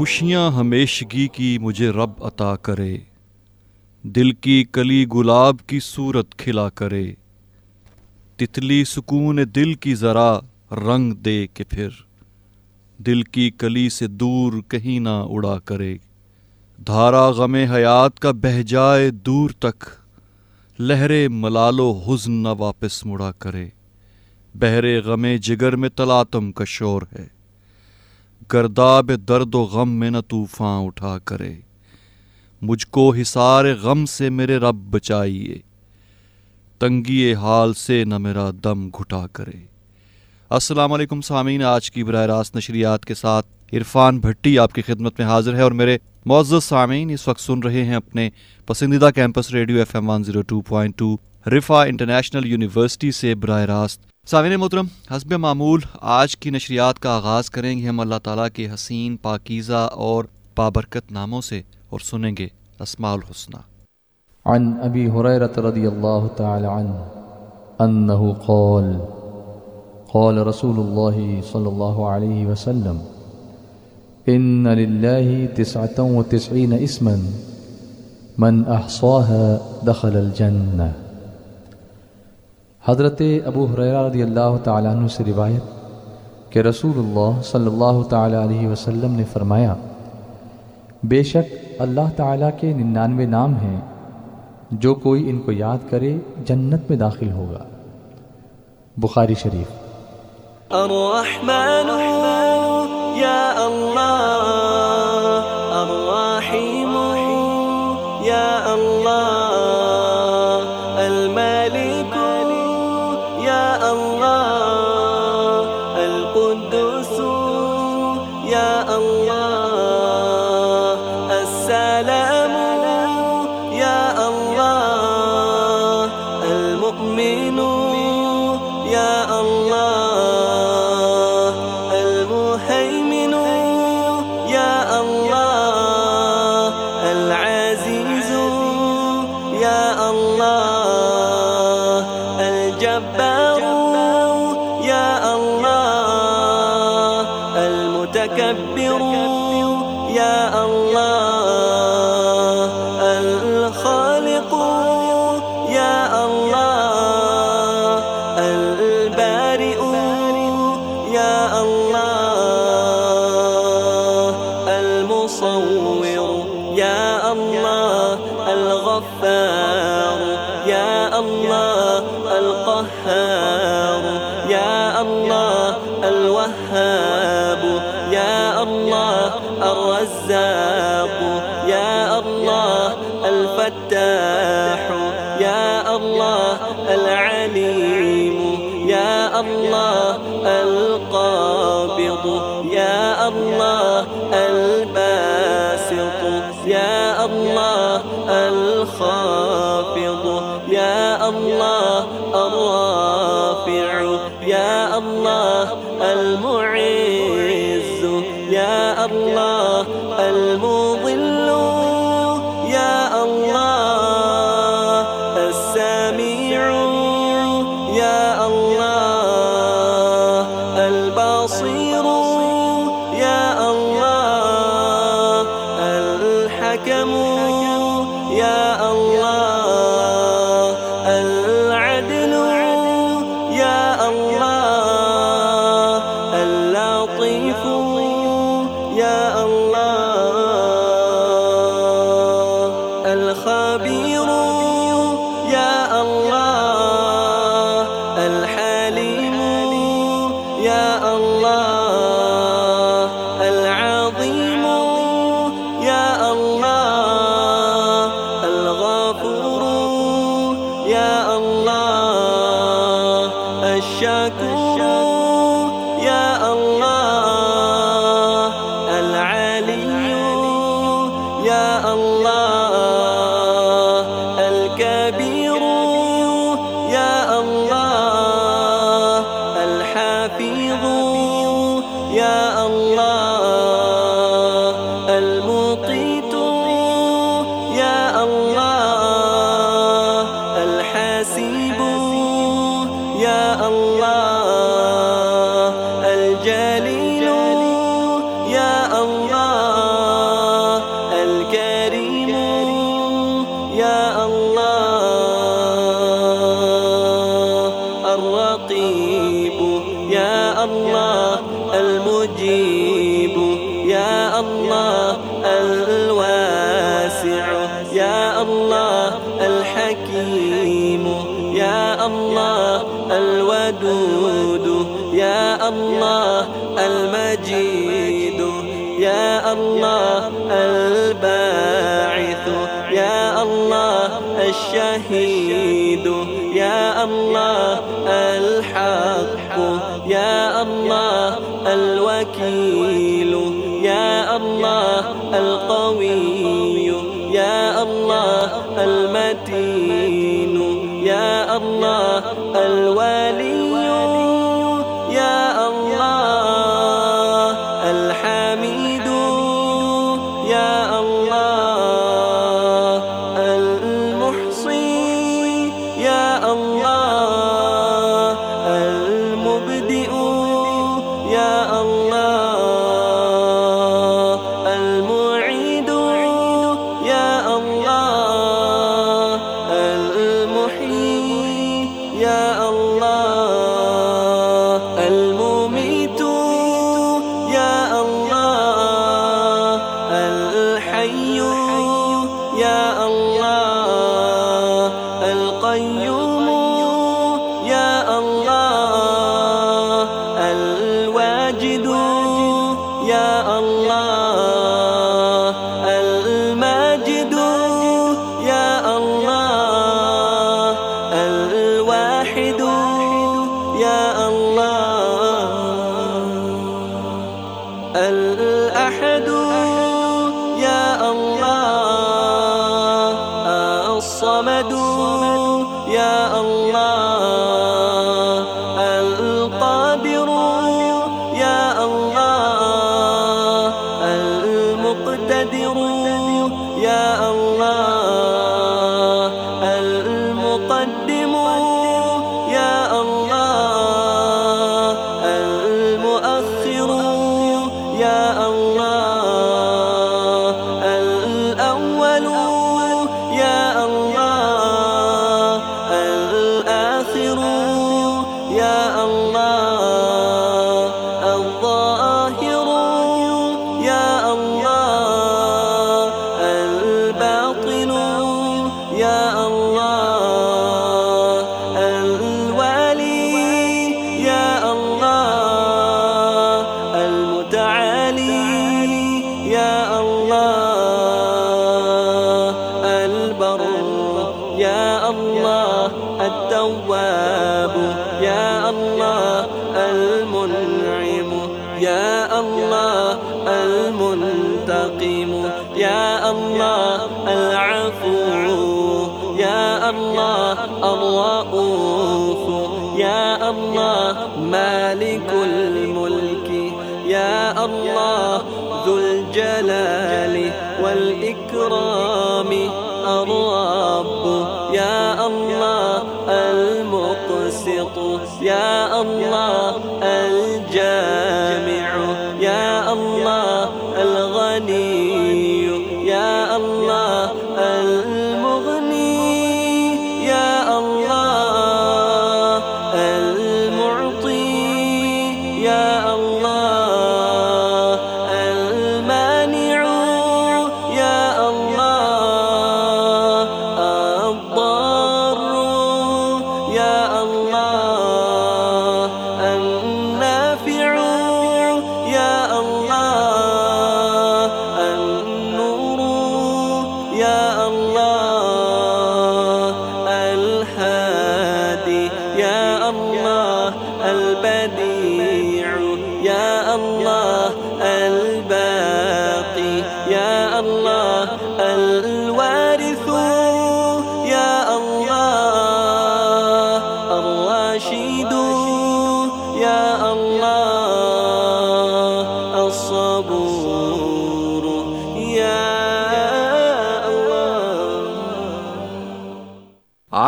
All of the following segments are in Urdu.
خوشیاں ہمیشگی کی مجھے رب عطا کرے دل کی کلی گلاب کی صورت کھلا کرے تتلی سکون دل کی ذرا رنگ دے کہ پھر دل کی کلی سے دور کہیں نہ اڑا کرے دھارا غم حیات کا بہ جائے دور تک لہرے ملال و حزن نہ واپس مڑا کرے بہرے غم جگر میں تلاتم کا شور ہے گرداب درد و غم میں نہ اٹھا کرے مجھ کو حسار غم سے میرے رب بچائیے تنگی حال سے نہ میرا دم گھٹا کرے السلام علیکم سامعین آج کی براہ راست نشریات کے ساتھ عرفان بھٹی آپ کی خدمت میں حاضر ہے اور میرے معزز سامعین اس وقت سن رہے ہیں اپنے پسندیدہ campus radio F M one zero two point two Riphah international university سے براہ راست سامعین محترم حسب معمول آج کی نشریات کا آغاز کریں گے ہم اللہ تعالیٰ کے حسین پاکیزہ اور پابرکت ناموں سے اور سنیں گے اسماع الحسنہ عن ابی حریرت رضی اللہ تعالی عنہ انہو قال قال رسول اللہ صلی اللہ علیہ وسلم ان للہ تسعتا و تسعین اسما من احصاها دخل الجنہ حضرت ابو رضی اللہ تعالیٰ عنہ سے روایت کہ رسول اللہ صلی اللہ تعالیٰ علیہ وسلم نے فرمایا بے شک اللہ تعالیٰ کے ننانوے نام ہیں جو کوئی ان کو یاد کرے جنت میں داخل ہوگا بخاری شریف الرحمن یا اللہ الله يا الله الحكيم يا الله الودود يا الله المجيد يا الله الباعث يا الله الشهيد يا الله الحق يا الله الوكيل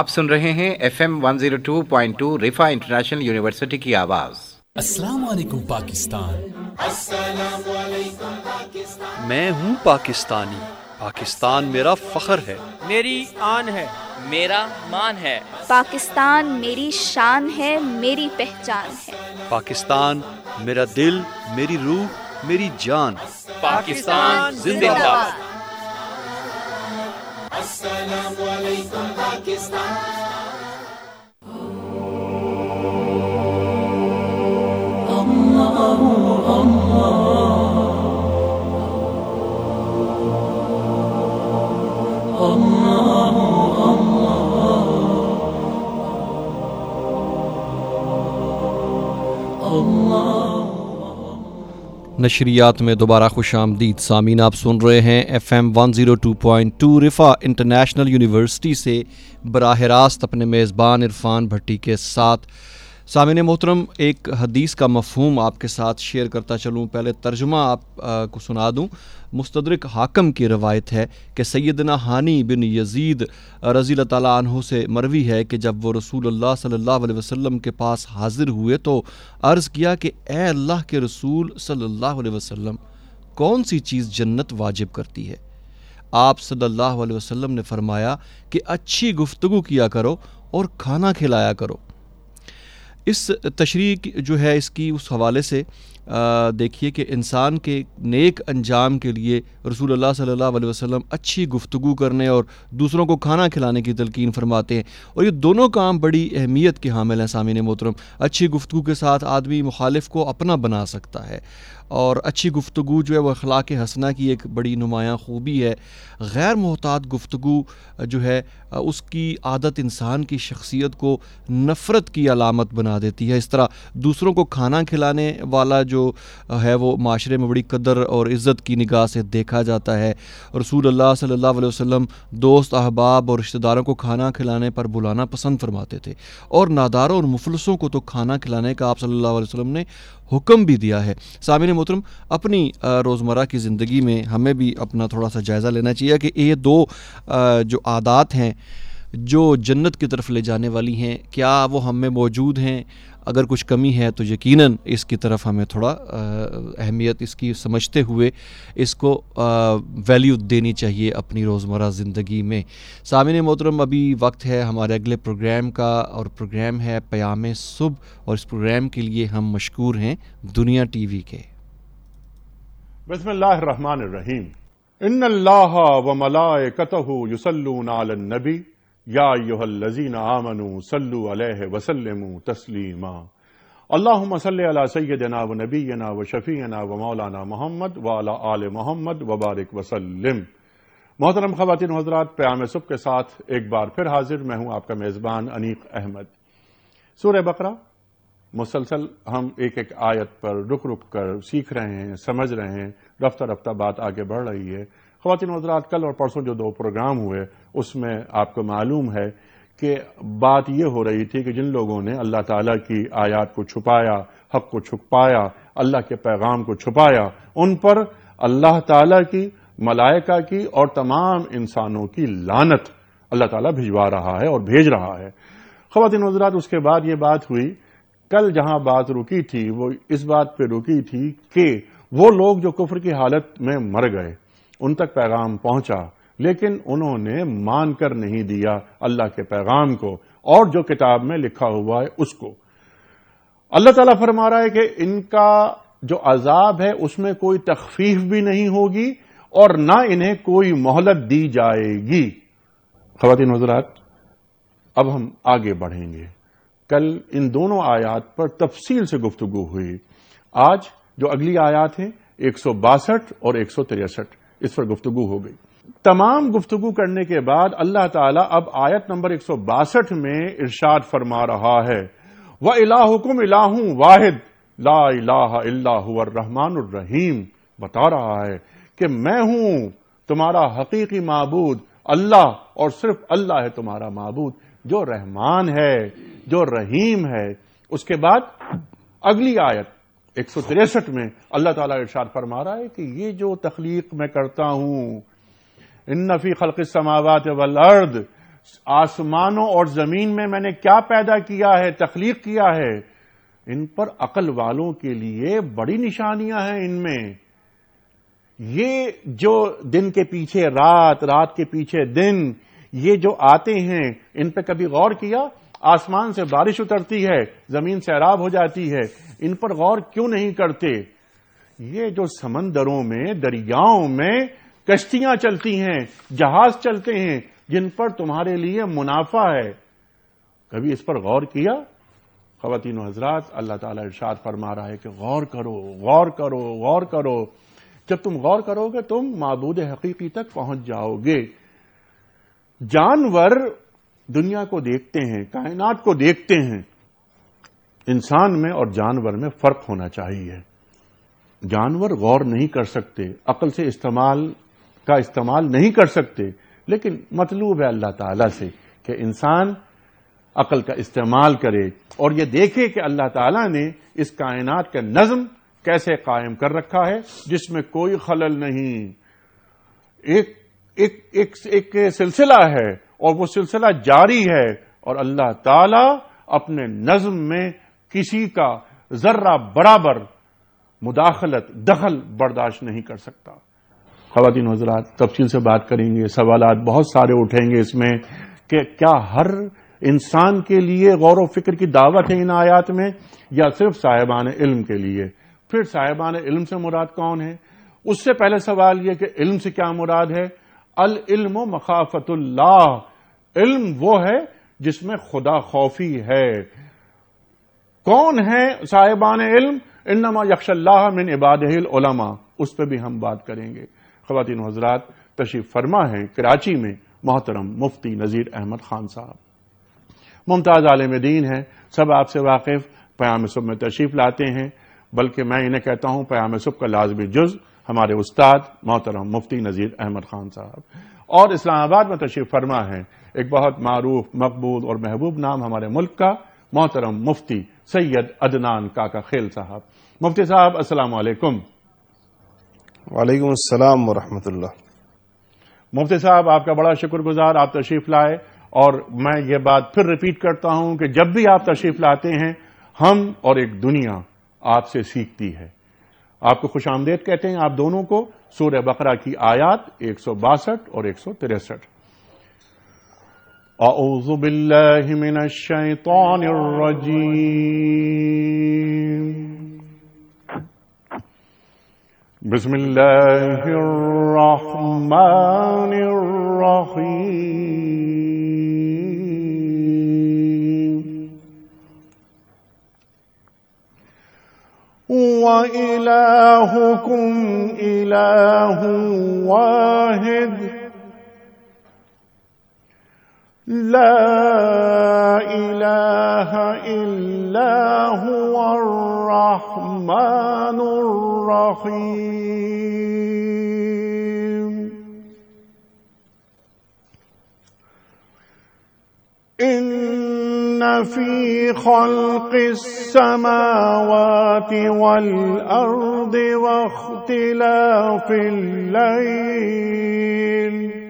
آپ سن رہے ہیں F M Riphah international university کی آواز السلام علیکم پاکستان میں ہوں پاکستانی پاکستان میرا فخر ہے میری آن ہے میرا مان ہے پاکستان میری شان ہے میری پہچان ہے پاکستان میرا دل میری روح میری جان پاکستان زندہ باد نشریات میں دوبارہ خوش آمدید سامین آپ سن رہے ہیں F M one zero two point two Riphah international university سے براہ راست اپنے میزبان عرفان بھٹی کے ساتھ سامعین محترم ایک حدیث کا مفہوم آپ کے ساتھ شیئر کرتا چلوں پہلے ترجمہ آپ کو سنا دوں مستدرک حاکم کی روایت ہے کہ سیدنا حانی بن یزید رضی اللہ تعالیٰ عنہ سے مروی ہے کہ جب وہ رسول اللہ صلی اللہ علیہ وسلم کے پاس حاضر ہوئے تو عرض کیا کہ اے اللہ کے رسول صلی اللہ علیہ وسلم کون سی چیز جنت واجب کرتی ہے آپ صلی اللہ علیہ وسلم نے فرمایا کہ اچھی گفتگو کیا کرو اور کھانا کھلایا کرو اس تشریح جو ہے اس کی اس حوالے سے دیکھیے کہ انسان کے نیک انجام کے لیے رسول اللہ صلی اللہ علیہ وسلم اچھی گفتگو کرنے اور دوسروں کو کھانا کھلانے کی تلقین فرماتے ہیں اور یہ دونوں کام بڑی اہمیت کے حامل ہیں سامعین محترم اچھی گفتگو کے ساتھ آدمی مخالف کو اپنا بنا سکتا ہے اور اچھی گفتگو جو ہے وہ اخلاق حسنہ کی ایک بڑی نمایاں خوبی ہے غیر محتاط گفتگو جو ہے اس کی عادت انسان کی شخصیت کو نفرت کی علامت بنا دیتی ہے اس طرح دوسروں کو کھانا کھلانے والا جو ہے وہ معاشرے میں بڑی قدر اور عزت کی نگاہ سے دیکھا جاتا ہے رسول اللہ صلی اللہ علیہ وسلم دوست احباب اور رشتہ داروں کو کھانا کھلانے پر بلانا پسند فرماتے تھے اور ناداروں اور مفلسوں کو تو کھانا کھلانے کا آپ صلی اللہ علیہ وسلم نے حکم بھی دیا ہے سامعین محترم اپنی روزمرہ کی زندگی میں ہمیں بھی اپنا تھوڑا سا جائزہ لینا چاہیے کہ یہ دو جو عادات ہیں جو جنت کی طرف لے جانے والی ہیں کیا وہ ہم میں موجود ہیں اگر کچھ کمی ہے تو یقیناً اس کی طرف ہمیں تھوڑا اہمیت اس کی سمجھتے ہوئے اس کو ویلیو دینی چاہیے اپنی روزمرہ زندگی میں سامعین محترم ابھی وقت ہے ہمارے اگلے پروگرام کا اور پروگرام ہے پیام صبح اور اس پروگرام کے لیے ہم مشکور ہیں دنیا ٹی وی کے بسم اللہ الرحمن الرحیم ان اللہ و ملائکتہ یسلون علی النبی یا ایہا الذین آمنوا صلو علیہ وسلموا تسلیما اللہم صلی علی سیدنا و نبینا و شفینا و مولانا محمد و علی آل محمد و بارک وسلم محترم خواتین حضرات پیام صبح کے ساتھ ایک بار پھر حاضر میں ہوں آپ کا میزبان انیق احمد سورہ بقرہ مسلسل ہم ایک ایک آیت پر رک رک کر سیکھ رہے ہیں سمجھ رہے ہیں رفتہ رفتہ بات آگے بڑھ رہی ہے خواتین حضرات کل اور پرسوں جو دو پروگرام ہوئے اس میں آپ کو معلوم ہے کہ بات یہ ہو رہی تھی کہ جن لوگوں نے اللہ تعالیٰ کی آیات کو چھپایا حق کو چھپایا اللہ کے پیغام کو چھپایا ان پر اللہ تعالیٰ کی ملائکہ کی اور تمام انسانوں کی لانت اللہ تعالیٰ بھجوا رہا ہے اور بھیج رہا ہے خواتین حضرات اس کے بعد یہ بات ہوئی کل جہاں بات رکی تھی وہ اس بات پہ رکی تھی کہ وہ لوگ جو کفر کی حالت میں مر گئے ان تک پیغام پہنچا لیکن انہوں نے مان کر نہیں دیا اللہ کے پیغام کو اور جو کتاب میں لکھا ہوا ہے اس کو اللہ تعالیٰ فرما رہا ہے کہ ان کا جو عذاب ہے اس میں کوئی تخفیف بھی نہیں ہوگی اور نہ انہیں کوئی مہلت دی جائے گی خواتین حضرات اب ہم آگے بڑھیں گے کل ان دونوں آیات پر تفصیل سے گفتگو ہوئی آج جو اگلی آیات ہیں ایک سو باسٹھ اور ایک سو تریسٹھ اس پر گفتگو ہو گئی تمام گفتگو کرنے کے بعد اللہ تعالیٰ اب آیت نمبر ایک سو باسٹھ میں ارشاد فرما رہا ہے وہ اللہ حکم اللہ واحد لا الہ اللہ الرحمن الرحیم بتا رہا ہے کہ میں ہوں تمہارا حقیقی معبود اللہ اور صرف اللہ ہے تمہارا معبود جو رحمان ہے جو رحیم ہے اس کے بعد اگلی آیت ایک سو تریسٹھ میں اللہ تعالیٰ ارشاد فرما رہا ہے کہ یہ جو تخلیق میں کرتا ہوں ان نفی خلق سماوات والارض آسمانوں اور زمین میں میں نے کیا پیدا کیا ہے تخلیق کیا ہے ان پر عقل والوں کے لیے بڑی نشانیاں ہیں ان میں یہ جو دن کے پیچھے رات رات کے پیچھے دن یہ جو آتے ہیں ان پہ کبھی غور کیا آسمان سے بارش اترتی ہے زمین سے عراب ہو جاتی ہے ان پر غور کیوں نہیں کرتے یہ جو سمندروں میں دریاؤں میں کشتیاں چلتی ہیں جہاز چلتے ہیں جن پر تمہارے لیے منافع ہے کبھی اس پر غور کیا خواتین و حضرات اللہ تعالیٰ ارشاد فرما رہا ہے کہ غور کرو غور کرو غور کرو جب تم غور کرو گے تم معبود حقیقی تک پہنچ جاؤ گے جانور دنیا کو دیکھتے ہیں کائنات کو دیکھتے ہیں انسان میں اور جانور میں فرق ہونا چاہیے جانور غور نہیں کر سکتے عقل سے استعمال کا استعمال نہیں کر سکتے لیکن مطلوب ہے اللہ تعالیٰ سے کہ انسان عقل کا استعمال کرے اور یہ دیکھے کہ اللہ تعالیٰ نے اس کائنات کا نظم کیسے قائم کر رکھا ہے جس میں کوئی خلل نہیں ایک سلسلہ ہے اور وہ سلسلہ جاری ہے اور اللہ تعالی اپنے نظم میں کسی کا ذرہ برابر مداخلت دخل برداشت نہیں کر سکتا خواتین حضرات تفصیل سے بات کریں گے سوالات بہت سارے اٹھیں گے اس میں کہ کیا ہر انسان کے لیے غور و فکر کی دعوت ہے ان آیات میں یا صرف صاحبان علم کے لیے پھر صاحبان علم سے مراد کون ہے اس سے پہلے سوال یہ کہ علم سے کیا مراد ہے العلم و مخافت اللہ علم وہ ہے جس میں خدا خوفی ہے کون ہے صاحبان علم انما یکش اللہ من العلماء اس پہ بھی ہم بات کریں گے خواتین و حضرات تشریف فرما ہے کراچی میں محترم مفتی نذیر احمد خان صاحب ممتاز عالم دین ہے سب آپ سے واقف پیام صبح میں تشریف لاتے ہیں بلکہ میں انہیں کہتا ہوں پیام صبح کا لازمی جز ہمارے استاد محترم مفتی نذیر احمد خان صاحب اور اسلام آباد میں تشریف فرما ہے ایک بہت معروف مقبول اور محبوب نام ہمارے ملک کا محترم مفتی سید ادنان کاکا خیل صاحب مفتی صاحب السلام علیکم وعلیکم السلام ورحمۃ اللہ مفتی صاحب آپ کا بڑا شکر گزار آپ تشریف لائے اور میں یہ بات پھر ریپیٹ کرتا ہوں کہ جب بھی آپ تشریف لاتے ہیں ہم اور ایک دنیا آپ سے سیکھتی ہے آپ کو خوش آمدید کہتے ہیں آپ دونوں کو سورہ بقرہ کی آیات 162 اور 163 أعوذ بالله من الشيطان الرجيم بسم الله الرحمن الرحيم وإلهكم إله واحد لا إله إلا هو الرحمن الرحيم إن في خلق السماوات والأرض واختلاف الليل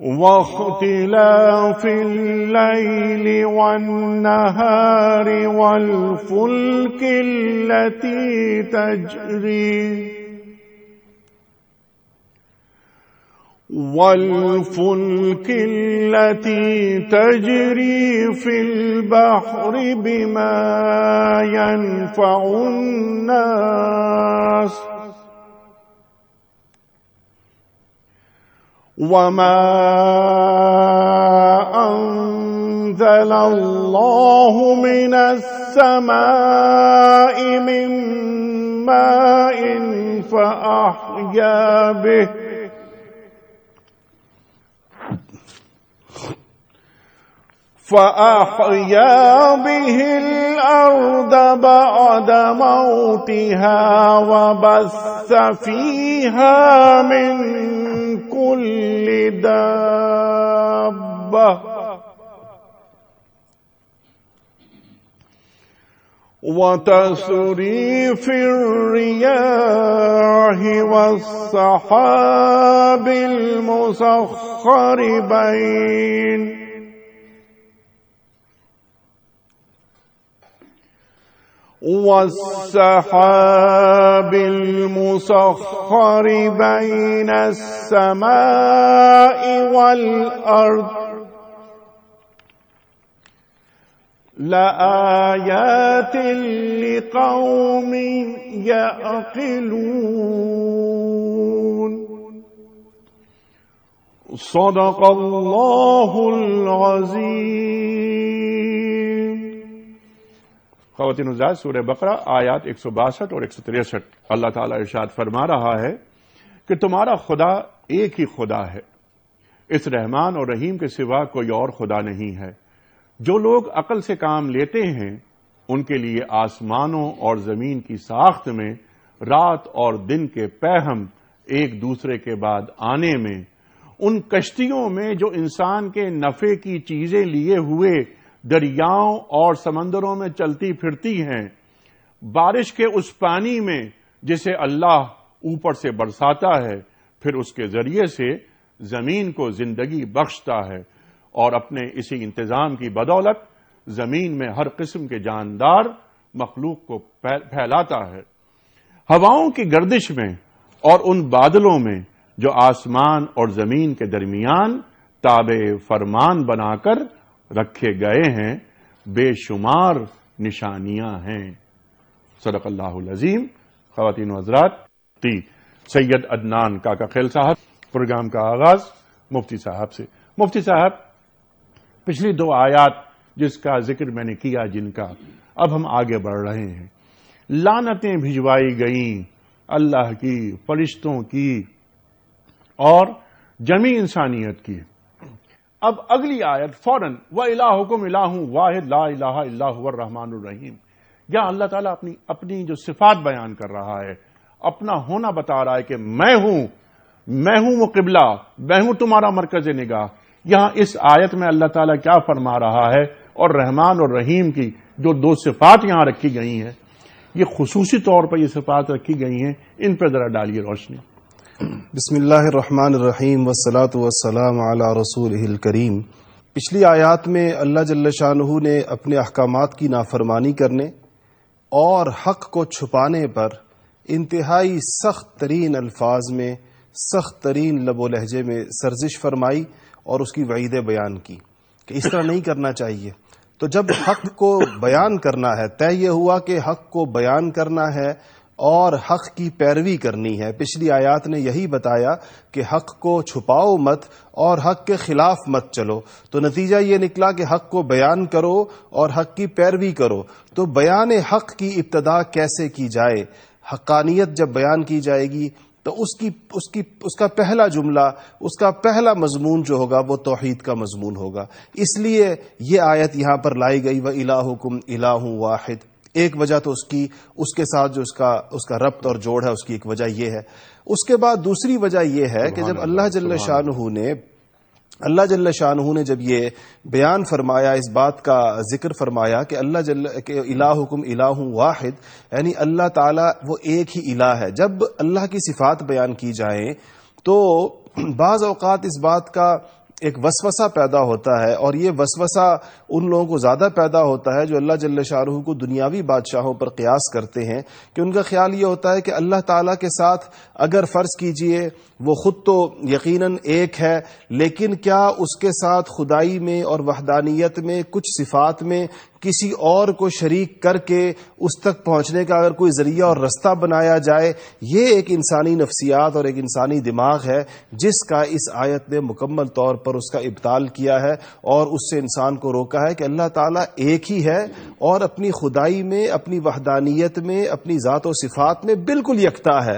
واختلاف الليل والنهار والفلك التي تجري والفلك التي تجري في البحر بما ينفع الناس وما أنزل الله من السماء من ماء فأحيا به فأحيا به الأرض بعد موتها وبث فيها من كل دابة وتصريف الرياح والصحاب المسخر بين والسحاب المسخر بين السماء والأرض لآيات لقوم يأقلون صدق الله العزيز خواتین سورہ بقرہ آیات 162 اور 163 اللہ ارشاد فرما رہا ہے کہ تمہارا خدا ایک ہی خدا ہے اس رحمان اور رحیم کے سوا کوئی اور خدا نہیں ہے جو لوگ عقل سے کام لیتے ہیں ان کے لیے آسمانوں اور زمین کی ساخت میں رات اور دن کے پہم ایک دوسرے کے بعد آنے میں ان کشتیوں میں جو انسان کے نفع کی چیزیں لیے ہوئے دریاؤں اور سمندروں میں چلتی پھرتی ہیں بارش کے اس پانی میں جسے اللہ اوپر سے برساتا ہے پھر اس کے ذریعے سے زمین کو زندگی بخشتا ہے اور اپنے اسی انتظام کی بدولت زمین میں ہر قسم کے جاندار مخلوق کو پھیلاتا ہے ہواؤں کی گردش میں اور ان بادلوں میں جو آسمان اور زمین کے درمیان تابع فرمان بنا کر رکھے گئے ہیں بے شمار نشانیاں ہیں صدق اللہ العظیم خواتین و حضرات تی سید ادنان کا خیل صاحب پروگرام کا آغاز مفتی صاحب سے مفتی صاحب پچھلی دو آیات جس کا ذکر میں نے کیا جن کا اب ہم آگے بڑھ رہے ہیں لانتیں بھجوائی گئیں اللہ کی فرشتوں کی اور جمی انسانیت کی اب اگلی آیت فوراً فور وکم اللہ الہ الا اللہ الرحمن الرحیم یا اللہ تعالیٰ اپنی اپنی جو صفات بیان کر رہا ہے اپنا ہونا بتا رہا ہے کہ میں ہوں میں ہوں وہ قبلہ میں ہوں تمہارا مرکز نگاہ یہاں اس آیت میں اللہ تعالیٰ کیا فرما رہا ہے اور رحمان اور رحیم کی جو دو صفات یہاں رکھی گئی ہیں یہ خصوصی طور پر یہ صفات رکھی گئی ہیں ان پہ ذرا ڈالیے روشنی بسم اللہ الرحمن الرحیم وسلاۃ وسلام علی رسول الکریم پچھلی آیات میں اللہ جل شاہ نے اپنے احکامات کی نافرمانی کرنے اور حق کو چھپانے پر انتہائی سخت ترین الفاظ میں سخت ترین لب و لہجے میں سرزش فرمائی اور اس کی وعیدیں بیان کی کہ اس طرح نہیں کرنا چاہیے تو جب حق کو بیان کرنا ہے طے یہ ہوا کہ حق کو بیان کرنا ہے اور حق کی پیروی کرنی ہے پچھلی آیات نے یہی بتایا کہ حق کو چھپاؤ مت اور حق کے خلاف مت چلو تو نتیجہ یہ نکلا کہ حق کو بیان کرو اور حق کی پیروی کرو تو بیان حق کی ابتدا کیسے کی جائے حقانیت جب بیان کی جائے گی تو اس کی اس کی اس کا پہلا جملہ اس کا پہلا مضمون جو ہوگا وہ توحید کا مضمون ہوگا اس لیے یہ آیت یہاں پر لائی گئی وہ الہ الہ واحد ایک وجہ تو اس کی اس کے ساتھ جو اس کا اس کا ربط اور جوڑ ہے اس کی ایک وجہ یہ ہے اس کے بعد دوسری وجہ یہ ہے کہ جب اللہ جل شاہ نے اللہ جل شاہ نے جب یہ بیان فرمایا اس بات کا ذکر فرمایا کہ اللہ جل کہ الہ حکم الہ واحد یعنی اللہ تعالیٰ وہ ایک ہی الہ ہے جب اللہ کی صفات بیان کی جائیں تو بعض اوقات اس بات کا ایک وسوسہ پیدا ہوتا ہے اور یہ وسوسہ ان لوگوں کو زیادہ پیدا ہوتا ہے جو اللہ جل شاہ کو دنیاوی بادشاہوں پر قیاس کرتے ہیں کہ ان کا خیال یہ ہوتا ہے کہ اللہ تعالیٰ کے ساتھ اگر فرض کیجئے وہ خود تو یقیناً ایک ہے لیکن کیا اس کے ساتھ خدائی میں اور وحدانیت میں کچھ صفات میں کسی اور کو شریک کر کے اس تک پہنچنے کا اگر کوئی ذریعہ اور رستہ بنایا جائے یہ ایک انسانی نفسیات اور ایک انسانی دماغ ہے جس کا اس آیت نے مکمل طور پر اس کا ابتال کیا ہے اور اس سے انسان کو روکا ہے کہ اللہ تعالیٰ ایک ہی ہے اور اپنی خدائی میں اپنی وحدانیت میں اپنی ذات و صفات میں بالکل یکتا ہے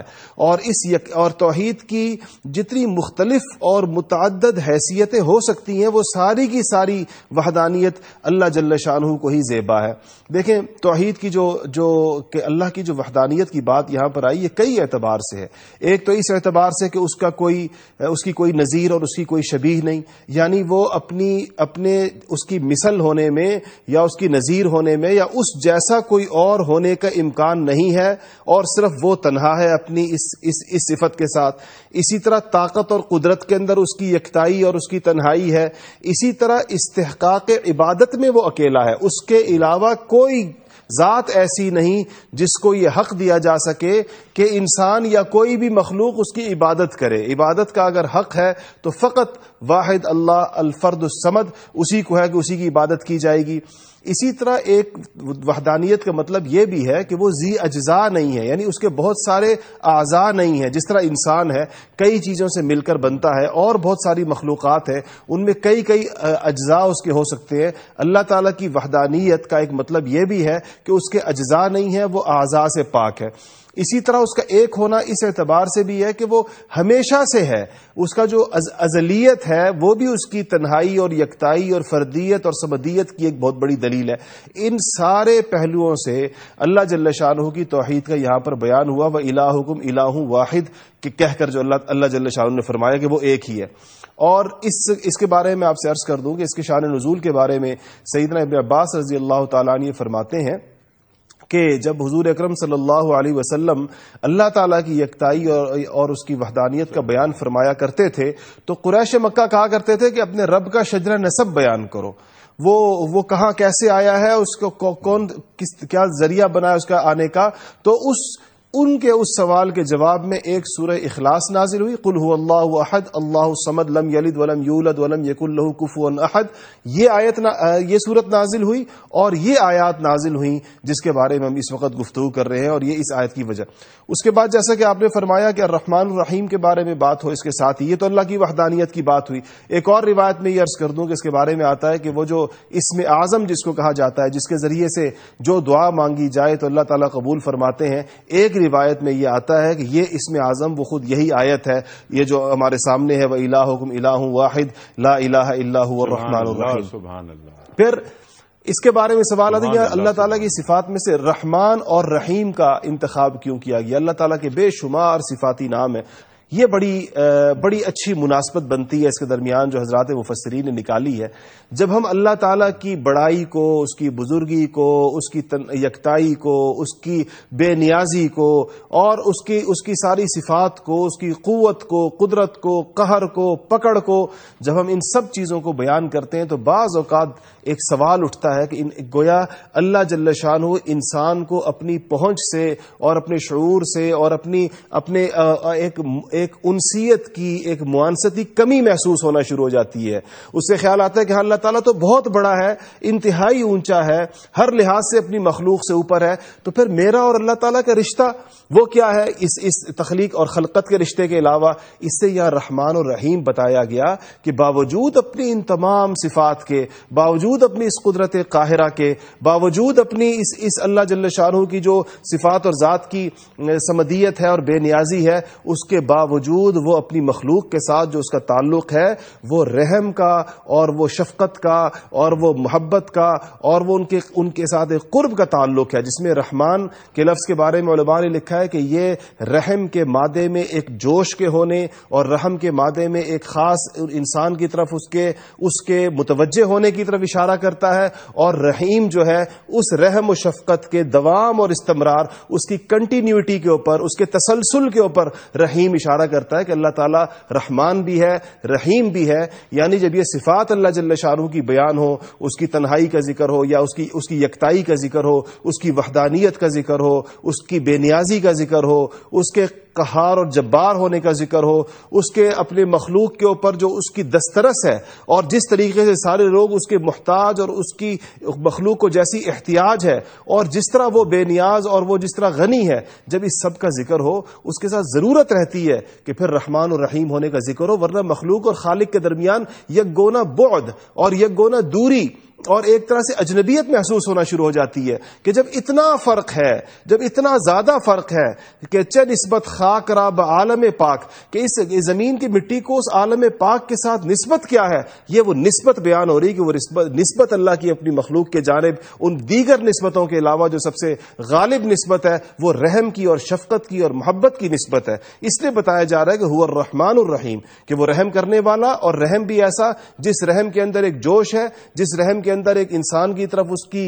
اور اس یک اور توحید کی جتنی مختلف اور متعدد حیثیتیں ہو سکتی ہیں وہ ساری کی ساری وحدانیت اللہ جل شاہ کو ہی زیبا ہے دیکھیں توحید کی جو, جو کہ اللہ کی جو وحدانیت کی بات یہاں پر آئی یہ کئی اعتبار سے ہے ایک تو اس اعتبار سے کہ اس کا کوئی اس کی کوئی نظیر اور اس کی کوئی شبیح نہیں یعنی وہ اپنی اپنے اس کی مثل ہونے میں یا اس کی نظیر ہونے میں یا اس جیسا کوئی اور ہونے کا امکان نہیں ہے اور صرف وہ تنہا ہے اپنی اس, اس, اس صفت کے ساتھ اسی طرح طاقت اور قدرت کے اندر اس کی یکتائی اور اس کی تنہائی ہے اسی طرح استحقاق عبادت میں وہ اکیلا ہے اس کے علاوہ کوئی ذات ایسی نہیں جس کو یہ حق دیا جا سکے کہ انسان یا کوئی بھی مخلوق اس کی عبادت کرے عبادت کا اگر حق ہے تو فقط واحد اللہ الفرد السمد اسی کو ہے کہ اسی کی عبادت کی جائے گی اسی طرح ایک وحدانیت کا مطلب یہ بھی ہے کہ وہ زی اجزاء نہیں ہے یعنی اس کے بہت سارے اعضاء نہیں ہیں جس طرح انسان ہے کئی چیزوں سے مل کر بنتا ہے اور بہت ساری مخلوقات ہیں ان میں کئی کئی اجزاء اس کے ہو سکتے ہیں اللہ تعالیٰ کی وحدانیت کا ایک مطلب یہ بھی ہے کہ اس کے اجزاء نہیں ہے وہ اعضاء سے پاک ہے اسی طرح اس کا ایک ہونا اس اعتبار سے بھی ہے کہ وہ ہمیشہ سے ہے اس کا جو ازلیت ہے وہ بھی اس کی تنہائی اور یکتائی اور فردیت اور سمدیت کی ایک بہت بڑی دلیل ہے ان سارے پہلوؤں سے اللہ جل شاہ کی توحید کا یہاں پر بیان ہوا وہ حکم الہ واحد کہ کہہ کر جو اللہ اللہ جل شاہ نے فرمایا کہ وہ ایک ہی ہے اور اس اس کے بارے میں آپ سے عرض کر دوں کہ اس کے شان نزول کے بارے میں سیدنا ابن عباس رضی اللہ تعالیٰ نے فرماتے ہیں کہ جب حضور اکرم صلی اللہ علیہ وسلم اللہ تعالیٰ کی یکتائی اور اور اس کی وحدانیت کا بیان فرمایا کرتے تھے تو قریش مکہ کہا کرتے تھے کہ اپنے رب کا شجرہ نصب بیان کرو وہ وہ کہاں کیسے آیا ہے اس کو کون کس کیا ذریعہ بنا اس کا آنے کا تو اس ان کے اس سوال کے جواب میں ایک سورہ اخلاص نازل ہوئی قل عہد اللہ سمد لم یلد ولم ولم یولد یق اللہ کفو احد یہ آیت نا یہ نازل ہوئی اور یہ آیات نازل ہوئی جس کے بارے میں ہم اس وقت گفتگو کر رہے ہیں اور یہ اس آیت کی وجہ اس کے بعد جیسا کہ آپ نے فرمایا کہ الرحمن الرحیم کے بارے میں بات ہو اس کے ساتھ ہی یہ تو اللہ کی وحدانیت کی بات ہوئی ایک اور روایت میں یہ عرض کر دوں کہ اس کے بارے میں آتا ہے کہ وہ جو اسم اعظم جس کو کہا جاتا ہے جس کے ذریعے سے جو دعا مانگی جائے تو اللہ تعالیٰ قبول فرماتے ہیں ایک کی روایت میں یہ آتا ہے کہ یہ اس میں اعظم وہ خود یہی آیت ہے یہ جو ہمارے سامنے ہے وہ الہ حکم الہ واحد لا الہ اللہ الرحمن الرحیم پھر اس کے بارے میں سوال آتا ہے کہ اللہ تعالیٰ کی صفات میں سے رحمان اور رحیم کا انتخاب کیوں کیا گیا اللہ تعالیٰ کے بے شمار صفاتی نام ہے یہ بڑی بڑی اچھی مناسبت بنتی ہے اس کے درمیان جو حضرات مفسرین نے نکالی ہے جب ہم اللہ تعالیٰ کی بڑائی کو اس کی بزرگی کو اس کی یکتائی کو اس کی بے نیازی کو اور اس کی اس کی ساری صفات کو اس کی قوت کو قدرت کو قہر کو پکڑ کو جب ہم ان سب چیزوں کو بیان کرتے ہیں تو بعض اوقات ایک سوال اٹھتا ہے کہ گویا اللہ شان ہو انسان کو اپنی پہنچ سے اور اپنے شعور سے اور اپنی اپنے ایک ایک انسیت کی ایک معانستی کمی محسوس ہونا شروع ہو جاتی ہے اس سے خیال آتا ہے کہ ہاں اللہ تعالیٰ تو بہت بڑا ہے انتہائی اونچا ہے ہر لحاظ سے اپنی مخلوق سے اوپر ہے تو پھر میرا اور اللہ تعالیٰ کا رشتہ وہ کیا ہے اس اس تخلیق اور خلقت کے رشتے کے علاوہ اس سے یہاں رحمان اور رحیم بتایا گیا کہ باوجود اپنی ان تمام صفات کے باوجود اپنی اس قدرت قاہرہ کے باوجود اپنی اس اس اللہ جل شاہ کی جو صفات اور ذات کی سمدیت ہے اور بے نیازی ہے اس کے باوجود وہ اپنی مخلوق کے ساتھ جو اس کا تعلق ہے وہ رحم کا اور وہ شفقت کا اور وہ محبت کا اور وہ ان کے ان کے ساتھ ایک قرب کا تعلق ہے جس میں رحمان کے لفظ کے بارے میں علماء نے لکھا ہے کہ یہ رحم کے مادے میں ایک جوش کے ہونے اور رحم کے مادے میں ایک خاص انسان کی طرف اس اس کے کے متوجہ ہونے کی طرف اشارہ کرتا ہے اور رحیم جو ہے اس رحم و شفقت کے دوام اور استمرار اس کی کنٹینیوٹی کے اوپر اس کے تسلسل کے اوپر رحیم اشارہ کرتا ہے کہ اللہ تعالیٰ رحمان بھی ہے رحیم بھی ہے یعنی جب یہ صفات اللہ جل شاہ کی بیان ہو اس کی تنہائی کا ذکر ہو یا اس اس کی کی یکتائی کا ذکر ہو اس کی وحدانیت کا ذکر ہو اس کی بے نیازی کا کا ذکر ہو اس کے اور جبار ہونے کا ذکر ہو اس کے اپنے مخلوق کے اوپر جو اس کی دسترس ہے اور جس طریقے سے سارے لوگ اس کے محتاج اور اس کی مخلوق کو جیسی احتیاج ہے اور جس طرح وہ بے نیاز اور وہ جس طرح غنی ہے جب اس سب کا ذکر ہو اس کے ساتھ ضرورت رہتی ہے کہ پھر رحمان اور رحیم ہونے کا ذکر ہو ورنہ مخلوق اور خالق کے درمیان یک گونا بعد اور یک گونا دوری اور ایک طرح سے اجنبیت محسوس ہونا شروع ہو جاتی ہے کہ جب اتنا فرق ہے جب اتنا زیادہ فرق ہے کہ چ نسبت خاک راب عالم پاک کہ اس زمین کی مٹی کو اس عالم پاک کے ساتھ نسبت کیا ہے یہ وہ نسبت بیان ہو رہی کہ وہ نسبت اللہ کی اپنی مخلوق کے جانب ان دیگر نسبتوں کے علاوہ جو سب سے غالب نسبت ہے وہ رحم کی اور شفقت کی اور محبت کی نسبت ہے اس لیے بتایا جا رہا ہے کہ الرحمن الرحیم کہ وہ رحم کرنے والا اور رحم بھی ایسا جس رحم کے اندر ایک جوش ہے جس رحم کے کے اندر ایک انسان کی طرف اس کی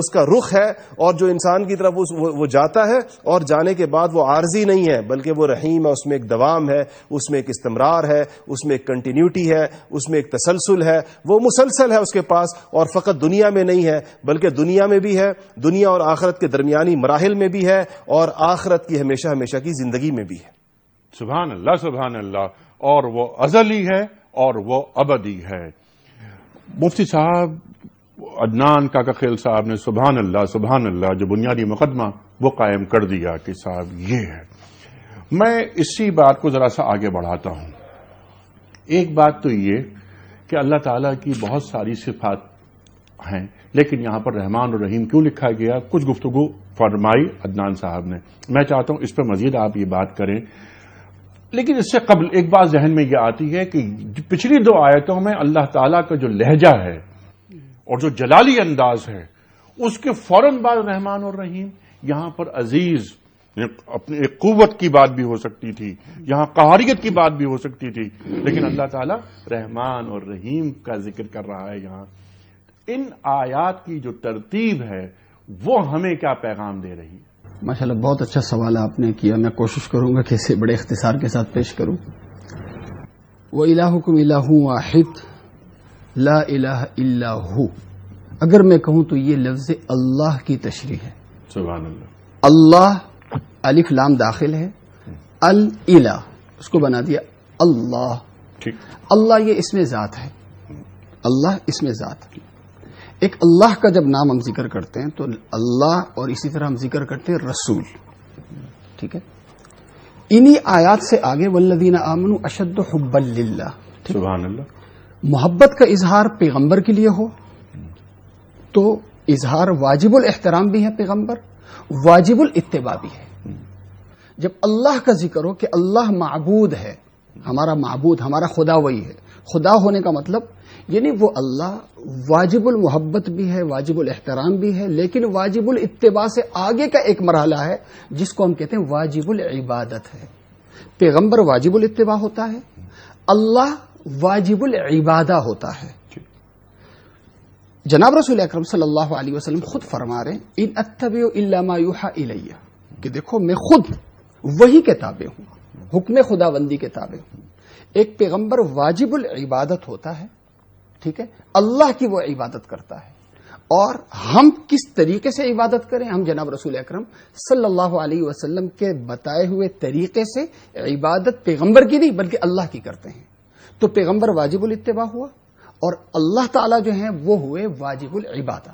اس کا رخ ہے اور جو انسان کی طرف اس وہ جاتا ہے اور جانے کے بعد وہ عارضی نہیں ہے بلکہ وہ رحیم ہے اس میں ایک دوام ہے اس میں ایک استمرار ہے اس میں ایک کنٹینیوٹی ہے اس میں ایک تسلسل ہے وہ مسلسل ہے اس کے پاس اور فقط دنیا میں نہیں ہے بلکہ دنیا میں بھی ہے دنیا اور آخرت کے درمیانی مراحل میں بھی ہے اور آخرت کی ہمیشہ ہمیشہ کی زندگی میں بھی ہے سبحان اللہ سبحان اللہ اور وہ ازلی ہے اور وہ ابدی ہے مفتی صاحب عدنان کا خیل صاحب نے سبحان اللہ سبحان اللہ جو بنیادی مقدمہ وہ قائم کر دیا کہ صاحب یہ ہے میں اسی بات کو ذرا سا آگے بڑھاتا ہوں ایک بات تو یہ کہ اللہ تعالیٰ کی بہت ساری صفات ہیں لیکن یہاں پر رحمان اور رحیم کیوں لکھا گیا کچھ گفتگو فرمائی عدنان صاحب نے میں چاہتا ہوں اس پہ مزید آپ یہ بات کریں لیکن اس سے قبل ایک بات ذہن میں یہ آتی ہے کہ پچھلی دو آیتوں میں اللہ تعالیٰ کا جو لہجہ ہے اور جو جلالی انداز ہے اس کے فوراً بعد رحمان اور رحیم یہاں پر عزیز یعنی اپنی ایک قوت کی بات بھی ہو سکتی تھی یہاں قہاریت کی بات بھی ہو سکتی تھی لیکن اللہ تعالیٰ رحمان اور رحیم کا ذکر کر رہا ہے یہاں ان آیات کی جو ترتیب ہے وہ ہمیں کیا پیغام دے رہی ہے ماشاء اللہ بہت اچھا سوال آپ نے کیا میں کوشش کروں گا کہ اسے بڑے اختصار کے ساتھ پیش کروں وہ الحکم الہ واحد لا الہ الا ہو اگر میں کہوں تو یہ لفظ اللہ کی تشریح ہے سبحان اللہ الف لام داخل ہے اللہ اللہ اس اس کو بنا دیا یہ میں ذات ہے اللہ اس میں ذات ایک اللہ کا جب نام ہم ذکر کرتے ہیں تو اللہ اور اسی طرح ہم ذکر کرتے ہیں رسول ٹھیک ہے انہی آیات سے آگے ولدین اشد حب اللہ سبحان اللہ محبت کا اظہار پیغمبر کے لیے ہو تو اظہار واجب الاحترام بھی ہے پیغمبر واجب الاتباع بھی ہے جب اللہ کا ذکر ہو کہ اللہ معبود ہے ہمارا معبود ہمارا خدا وہی ہے خدا ہونے کا مطلب یعنی وہ اللہ واجب المحبت بھی ہے واجب الاحترام بھی ہے لیکن واجب الاتباع سے آگے کا ایک مرحلہ ہے جس کو ہم کہتے ہیں واجب العبادت ہے پیغمبر واجب الاتباع ہوتا ہے اللہ واجب العبادہ ہوتا ہے جی۔ جناب رسول اکرم صلی اللہ علیہ وسلم خود فرما رہے ان اتبی الیہ کہ دیکھو میں خود وہی کتابیں ہوں حکم خدا بندی کتابیں ہوں ایک پیغمبر واجب العبادت ہوتا ہے ٹھیک ہے اللہ کی وہ عبادت کرتا ہے اور ہم کس طریقے سے عبادت کریں ہم جناب رسول اکرم صلی اللہ علیہ وسلم کے بتائے ہوئے طریقے سے عبادت پیغمبر کی نہیں بلکہ اللہ کی کرتے ہیں تو پیغمبر واجب الاتباع ہوا اور اللہ تعالیٰ جو ہیں وہ ہوئے واجب العبادہ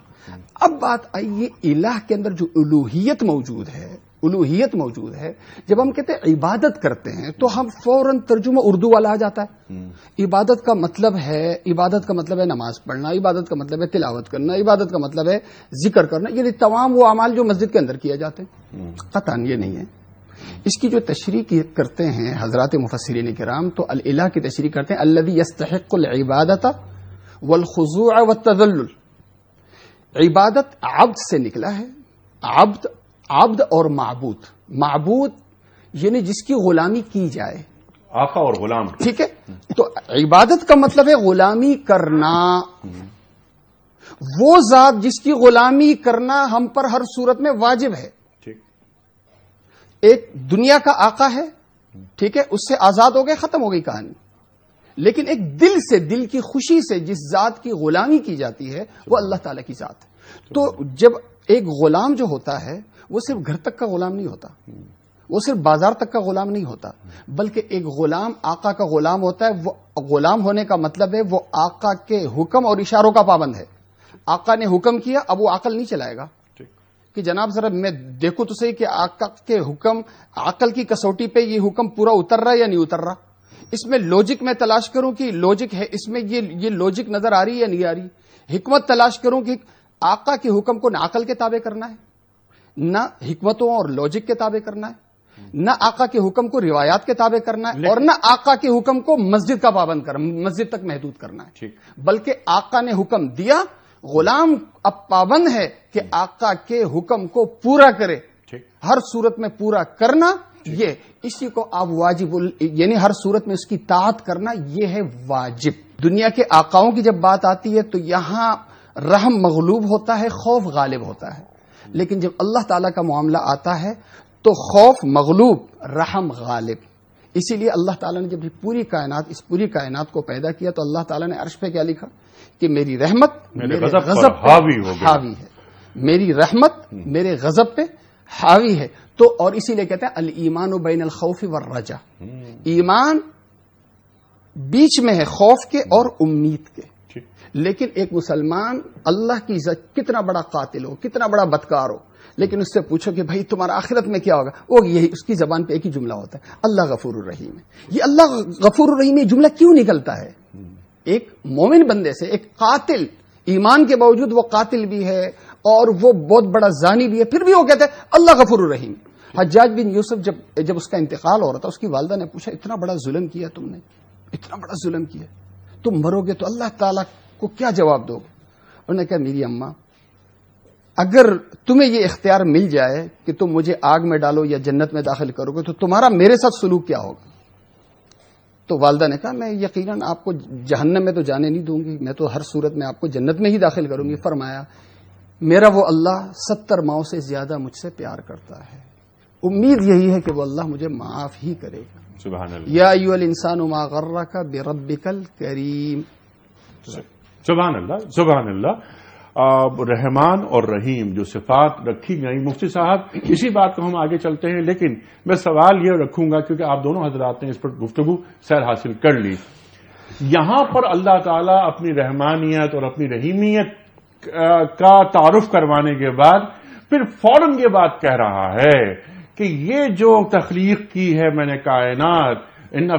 اب بات آئی یہ الہ کے اندر جو الوحیت موجود ہے الوحیت موجود ہے جب ہم کہتے ہیں عبادت کرتے ہیں تو ہم فوراً ترجمہ اردو والا آ جاتا ہے عبادت کا مطلب ہے عبادت کا مطلب ہے نماز پڑھنا عبادت کا مطلب ہے تلاوت کرنا عبادت کا مطلب ہے ذکر کرنا یعنی تمام وہ اعمال جو مسجد کے اندر کیے جاتے ہیں قطن یہ نہیں ہے اس کی جو تشریح کرتے ہیں حضرات مفسرین کرام تو اللہ کی تشریح کرتے ہیں اللہ یستحق العبادت والخضوع والتذلل عبادت عبد سے نکلا ہے عبد عبد اور معبود معبود یعنی جس کی غلامی کی جائے آقا اور غلام ٹھیک ہے تو عبادت کا مطلب ہے غلامی کرنا وہ ذات جس کی غلامی کرنا ہم پر ہر صورت میں واجب ہے ایک دنیا کا آقا ہے ٹھیک ہے اس سے آزاد ہو گئے ختم ہو گئی کہانی لیکن ایک دل سے دل کی خوشی سے جس ذات کی غلامی کی جاتی ہے وہ اللہ تعالی کی ذات تو جب ایک غلام جو ہوتا ہے وہ صرف گھر تک کا غلام نہیں ہوتا وہ صرف بازار تک کا غلام نہیں ہوتا بلکہ ایک غلام آقا کا غلام ہوتا ہے وہ غلام ہونے کا مطلب ہے وہ آقا کے حکم اور اشاروں کا پابند ہے آقا نے حکم کیا اب وہ عقل نہیں چلائے گا کہ جناب ذرا میں دیکھو تو صحیح کہ آقا کے حکم عقل کی کسوٹی پہ یہ حکم پورا اتر رہا ہے یا نہیں اتر رہا اس میں لوجک میں تلاش کروں کہ لوجک ہے اس میں یہ لوجک نظر آ رہی یا نہیں آ رہی حکمت تلاش کروں کہ آقا کے حکم کو نہ عقل کے تابع کرنا ہے نہ حکمتوں اور لوجک کے تابع کرنا ہے نہ آقا کے حکم کو روایات کے تابع کرنا ہے اور نہ آقا کے حکم کو مسجد کا پابند کرنا مسجد تک محدود کرنا ہے بلکہ آقا نے حکم دیا غلام اب پابند ہے کہ آقا کے حکم کو پورا کرے ہر صورت میں پورا کرنا یہ اسی کو آپ واجب یعنی ہر صورت میں اس کی تعت کرنا یہ ہے واجب دنیا کے آقاؤں کی جب بات آتی ہے تو یہاں رحم مغلوب ہوتا ہے خوف غالب ہوتا ہے لیکن جب اللہ تعالیٰ کا معاملہ آتا ہے تو خوف مغلوب رحم غالب اسی لیے اللہ تعالیٰ نے جب پوری کائنات اس پوری کائنات کو پیدا کیا تو اللہ تعالیٰ نے عرش پہ کیا لکھا کہ میری رحمت میرے غضب, حاوی ہے میری رحمت میرے غضب پہ حاوی ہے تو اور اسی لیے کہتے ہیں اور امید کے لیکن ایک مسلمان اللہ کی عزت کتنا بڑا قاتل ہو کتنا بڑا بدکار ہو لیکن اس سے پوچھو کہ تمہارا آخرت میں کیا ہوگا وہ یہی اس کی زبان پہ ایک ہی جملہ ہوتا ہے اللہ غفور الرحیم ہے یہ اللہ غفور الرحیم یہ جملہ کیوں نکلتا ہے ایک مومن بندے سے ایک قاتل ایمان کے باوجود وہ قاتل بھی ہے اور وہ بہت بڑا زانی بھی ہے پھر بھی وہ کہتے ہیں اللہ غفور الرحیم حجاج بن یوسف جب جب اس کا انتقال ہو رہا تھا اس کی والدہ نے پوچھا اتنا بڑا ظلم کیا تم نے اتنا بڑا ظلم کیا تم مرو گے تو اللہ تعالیٰ کو کیا جواب دو انہوں نے کہا میری اماں اگر تمہیں یہ اختیار مل جائے کہ تم مجھے آگ میں ڈالو یا جنت میں داخل کرو گے تو تمہارا میرے ساتھ سلوک کیا ہوگا تو والدہ نے کہا میں یقیناً آپ کو جہنم میں تو جانے نہیں دوں گی میں تو ہر صورت میں آپ کو جنت میں ہی داخل کروں گی فرمایا میرا وہ اللہ ستر ماؤں سے زیادہ مجھ سے پیار کرتا ہے امید یہی ہے کہ وہ اللہ مجھے معاف ہی کرے گا یا بے ربل کریم رحمان اور رحیم جو صفات رکھی گئی مفتی صاحب اسی بات کو ہم آگے چلتے ہیں لیکن میں سوال یہ رکھوں گا کیونکہ آپ دونوں حضرات نے اس پر گفتگو سیر حاصل کر لی یہاں پر اللہ تعالیٰ اپنی رحمانیت اور اپنی رحیمیت کا تعارف کروانے کے بعد پھر فوراً یہ بات کہہ رہا ہے کہ یہ جو تخلیق کی ہے میں نے کائنات ان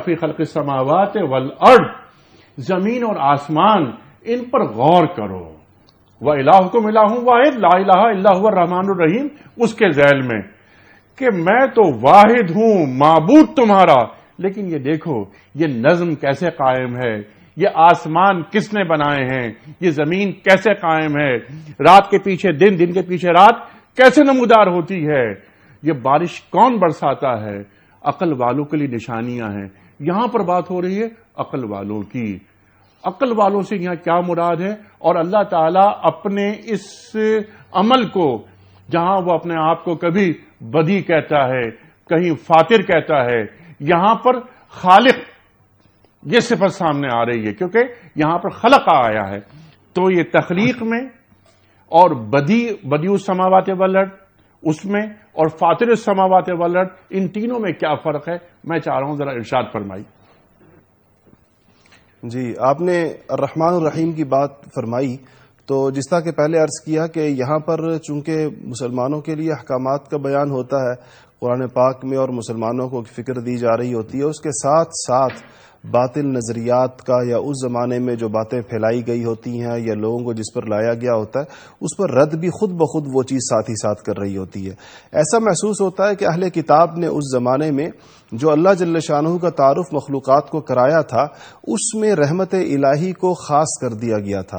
سماوات ول والارض زمین اور آسمان ان پر غور کرو ملا ہوں واحد اللہ و رحمٰن الرحیم اس کے ذیل میں کہ میں تو واحد ہوں معبود تمہارا لیکن یہ دیکھو یہ نظم کیسے قائم ہے یہ آسمان کس نے بنائے ہیں یہ زمین کیسے قائم ہے رات کے پیچھے دن دن کے پیچھے رات کیسے نمودار ہوتی ہے یہ بارش کون برساتا ہے عقل والوں کے لیے نشانیاں ہیں یہاں پر بات ہو رہی ہے عقل والوں کی عقل والوں سے یہاں کیا مراد ہے اور اللہ تعالیٰ اپنے اس عمل کو جہاں وہ اپنے آپ کو کبھی بدی کہتا ہے کہیں فاتر کہتا ہے یہاں پر خالق یہ صفت سامنے آ رہی ہے کیونکہ یہاں پر خلق آیا ہے تو یہ تخلیق میں اور بدی بدی اس سماوات اس میں اور فاتر اس سماوات ان تینوں میں کیا فرق ہے میں چاہ رہا ہوں ذرا ارشاد فرمائی جی آپ نے الرحمن الرحیم کی بات فرمائی تو جس طرح کہ پہلے عرض کیا کہ یہاں پر چونکہ مسلمانوں کے لیے احکامات کا بیان ہوتا ہے قرآن پاک میں اور مسلمانوں کو فکر دی جا رہی ہوتی ہے اس کے ساتھ ساتھ باطل نظریات کا یا اس زمانے میں جو باتیں پھیلائی گئی ہوتی ہیں یا لوگوں کو جس پر لایا گیا ہوتا ہے اس پر رد بھی خود بخود وہ چیز ساتھ ہی ساتھ کر رہی ہوتی ہے ایسا محسوس ہوتا ہے کہ اہل کتاب نے اس زمانے میں جو اللہ جل شاہ کا تعارف مخلوقات کو کرایا تھا اس میں رحمت الہی کو خاص کر دیا گیا تھا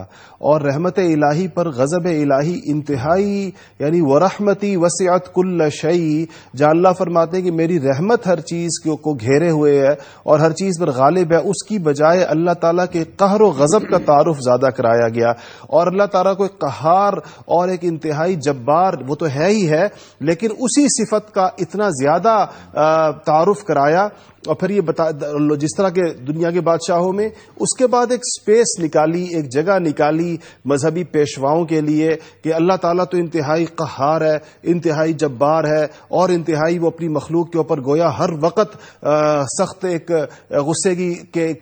اور رحمت الہی پر غزب الہی انتہائی یعنی و رحمتی وسیعت کل جہاں اللہ فرماتے ہیں کہ میری رحمت ہر چیز کو گھیرے ہوئے ہے اور ہر چیز پر غالب ہے اس کی بجائے اللہ تعالیٰ کے قہر و غضب کا تعارف زیادہ کرایا گیا اور اللہ تعالیٰ کو ایک قہار اور ایک انتہائی جبار وہ تو ہے ہی ہے لیکن اسی صفت کا اتنا زیادہ تعارف کرایا اور پھر یہ بتا جس طرح کے دنیا کے بادشاہوں میں اس کے بعد ایک سپیس نکالی ایک جگہ نکالی مذہبی پیشواؤں کے لیے کہ اللہ تعالیٰ تو انتہائی قہار ہے انتہائی جبار ہے اور انتہائی وہ اپنی مخلوق کے اوپر گویا ہر وقت سخت ایک غصے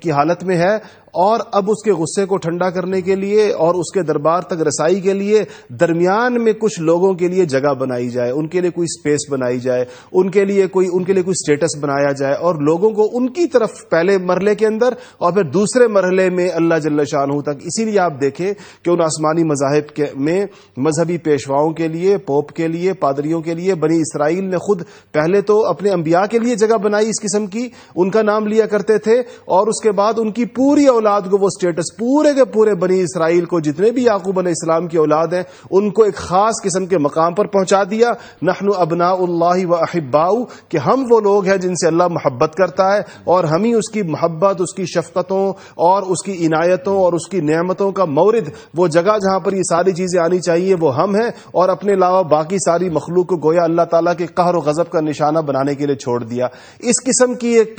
کی حالت میں ہے اور اب اس کے غصے کو ٹھنڈا کرنے کے لیے اور اس کے دربار تک رسائی کے لیے درمیان میں کچھ لوگوں کے لیے جگہ بنائی جائے ان کے لیے کوئی اسپیس بنائی جائے ان کے لیے کوئی ان کے لیے کوئی اسٹیٹس بنایا جائے اور لوگوں کو ان کی طرف پہلے مرحلے کے اندر اور پھر دوسرے مرحلے میں اللہ جل شاہ تک اسی لیے آپ دیکھیں کہ ان آسمانی مذاہب کے میں مذہبی پیشواؤں کے لیے پوپ کے لیے پادریوں کے لیے بنی اسرائیل نے خود پہلے تو اپنے امبیا کے لیے جگہ بنائی اس قسم کی ان کا نام لیا کرتے تھے اور اس کے بعد ان کی پوری اولاد کو وہ اسٹیٹس پورے کے پورے بنی اسرائیل کو جتنے بھی یعقوب علیہ السلام کی اولاد ہیں ان کو ایک خاص قسم کے مقام پر پہنچا دیا نحن ابنا اللہ و احباؤ کہ ہم وہ لوگ ہیں جن سے اللہ محبت کرتا ہے اور ہم ہی اس کی محبت اس کی شفقتوں اور اس کی عنایتوں اور اس کی نعمتوں کا مورد وہ جگہ جہاں پر یہ ساری چیزیں آنی چاہیے وہ ہم ہیں اور اپنے علاوہ باقی ساری مخلوق کو گویا اللہ تعالیٰ کے قہر و غذب کا نشانہ بنانے کے لیے چھوڑ دیا اس قسم کی ایک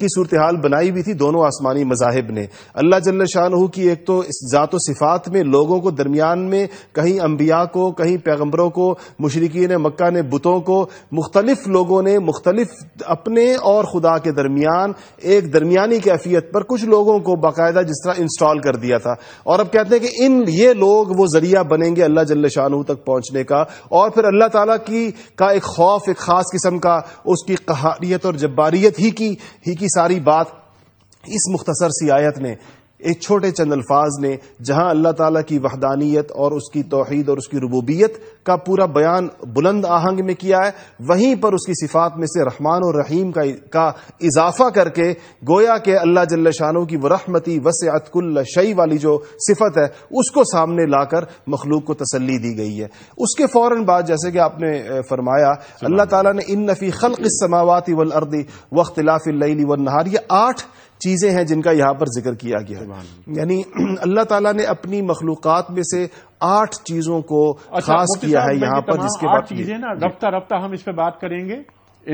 کی صورتحال بنائی ہوئی تھی دونوں آسمانی مذاہب نے اللہ جل شاہ ذات و صفات میں لوگوں کو درمیان میں کہیں انبیاء کو کہیں پیغمبروں کو مشرقین مکہ نے بتوں کو مختلف لوگوں نے مختلف اپنے اور خدا کے درمیان ایک درمیانی کیفیت پر کچھ لوگوں کو باقاعدہ جس طرح انسٹال کر دیا تھا اور اب کہتے ہیں کہ ان یہ لوگ وہ ذریعہ بنیں گے اللہ جل شاہ تک پہنچنے کا اور پھر اللہ تعالیٰ کی کا ایک خوف ایک خاص قسم کا اس کی اور جباریت ہی ہی کی کی ساری بات اس مختصر سی آیت نے ایک چھوٹے چند الفاظ نے جہاں اللہ تعالیٰ کی وحدانیت اور اس کی توحید اور اس کی ربوبیت کا پورا بیان بلند آہنگ میں کیا ہے وہیں پر اس کی صفات میں سے رحمان اور رحیم کا کا اضافہ کر کے گویا کہ اللہ جل شانوں کی ورحمتی وسعت اللہ شعی والی جو صفت ہے اس کو سامنے لا کر مخلوق کو تسلی دی گئی ہے اس کے فوراً بعد جیسے کہ آپ نے فرمایا اللہ تعالیٰ نے ان نفی خلق سماواتی ولردی واختلاف اللیل والنہار نہاری آٹھ چیزیں ہیں جن کا یہاں پر ذکر کیا گیا ہے یعنی اللہ تعالیٰ نے اپنی مخلوقات میں سے آٹھ چیزوں کو اچھا، خاص کیا ہے یہاں پر جس کے بعد چیزیں نا جی۔ رفتہ رفتہ ہم اس پہ بات کریں گے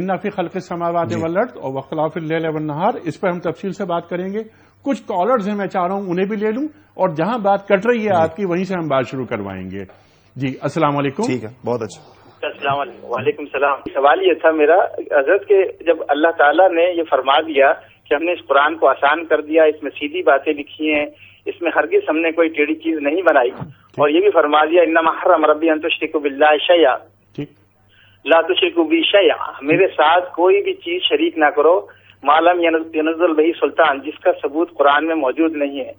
ان نفی انفکل سماواد جی۔ اور وخلاف فل نہار اس پہ ہم تفصیل سے بات کریں گے کچھ کالرز ہیں میں چاہ رہا ہوں انہیں بھی لے لوں اور جہاں بات کٹ رہی ہے جی۔ آپ کی وہیں سے ہم بات شروع کروائیں گے جی السلام علیکم ٹھیک ہے بہت اچھا السلام علیکم وعلیکم السلام سوال یہ تھا میرا حضرت کہ جب اللہ تعالیٰ نے یہ فرما دیا کہ ہم نے اس قرآن کو آسان کر دیا اس میں سیدھی باتیں لکھی ہیں اس میں ہرگز ہم نے کوئی ٹیڑھی چیز نہیں بنائی اور یہ بھی فرما دیا ان محرم ربی انتشرک باللہ شیا لا لاتو شریق شیا میرے ساتھ کوئی بھی چیز شریک نہ کرو معلوم ینز البحی سلطان جس کا ثبوت قرآن میں موجود نہیں ہے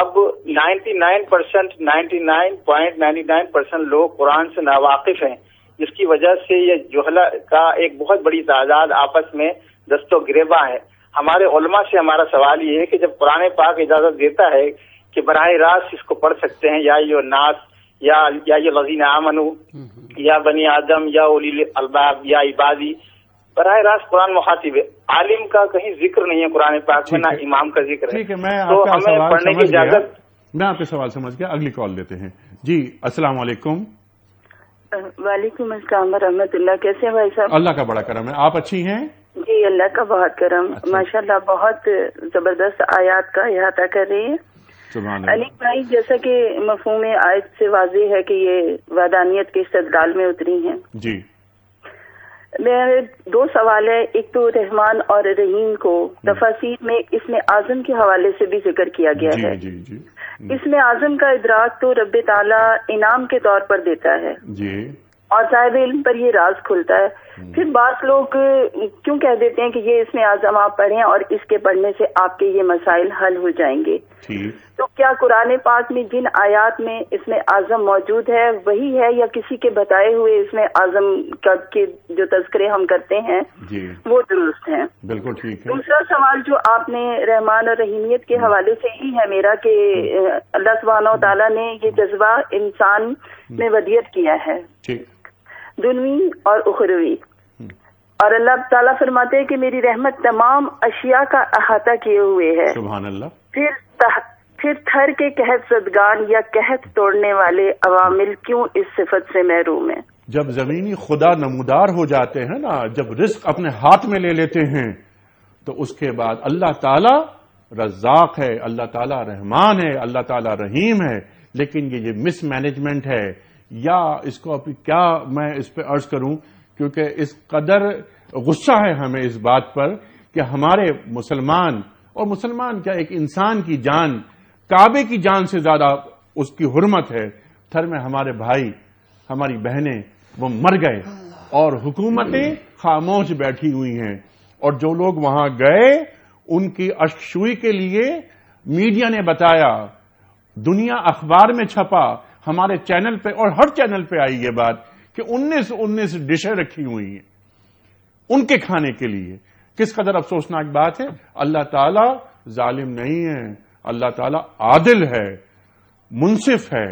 اب ninety nine percent ninety nine point ninety nine percent لوگ قرآن سے ناواقف ہیں جس کی وجہ سے یہ جوہلا کا ایک بہت بڑی تعداد آپس میں دست و گریبا ہے ہمارے علماء سے ہمارا سوال یہ ہے کہ جب قرآن پاک اجازت دیتا ہے کہ براہ راست اس کو پڑھ سکتے ہیں یا یو ناس یا یہ لذین امن یا بنی آدم یا اولی الباب یا عبادی براہ راست قرآن مخاطب ہے عالم کا کہیں ذکر نہیں ہے قرآن پاک میں نہ امام کا ذکر ہے تو ہمیں پڑھنے کی اجازت میں آپ کے سوال سمجھ گیا اگلی کال دیتے ہیں جی السلام علیکم وعلیکم السلام رحمتہ اللہ کیسے بھائی صاحب اللہ کا بڑا کرم ہے آپ اچھی ہیں جی اللہ کا بہت کرم اچھا۔ ماشاء اللہ بہت زبردست آیات کا احاطہ کر رہی ہے علی بھائی جیسا کہ مفہوم آیت سے واضح ہے کہ یہ وادانیت کے استدال میں اتری ہیں جی میرے دو سوال ہے ایک تو رحمان اور رحیم کو تفاصیر میں اس میں اعظم کے حوالے سے بھی ذکر کیا گیا جی، ہے جی، جی۔ اس میں اعظم کا ادراک تو رب تعالیٰ انعام کے طور پر دیتا ہے اور صاحب علم پر یہ راز کھلتا ہے پھر بعض لوگ کیوں کہہ دیتے ہیں کہ یہ اس میں اعظم آپ پڑھیں اور اس کے پڑھنے سے آپ کے یہ مسائل حل ہو جائیں گے تو کیا قرآن پاک میں جن آیات میں اس میں اعظم موجود ہے وہی ہے یا کسی کے بتائے ہوئے اس میں اعظم کے جو تذکرے ہم کرتے ہیں جی۔ وہ درست ہیں دوسرا سوال جو آپ نے رحمان اور رحیمیت کے حوالے سے ہی ہے میرا کہ اللہ و تعالیٰ نے یہ جذبہ انسان میں ودیت کیا ہے دنوی اور اخروی اور اللہ تعالیٰ فرماتے ہیں کہ میری رحمت تمام اشیاء کا احاطہ کیے ہوئے ہے سبحان اللہ پھر پھر تھر کے قحط زدگان یا قحط توڑنے والے عوامل کیوں اس صفت سے محروم ہیں جب زمینی خدا نمودار ہو جاتے ہیں نا جب رزق اپنے ہاتھ میں لے لیتے ہیں تو اس کے بعد اللہ تعالیٰ رزاق ہے اللہ تعالیٰ رحمان ہے اللہ تعالیٰ رحیم ہے لیکن یہ مس مینجمنٹ ہے یا اس کو ابھی کیا میں اس پہ عرض کروں کیونکہ اس قدر غصہ ہے ہمیں اس بات پر کہ ہمارے مسلمان اور مسلمان کیا ایک انسان کی جان کعبے کی جان سے زیادہ اس کی حرمت ہے تھر میں ہمارے بھائی ہماری بہنیں وہ مر گئے اور حکومتیں خاموش بیٹھی ہوئی ہیں اور جو لوگ وہاں گئے ان کی اشکشوئی کے لیے میڈیا نے بتایا دنیا اخبار میں چھپا ہمارے چینل پہ اور ہر چینل پہ آئی یہ بات کہ انیس انیس ڈشیں رکھی ہوئی ہیں ان کے کھانے کے لیے کس قدر افسوسناک بات ہے اللہ تعالیٰ ظالم نہیں ہے اللہ تعالیٰ عادل ہے منصف ہے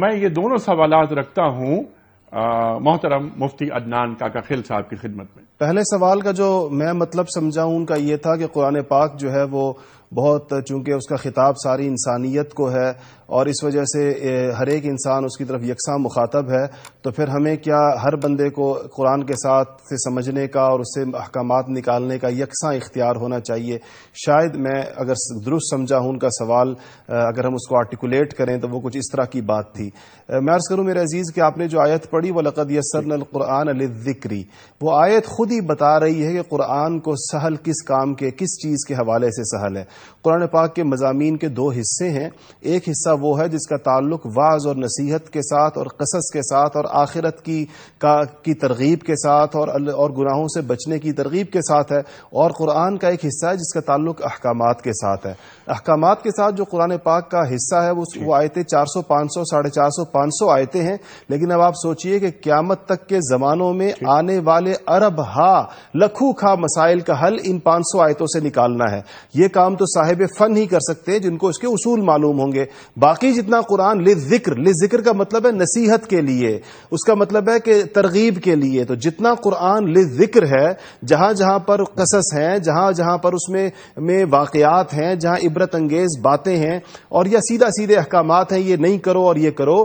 میں یہ دونوں سوالات رکھتا ہوں محترم مفتی عدنان کا صاحب کی خدمت میں پہلے سوال کا جو میں مطلب سمجھا ہوں ان کا یہ تھا کہ قرآن پاک جو ہے وہ بہت چونکہ اس کا خطاب ساری انسانیت کو ہے اور اس وجہ سے ہر ایک انسان اس کی طرف یکساں مخاطب ہے تو پھر ہمیں کیا ہر بندے کو قرآن کے ساتھ سے سمجھنے کا اور اس سے احکامات نکالنے کا یکساں اختیار ہونا چاہیے شاید میں اگر درست سمجھا ہوں ان کا سوال اگر ہم اس کو آرٹیکولیٹ کریں تو وہ کچھ اس طرح کی بات تھی میں عرض کروں میرے عزیز کہ آپ نے جو آیت پڑھی وہ لقد یسرن القرآن علی ذکری وہ آیت خود ہی بتا رہی ہے کہ قرآن کو سہل کس کام کے کس چیز کے حوالے سے سہل ہے قرآن پاک کے مضامین کے دو حصے ہیں ایک حصہ وہ ہے جس کا تعلق واض اور نصیحت کے ساتھ اور قصص کے ساتھ اور آخرت کی کا کی ترغیب کے ساتھ اور اور گناہوں سے بچنے کی ترغیب کے ساتھ ہے اور قرآن کا ایک حصہ ہے جس کا تعلق احکامات کے ساتھ ہے احکامات کے ساتھ جو قرآن پاک کا حصہ ہے جی۔ وہ آیتیں چار سو پانچ سو ساڑھے چار سو پانچ سو آیتیں ہیں لیکن اب آپ سوچئے کہ قیامت تک کے زمانوں میں جی۔ آنے والے ارب ہا لکھو کھا مسائل کا حل ان پانچ سو آیتوں سے نکالنا ہے یہ کام تو صاحب فن ہی کر سکتے جن کو اس کے اصول معلوم ہوں گے باقی جتنا قرآن لِ ذکر ذکر کا مطلب ہے نصیحت کے لیے اس کا مطلب ہے کہ ترغیب کے لیے تو جتنا قرآن لِ ذکر ہے جہاں جہاں پر قصص ہیں جہاں جہاں پر اس میں واقعات ہیں جہاں عبرت انگیز باتیں ہیں اور یا سیدھا سیدھے احکامات ہیں یہ نہیں کرو اور یہ کرو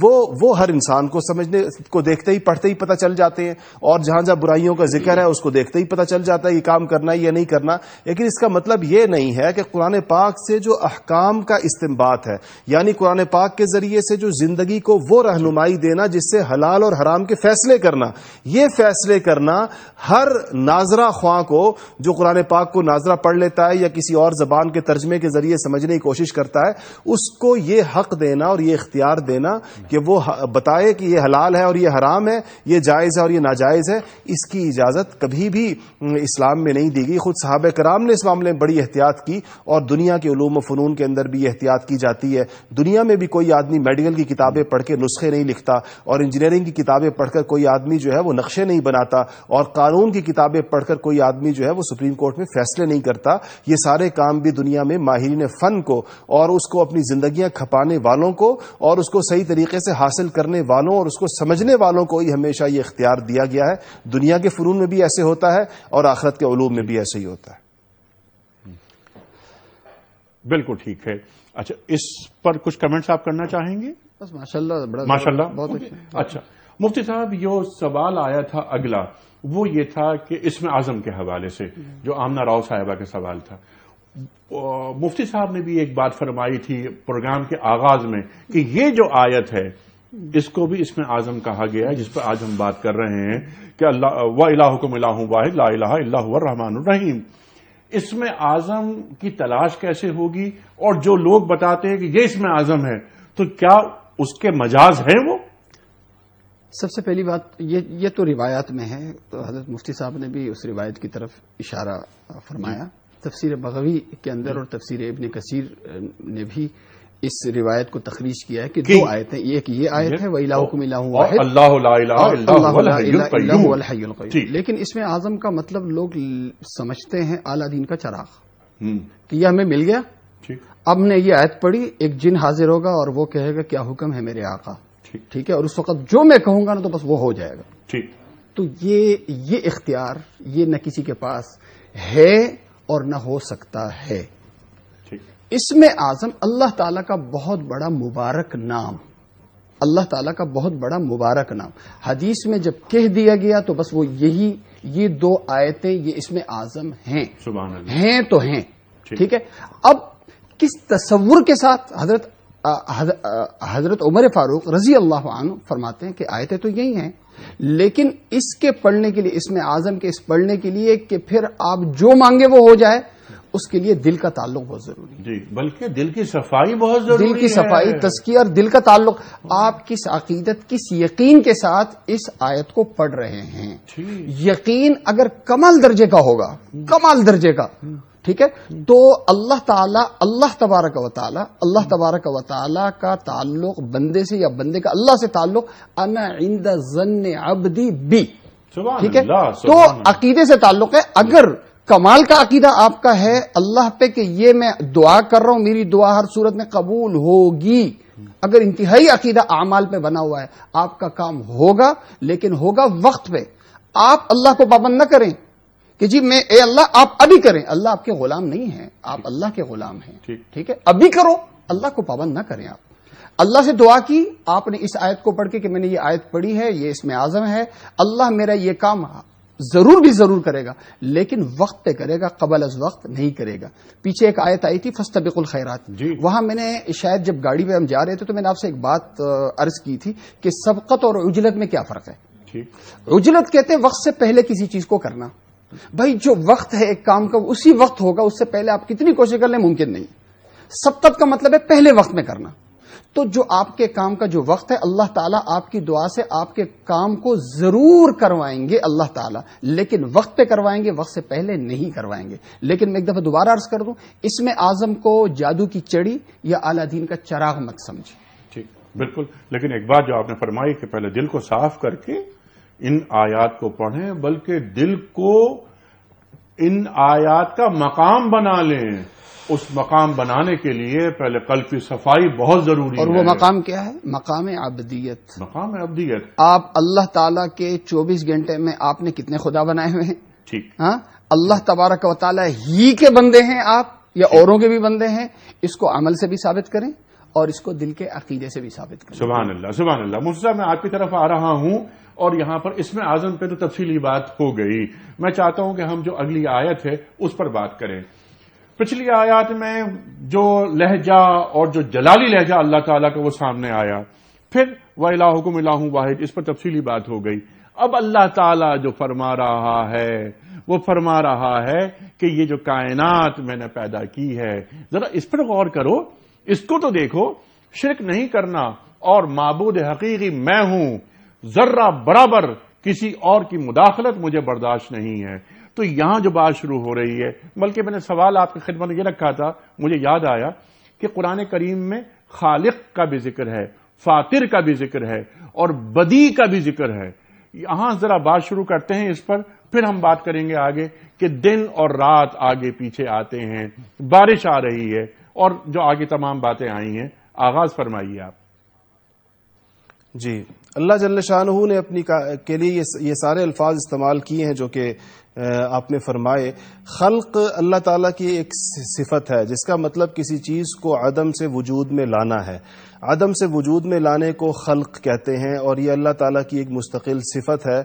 وہ وہ ہر انسان کو سمجھنے کو دیکھتے ہی پڑھتے ہی پتا چل جاتے ہیں اور جہاں جہاں برائیوں کا ذکر ہے اس کو دیکھتے ہی پتا چل جاتا ہے یہ کام کرنا ہے یا نہیں کرنا لیکن اس کا مطلب یہ نہیں ہے کہ قرآن پاک سے جو احکام کا استعمال ہے یعنی قرآن پاک کے ذریعے سے جو زندگی کو وہ رہنمائی دینا جس سے حلال اور حرام کے فیصلے کرنا یہ فیصلے کرنا ہر ناظرہ خواہ کو جو قرآن پاک کو ناظرہ پڑھ لیتا ہے یا کسی اور زبان کے ترجمے کے کے ذریعے سمجھنے کی کوشش کرتا ہے اس کو یہ حق دینا اور یہ اختیار دینا کہ وہ بتائے کہ یہ حلال ہے اور یہ حرام ہے ہے یہ یہ جائز اور ناجائز ہے اس کی اجازت کبھی بھی اسلام میں نہیں دی گئی خود صحابہ کرام نے اس معاملے میں بڑی احتیاط کی اور دنیا کے علوم و فنون کے اندر بھی یہ احتیاط کی جاتی ہے دنیا میں بھی کوئی آدمی میڈیکل کی کتابیں پڑھ کے نسخے نہیں لکھتا اور انجینئرنگ کی کتابیں پڑھ کر کوئی آدمی جو ہے وہ نقشے نہیں بناتا اور قانون کی کتابیں پڑھ کر کوئی آدمی جو ہے وہ سپریم کورٹ میں فیصلے نہیں کرتا یہ سارے کام بھی دنیا میں ماہرین فن کو اور اس کو اپنی زندگیاں کھپانے والوں کو اور اس کو صحیح طریقے سے حاصل کرنے والوں اور اس کو کو سمجھنے والوں ہی ہمیشہ یہ اختیار دیا گیا ہے دنیا کے فنون میں بھی ایسے ہوتا ہے اور آخرت کے علوم میں بھی ایسے ہی ہوتا ہے بالکل ٹھیک ہے اچھا اس پر کچھ کمنٹس آپ کرنا چاہیں گے بس بہت اچھا۔, اچھا۔, اچھا مفتی صاحب جو سوال آیا تھا اگلا وہ یہ تھا کہ اس میں اعظم کے حوالے سے جو آمنا راؤ صاحبہ کا سوال تھا مفتی صاحب نے بھی ایک بات فرمائی تھی پروگرام کے آغاز میں کہ یہ جو آیت ہے اس کو بھی اس میں اعظم کہا گیا ہے جس پہ آج ہم بات کر رہے ہیں کہ اللہ و الہ واحد لا الہ اللہ ہوا رحمٰن الرحیم اس میں اعظم کی تلاش کیسے ہوگی اور جو لوگ بتاتے ہیں کہ یہ اس میں اعظم ہے تو کیا اس کے مجاز ہیں وہ سب سے پہلی بات یہ تو روایات میں ہے تو حضرت مفتی صاحب نے بھی اس روایت کی طرف اشارہ فرمایا تفسیر بغوی کے اندر اور تفسیر ابن کثیر نے بھی اس روایت کو تخریج کیا ہے کہ دو آیتیں وہ جی۔ لیکن اس میں اعظم کا مطلب لوگ سمجھتے ہیں اعلی دین کا چراغ کہ یہ ہمیں مل گیا اب نے یہ آیت پڑھی ایک جن حاضر ہوگا اور وہ کہے گا کیا حکم ہے میرے آقا ٹھیک ہے اور اس وقت جو میں کہوں گا نا تو بس وہ ہو جائے گا تو یہ اختیار یہ نہ کسی کے پاس ہے اور نہ ہو سکتا ہے اس میں آزم اللہ تعالیٰ کا بہت بڑا مبارک نام اللہ تعالیٰ کا بہت بڑا مبارک نام حدیث میں جب کہہ دیا گیا تو بس وہ یہی یہ دو آیتیں یہ اس میں اعظم ہیں ہیں تو ہیں ٹھیک ہے اب کس تصور کے ساتھ حضرت حضرت عمر فاروق رضی اللہ عنہ فرماتے ہیں کہ آیتیں تو یہی ہیں لیکن اس کے پڑھنے کے لیے اس میں آزم کے اس پڑھنے کے لیے کہ پھر آپ جو مانگے وہ ہو جائے اس کے لیے دل کا تعلق بہت ضروری ہے جی، بلکہ دل کی صفائی بہت ضروری دل کی صفائی تسکیہ اور دل کا تعلق آپ کس عقیدت کس یقین کے ساتھ اس آیت کو پڑھ رہے ہیں جی۔ یقین اگر کمال درجے کا ہوگا کمال درجے کا ٹھیک ہے تو اللہ تعالی اللہ تبارک و تعالیٰ اللہ تبارک و تعالیٰ کا تعلق بندے سے یا بندے کا اللہ سے تعلق انا عند عبدی بی ٹھیک ہے تو عقیدے سے تعلق ہے اگر کمال کا عقیدہ آپ کا ہے اللہ پہ کہ یہ میں دعا کر رہا ہوں میری دعا ہر صورت میں قبول ہوگی اگر انتہائی عقیدہ اعمال پہ بنا ہوا ہے آپ کا کام ہوگا لیکن ہوگا وقت پہ آپ اللہ کو پابند نہ کریں کہ جی میں اے اللہ آپ ابھی کریں اللہ آپ کے غلام نہیں ہیں آپ اللہ کے غلام ہیں ٹھیک ہے ابھی کرو اللہ کو پابند نہ کریں آپ اللہ سے دعا کی آپ نے اس آیت کو پڑھ کے کہ میں نے یہ آیت پڑھی ہے یہ اس میں آزم ہے اللہ میرا یہ کام ضرور بھی ضرور کرے گا لیکن وقت پہ کرے گا قبل از وقت نہیں کرے گا پیچھے ایک آیت آئی تھی فستبق الخیرات جی وہاں میں نے شاید جب گاڑی پہ ہم جا رہے تھے تو میں نے آپ سے ایک بات عرض کی تھی کہ سبقت اور اجلت میں کیا فرق ہے اجلت کہتے ہیں وقت سے پہلے کسی چیز کو کرنا بھائی جو وقت ہے ایک کام کا اسی وقت ہوگا اس سے پہلے آپ کتنی کوشش کر لیں ممکن نہیں سب کا مطلب ہے پہلے وقت میں کرنا تو جو آپ کے کام کا جو وقت ہے اللہ تعالیٰ آپ کی دعا سے آپ کے کام کو ضرور کروائیں گے اللہ تعالیٰ لیکن وقت پہ کروائیں گے وقت سے پہلے نہیں کروائیں گے لیکن میں ایک دفعہ دوبارہ عرض کر دوں اس میں آزم کو جادو کی چڑی یا اعلیٰ دین کا چراغ مت سمجھے ٹھیک جی، بالکل لیکن ایک بات جو آپ نے فرمائی کہ پہلے دل کو صاف کر کے ان آیات کو پڑھیں بلکہ دل کو ان آیات کا مقام بنا لیں اس مقام بنانے کے لیے پہلے کی صفائی بہت ضروری ہے اور وہ مقام کیا ہے مقام ابدیت مقام ابدیت آپ اللہ تعالیٰ کے چوبیس گھنٹے میں آپ نے کتنے خدا بنائے ہوئے ہیں ٹھیک ہاں اللہ تبارک و تعالیٰ ہی کے بندے ہیں آپ یا اوروں کے بھی بندے ہیں اس کو عمل سے بھی ثابت کریں اور اس کو دل کے عقیدے سے بھی ثابت کریں سبحان اللہ سبحان اللہ مجھ میں آپ کی طرف آ رہا ہوں اور یہاں پر اس میں آزم پہ تو تفصیلی بات ہو گئی میں چاہتا ہوں کہ ہم جو اگلی آیت ہے اس پر بات کریں پچھلی آیات میں جو لہجہ اور جو جلالی لہجہ اللہ تعالیٰ کا وہ سامنے آیا پھر وہ اللہ حکم واحد اس پر تفصیلی بات ہو گئی اب اللہ تعالیٰ جو فرما رہا ہے وہ فرما رہا ہے کہ یہ جو کائنات میں نے پیدا کی ہے ذرا اس پر غور کرو اس کو تو دیکھو شرک نہیں کرنا اور معبود حقیقی میں ہوں ذرہ برابر کسی اور کی مداخلت مجھے برداشت نہیں ہے تو یہاں جو بات شروع ہو رہی ہے بلکہ میں نے سوال آپ کی خدمت یہ رکھا تھا مجھے یاد آیا کہ قرآن کریم میں خالق کا بھی ذکر ہے فاتر کا بھی ذکر ہے اور بدی کا بھی ذکر ہے یہاں ذرا بات شروع کرتے ہیں اس پر پھر ہم بات کریں گے آگے کہ دن اور رات آگے پیچھے آتے ہیں بارش آ رہی ہے اور جو آگے تمام باتیں آئی ہیں آغاز فرمائیے آپ جی اللہ جل شاہ نے اپنی کے لیے یہ سارے الفاظ استعمال کیے ہیں جو کہ آپ نے فرمائے خلق اللہ تعالیٰ کی ایک صفت ہے جس کا مطلب کسی چیز کو عدم سے وجود میں لانا ہے عدم سے وجود میں لانے کو خلق کہتے ہیں اور یہ اللہ تعالیٰ کی ایک مستقل صفت ہے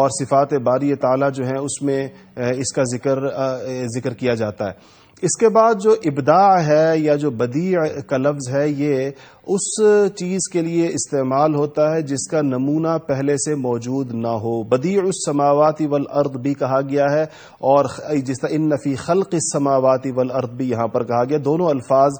اور صفات باری تعالیٰ جو ہیں اس میں اس کا ذکر ذکر کیا جاتا ہے اس کے بعد جو ابداع ہے یا جو بدیع کا لفظ ہے یہ اس چیز کے لیے استعمال ہوتا ہے جس کا نمونہ پہلے سے موجود نہ ہو بدی اس سماواتی ول بھی کہا گیا ہے اور جس طرح ان نفی خلق اس سماواتی ول بھی یہاں پر کہا گیا دونوں الفاظ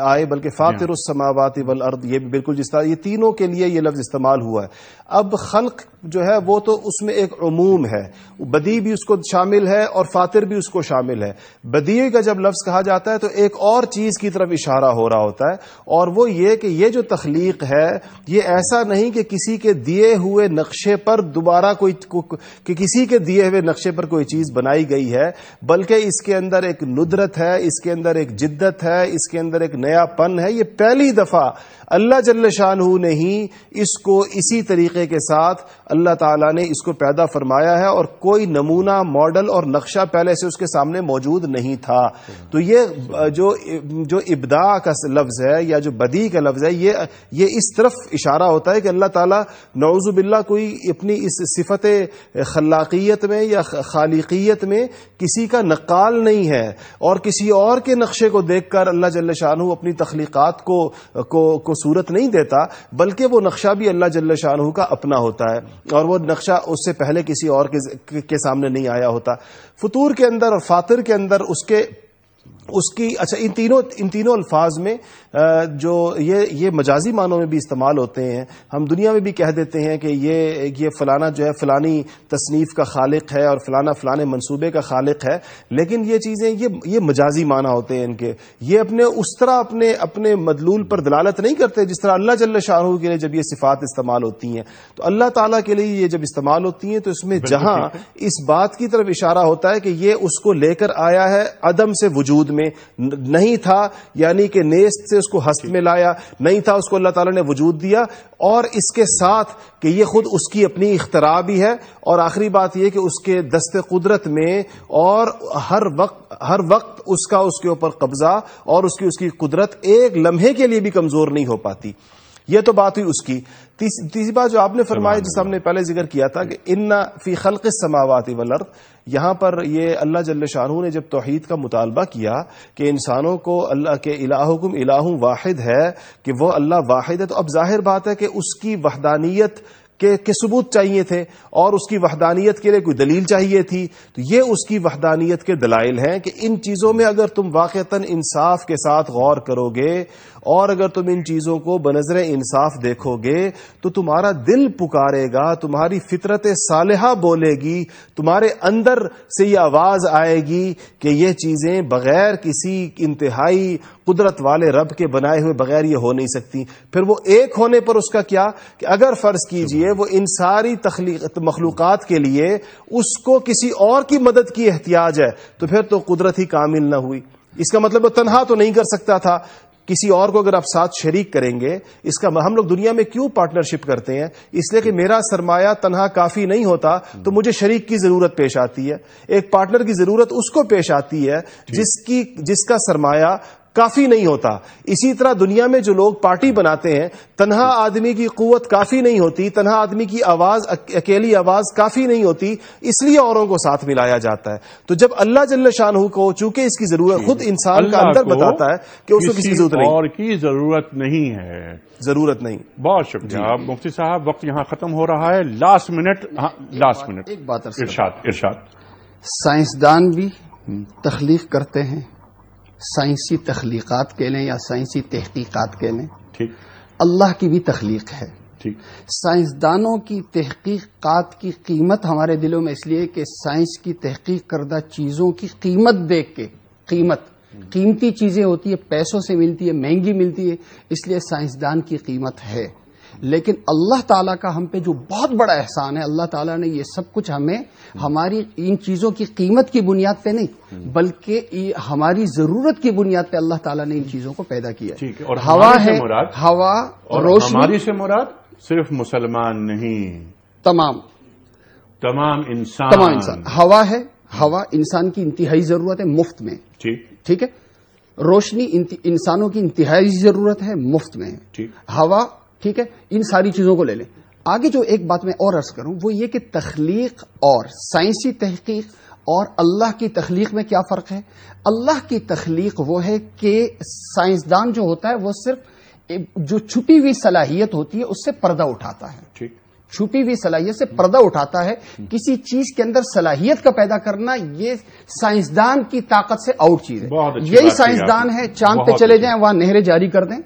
آئے بلکہ فاطر اس سماواتی ول یہ بھی بالکل جس طرح یہ تینوں کے لیے یہ لفظ استعمال ہوا ہے اب خلق جو ہے وہ تو اس میں ایک عموم ہے بدی بھی اس کو شامل ہے اور فاطر بھی اس کو شامل ہے بدیع کا جب لفظ کہا جاتا ہے تو ایک اور چیز کی طرف اشارہ ہو رہا ہوتا ہے اور وہ یہ کہ یہ جو تخلیق ہے یہ ایسا نہیں کہ کسی کے دیے ہوئے نقشے پر دوبارہ کوئی کہ کسی کے دیے ہوئے نقشے پر کوئی چیز بنائی گئی ہے بلکہ اس کے اندر ایک ندرت ہے اس کے اندر ایک جدت ہے اس کے اندر ایک نیا پن ہے یہ پہلی دفعہ اللہ جل شاہ نے ہی اس کو اسی طریقے کے ساتھ اللہ تعالیٰ نے اس کو پیدا فرمایا ہے اور کوئی نمونہ ماڈل اور نقشہ پہلے سے اس کے سامنے موجود نہیں تھا تو یہ جو جو ابدا کا لفظ ہے یا جو بدی کا لفظ ہے یہ یہ اس طرف اشارہ ہوتا ہے کہ اللہ تعالیٰ نعوذ باللہ کوئی اپنی اس صفت خلاقیت میں یا خالقیت میں کسی کا نقال نہیں ہے اور کسی اور کے نقشے کو دیکھ کر اللہ جل شاہ اپنی تخلیقات کو کو, کو صورت نہیں دیتا بلکہ وہ نقشہ بھی اللہ جل شاہ کا اپنا ہوتا ہے اور وہ نقشہ اس سے پہلے کسی اور کے سامنے نہیں آیا ہوتا فطور کے اندر اور فاتر کے اندر اس کے اس کی اچھا ان تینوں ان تینوں الفاظ میں جو یہ یہ مجازی معنوں میں بھی استعمال ہوتے ہیں ہم دنیا میں بھی کہہ دیتے ہیں کہ یہ یہ فلانا جو ہے فلانی تصنیف کا خالق ہے اور فلانا فلاں منصوبے کا خالق ہے لیکن یہ چیزیں یہ یہ مجازی معنی ہوتے ہیں ان کے یہ اپنے اس طرح اپنے اپنے مدلول پر دلالت نہیں کرتے جس طرح اللہ جل شاہ کے لیے جب یہ صفات استعمال ہوتی ہیں تو اللہ تعالیٰ کے لیے یہ جب استعمال ہوتی ہیں تو اس میں جہاں اس بات کی طرف اشارہ ہوتا ہے کہ یہ اس کو لے کر آیا ہے عدم سے وجود میں نہیں تھا یعنی کہ نیست سے اس کو ہست میں لایا نہیں تھا اس کو اللہ تعالی نے وجود دیا اور اس کے ساتھ کہ یہ خود اس کی اپنی اختراع بھی ہے اور آخری بات یہ کہ اس کے دست قدرت میں اور ہر وقت ہر وقت اس کا اس کے اوپر قبضہ اور اس اس کی کی قدرت ایک لمحے کے لیے بھی کمزور نہیں ہو پاتی یہ تو بات ہوئی اس کی تیسری بات جو آپ نے فرمایا جس ہم نے پہلے ذکر کیا تھا کہ ان فی خلق سماواتی ولرد یہاں پر یہ اللہ جل شاہ نے جب توحید کا مطالبہ کیا کہ انسانوں کو اللہ کے الہ گم واحد ہے کہ وہ اللہ واحد ہے تو اب ظاہر بات ہے کہ اس کی وحدانیت کے کے ثبوت چاہیے تھے اور اس کی وحدانیت کے لیے کوئی دلیل چاہیے تھی تو یہ اس کی وحدانیت کے دلائل ہیں کہ ان چیزوں میں اگر تم واقعتا انصاف کے ساتھ غور کرو گے اور اگر تم ان چیزوں کو بنظر انصاف دیکھو گے تو تمہارا دل پکارے گا تمہاری فطرت صالحہ بولے گی تمہارے اندر سے یہ آواز آئے گی کہ یہ چیزیں بغیر کسی انتہائی قدرت والے رب کے بنائے ہوئے بغیر یہ ہو نہیں سکتی پھر وہ ایک ہونے پر اس کا کیا کہ اگر فرض کیجئے وہ ان ساری تخلیق مخلوقات کے لیے اس کو کسی اور کی مدد کی احتیاج ہے تو پھر تو قدرت ہی کامل نہ ہوئی اس کا مطلب وہ تنہا تو نہیں کر سکتا تھا کسی اور کو اگر آپ ساتھ شریک کریں گے اس کا ہم لوگ دنیا میں کیوں پارٹنرشپ کرتے ہیں اس لیے کہ میرا سرمایہ تنہا کافی نہیں ہوتا تو مجھے شریک کی ضرورت پیش آتی ہے ایک پارٹنر کی ضرورت اس کو پیش آتی ہے جی۔ جس کی جس کا سرمایہ کافی نہیں ہوتا اسی طرح دنیا میں جو لوگ پارٹی بناتے ہیں تنہا آدمی کی قوت کافی نہیں ہوتی تنہا آدمی کی آواز اکیلی آواز کافی نہیں ہوتی اس لیے اوروں کو ساتھ ملایا جاتا ہے تو جب اللہ جل شاہ کو چونکہ اس کی ضرورت جی، خود انسان کا اندر بتاتا ہے کہ اس کو کسی ضرورت نہیں اور کی ضرورت نہیں ہے ضرورت نہیں بہت شکریہ جی۔ مفتی صاحب وقت یہاں ختم ہو رہا ہے لاسٹ منٹ لاسٹ منٹ ارشاد ارشاد سائنسدان بھی تخلیق کرتے ہیں سائنسی تخلیقات کے لیں یا سائنسی تحقیقات کہہ لیں ٹھیک اللہ کی بھی تخلیق ہے سائنسدانوں کی تحقیقات کی قیمت ہمارے دلوں میں اس لیے کہ سائنس کی تحقیق کردہ چیزوں کی قیمت دیکھ کے قیمت قیمتی چیزیں ہوتی ہے پیسوں سے ملتی ہے مہنگی ملتی ہے اس لیے سائنسدان کی قیمت ہے لیکن اللہ تعالیٰ کا ہم پہ جو بہت بڑا احسان ہے اللہ تعالیٰ نے یہ سب کچھ ہمیں ہماری ان چیزوں کی قیمت کی بنیاد پہ نہیں بلکہ ہماری ضرورت کی بنیاد پہ اللہ تعالیٰ نے ان چیزوں کو پیدا کیا ہے اور ہوا ہے ہوا روشنی مراد صرف مسلمان نہیں تمام تمام انسان تمام انسان ہوا ہے ہوا انسان کی انتہائی ضرورت ہے مفت میں ٹھیک ہے روشنی انسانوں کی انتہائی ضرورت ہے مفت میں ہوا ٹھیک ہے ان ساری چیزوں کو لے لیں آگے جو ایک بات میں اور عرض کروں وہ یہ کہ تخلیق اور سائنسی تحقیق اور اللہ کی تخلیق میں کیا فرق ہے اللہ کی تخلیق وہ ہے کہ سائنسدان جو ہوتا ہے وہ صرف جو چھپی ہوئی صلاحیت ہوتی ہے اس سے پردہ اٹھاتا ہے ٹھیک چھپی ہوئی صلاحیت سے پردہ اٹھاتا ہے کسی چیز کے اندر صلاحیت کا پیدا کرنا یہ سائنسدان کی طاقت سے آؤٹ چیز ہے یہی سائنسدان ہے چاند پہ چلے جائیں وہاں نہریں جاری کر دیں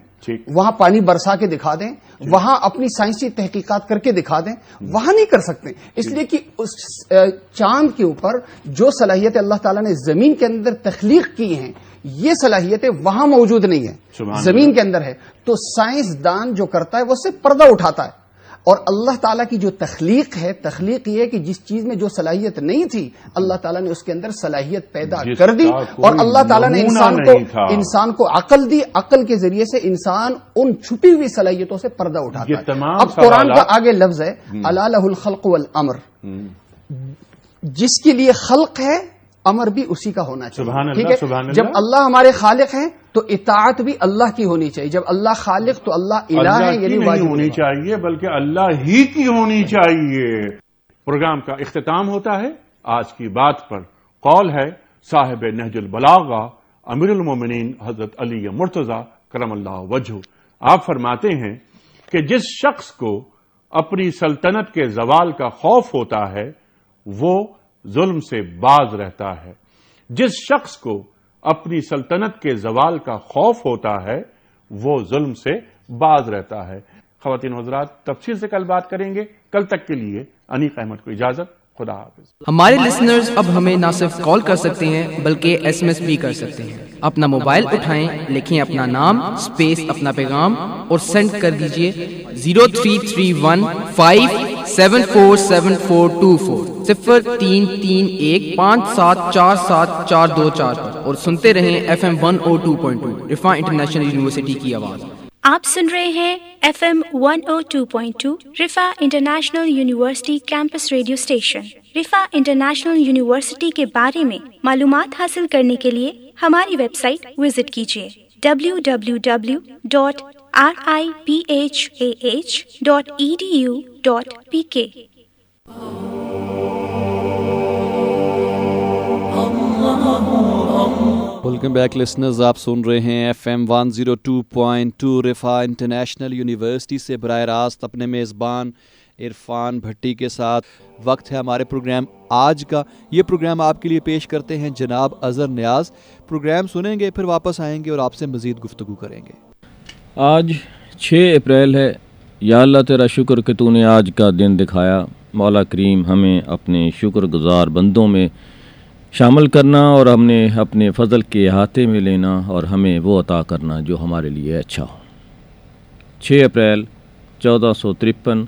وہاں پانی برسا کے دکھا دیں جی۔ وہاں اپنی سائنسی تحقیقات کر کے دکھا دیں وہاں نہیں کر سکتے اس جی۔ لیے کہ اس چاند کے اوپر جو صلاحیت اللہ تعالیٰ نے زمین کے اندر تخلیق کی ہیں یہ صلاحیتیں وہاں موجود نہیں ہیں زمین کے اندر ہے تو سائنس دان جو کرتا ہے وہ صرف پردہ اٹھاتا ہے اور اللہ تعالیٰ کی جو تخلیق ہے تخلیق یہ کہ جس چیز میں جو صلاحیت نہیں تھی اللہ تعالیٰ نے اس کے اندر صلاحیت پیدا کر دی اور اللہ تعالیٰ نے انسان کو انسان کو عقل دی عقل کے ذریعے سے انسان ان چھپی ہوئی صلاحیتوں سے پردہ ہے اب قرآن کا آگے لفظ ہے اللہ الخلق المر جس کے لیے خلق ہے امر بھی اسی کا ہونا شبھان جب اللہ ہمارے خالق ہیں تو اطاعت بھی اللہ کی ہونی چاہیے جب اللہ خالق تو اللہ یعنی ہونی چاہیے بلکہ اللہ ہی کی ہونی چاہیے پروگرام کا اختتام ہوتا ہے آج کی بات پر قول ہے صاحب نہج البلاغا امیر المومنین حضرت علی مرتضی کرم اللہ وجہ آپ فرماتے ہیں کہ جس شخص کو اپنی سلطنت کے زوال کا خوف ہوتا ہے وہ ظلم سے باز رہتا ہے جس شخص کو اپنی سلطنت کے زوال کا خوف ہوتا ہے وہ ظلم سے باز رہتا ہے خواتین حضرات تفصیل سے کل بات کریں گے کل تک کے لیے انیق احمد کو اجازت خدا حافظ ہمارے لسنرز اب ہمیں نہ صرف کال کر سکتے ہیں بلکہ ایس ایم ایس بھی کر سکتے ہیں اپنا موبائل اٹھائیں لکھیں اپنا نام سپیس اپنا پیغام اور سینڈ کر دیجئے زیرو صفر تین تین ایک پانچ سات چار سات چار دو چار اور سنتے رہے F M one O two point Riphah international university کی آواز آپ سن رہے ہیں F M one O two point two Riphah international university campus radio station Riphah international university کے بارے میں معلومات حاصل کرنے کے لیے ہماری ویب سائٹ وزٹ کیجیے W W W dot R I P H A H dot E D U dot P K welcome back listeners آپ سن رہے ہیں F M one zero two point two Riphah international university سے براہ راست اپنے میزبان عرفان بھٹی کے ساتھ وقت ہے ہمارے پروگرام آج کا یہ پروگرام آپ کے لیے پیش کرتے ہیں جناب اظہر نیاز پروگرام سنیں گے پھر واپس آئیں گے اور آپ سے مزید گفتگو کریں گے آج چھ اپریل ہے یا اللہ تیرا شکر کہ تو نے آج کا دن دکھایا مولا کریم ہمیں اپنے شکر گزار بندوں میں شامل کرنا اور ہم نے اپنے فضل کے احاطے میں لینا اور ہمیں وہ عطا کرنا جو ہمارے لیے اچھا ہو چھ اپریل چودہ سو ترپن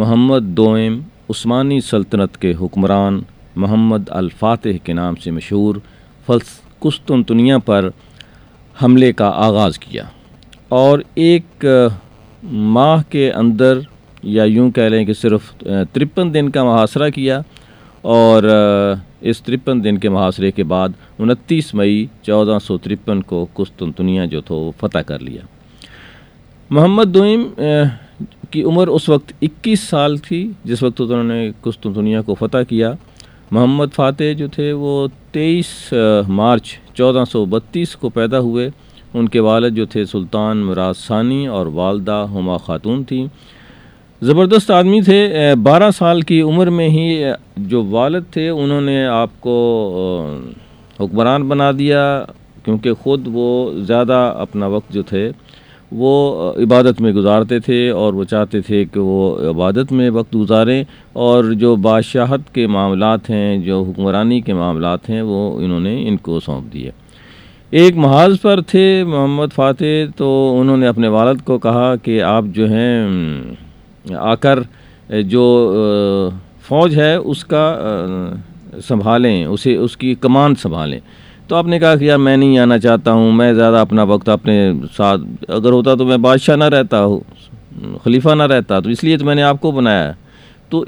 محمد دوئم عثمانی سلطنت کے حکمران محمد الفاتح کے نام سے مشہور فلس قسطنطنیہ پر حملے کا آغاز کیا اور ایک ماہ کے اندر یا یوں کہہ لیں کہ صرف ترپن دن کا محاصرہ کیا اور اس ترپن دن کے محاصرے کے بعد انتیس مئی چودہ سو ترپن کو قسطنطنیہ جو تھا وہ فتح کر لیا محمد دوئم کی عمر اس وقت اکیس سال تھی جس وقت انہوں نے قسطنطنیہ کو فتح کیا محمد فاتح جو تھے وہ تیئیس مارچ چودہ سو بتیس کو پیدا ہوئے ان کے والد جو تھے سلطان مراد ثانی اور والدہ ہما خاتون تھیں زبردست آدمی تھے بارہ سال کی عمر میں ہی جو والد تھے انہوں نے آپ کو حکمران بنا دیا کیونکہ خود وہ زیادہ اپنا وقت جو تھے وہ عبادت میں گزارتے تھے اور وہ چاہتے تھے کہ وہ عبادت میں وقت گزاریں اور جو بادشاہت کے معاملات ہیں جو حکمرانی کے معاملات ہیں وہ انہوں نے ان کو سونپ دیا ایک محاذ پر تھے محمد فاتح تو انہوں نے اپنے والد کو کہا کہ آپ جو ہیں آ کر جو فوج ہے اس کا سنبھالیں اسے اس کی کمان سنبھالیں تو آپ نے کہا کہ یار میں نہیں آنا چاہتا ہوں میں زیادہ اپنا وقت اپنے ساتھ اگر ہوتا تو میں بادشاہ نہ رہتا ہوں خلیفہ نہ رہتا تو اس لیے تو میں نے آپ کو بنایا تو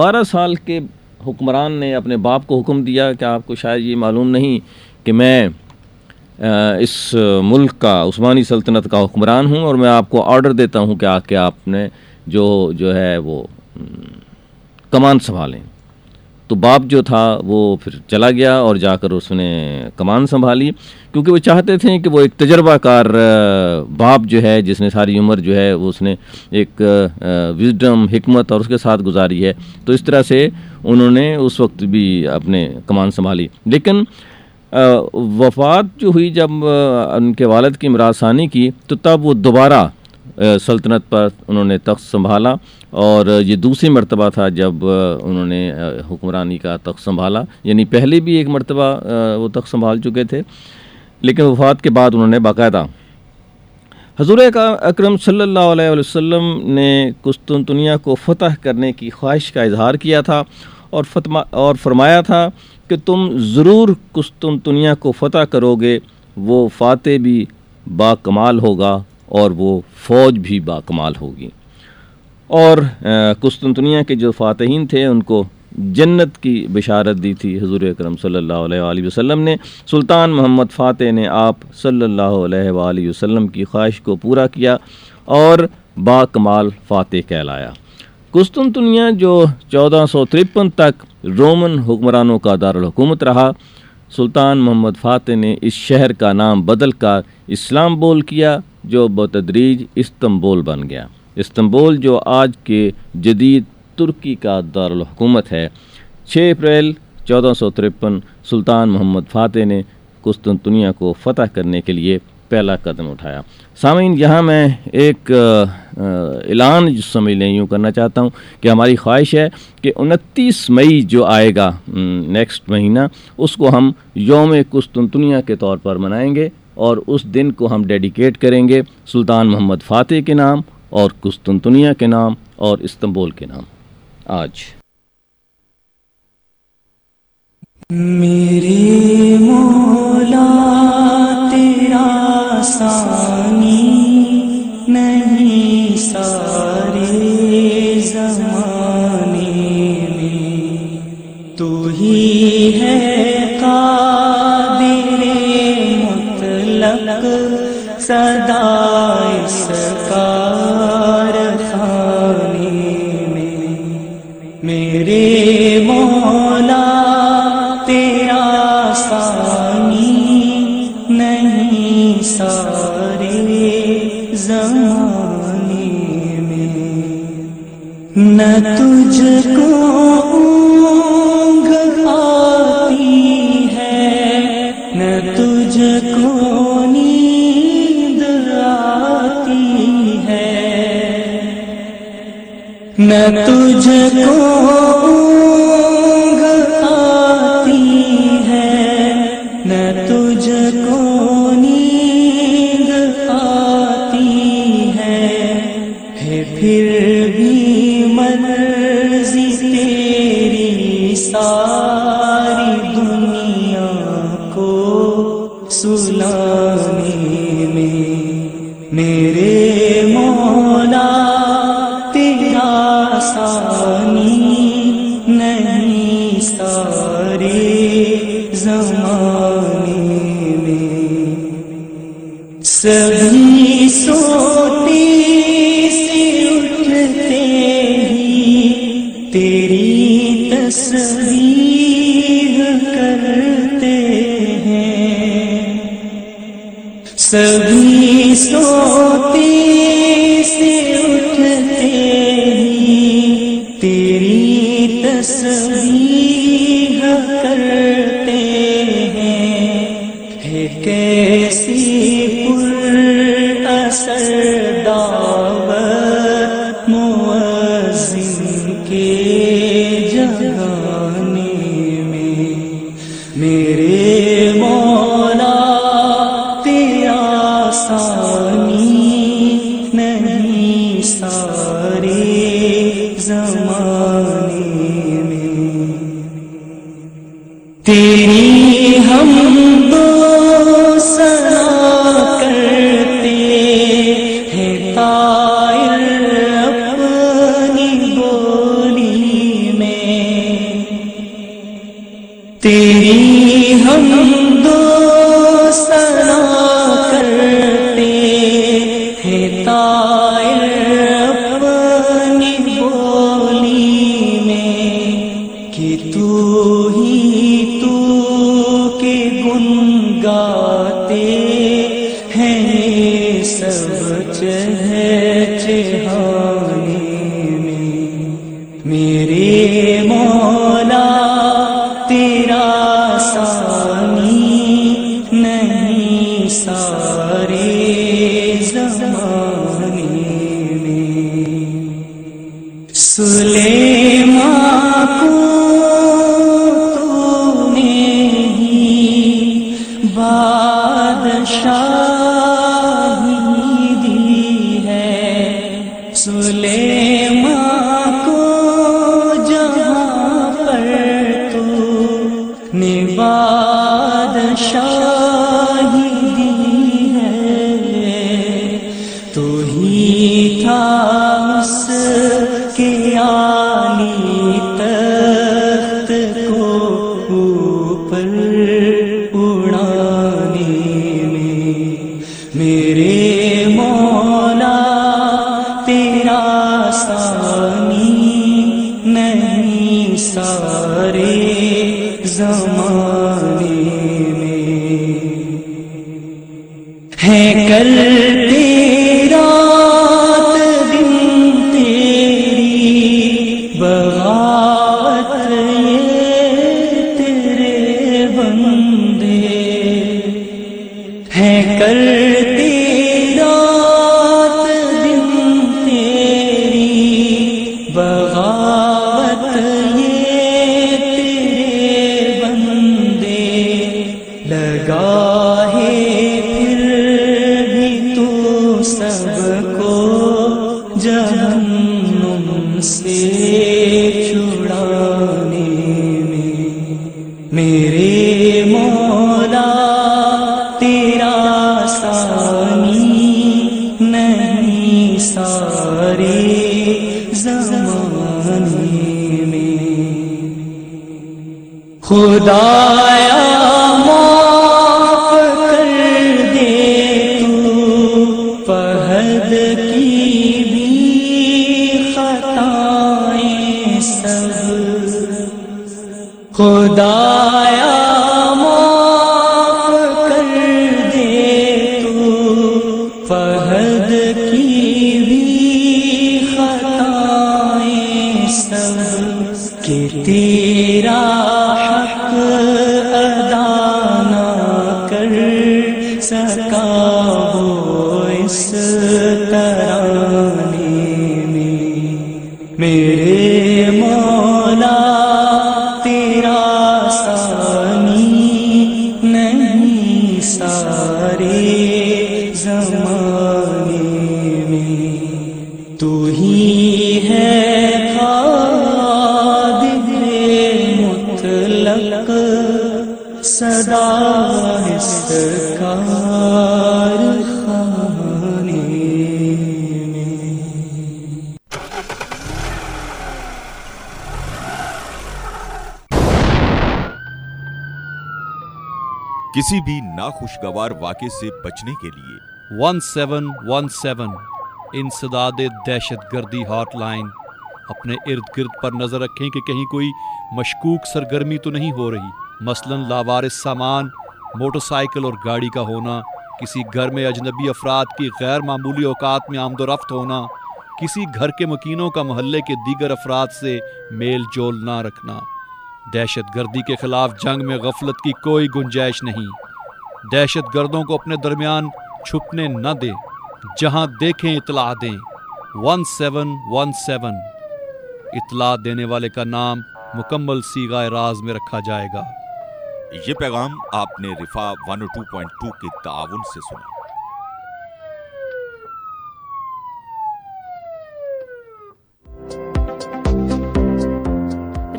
بارہ سال کے حکمران نے اپنے باپ کو حکم دیا کہ آپ کو شاید یہ معلوم نہیں کہ میں اس ملک کا عثمانی سلطنت کا حکمران ہوں اور میں آپ کو آرڈر دیتا ہوں کہ آ کے آپ نے جو جو ہے وہ کمان سنبھالیں تو باپ جو تھا وہ پھر چلا گیا اور جا کر اس نے کمان سنبھالی کیونکہ وہ چاہتے تھے کہ وہ ایک تجربہ کار باپ جو ہے جس نے ساری عمر جو ہے وہ اس نے ایک وزڈم حکمت اور اس کے ساتھ گزاری ہے تو اس طرح سے انہوں نے اس وقت بھی اپنے کمان سنبھالی لیکن وفات جو ہوئی جب ان کے والد کی مراثانی کی تو تب وہ دوبارہ سلطنت پر انہوں نے تخت سنبھالا اور یہ دوسری مرتبہ تھا جب انہوں نے حکمرانی کا تخت سنبھالا یعنی پہلے بھی ایک مرتبہ وہ تخت سنبھال چکے تھے لیکن وفات کے بعد انہوں نے باقاعدہ حضور اکرم صلی اللہ علیہ وسلم نے قسطنطنیہ کو فتح کرنے کی خواہش کا اظہار کیا تھا اور اور فرمایا تھا کہ تم ضرور قسطنطنیہ کو فتح کرو گے وہ فاتح بھی با کمال ہوگا اور وہ فوج بھی با کمال ہوگی اور قسطنطنیہ کے جو فاتحین تھے ان کو جنت کی بشارت دی تھی حضور اکرم صلی اللہ علیہ وآلہ وسلم نے سلطان محمد فاتح نے آپ صلی اللہ علیہ وآلہ وسلم کی خواہش کو پورا کیا اور با کمال فاتح کہلایا قسطنطنیہ جو چودہ سو ترپن تک رومن حکمرانوں کا دارالحکومت رہا سلطان محمد فاتح نے اس شہر کا نام بدل کر اسلام بول کیا جو بتدریج استمبول بن گیا استنبول جو آج کے جدید ترکی کا دارالحکومت ہے چھ اپریل چودہ سو ترپن سلطان محمد فاتح نے قسطنطنیہ کو فتح کرنے کے لیے پہلا قدم اٹھایا سامعین یہاں میں ایک اعلان سمجھ لیں یوں کرنا چاہتا ہوں کہ ہماری خواہش ہے کہ انتیس مئی جو آئے گا نیکسٹ مہینہ اس کو ہم یوم قسطنطنیہ کے طور پر منائیں گے اور اس دن کو ہم ڈیڈیکیٹ کریں گے سلطان محمد فاتح کے نام اور قسطنطنیہ کے نام اور استنبول کے نام آج میری مولا تیرا سانی نہیں سارے میں تو ہی ہے قادر مطلق صدا نہ تجھ کو آتی ہے نہ تجھ کو آتی ہے نہ تجھ کو رے زمان خوشگوار واقع سے بچنے کے لیے ون سیون ون سیون انسداد دہشت گردی ہاٹ لائن اپنے ارد گرد پر نظر رکھیں کہ کہیں کوئی مشکوک سرگرمی تو نہیں ہو رہی مثلا لاوارث سامان موٹر سائیکل اور گاڑی کا ہونا کسی گھر میں اجنبی افراد کی غیر معمولی اوقات میں آمد و رفت ہونا کسی گھر کے مکینوں کا محلے کے دیگر افراد سے میل جول نہ رکھنا دہشت گردی کے خلاف جنگ میں غفلت کی کوئی گنجائش نہیں دہشت گردوں کو اپنے درمیان چھپنے نہ دیں جہاں دیکھیں اطلاع دیں ون سیون ون سیون اطلاع دینے والے کا نام مکمل سیگا راز میں رکھا جائے گا یہ پیغام آپ نے Riphah one two point two کے تعاون سے سنا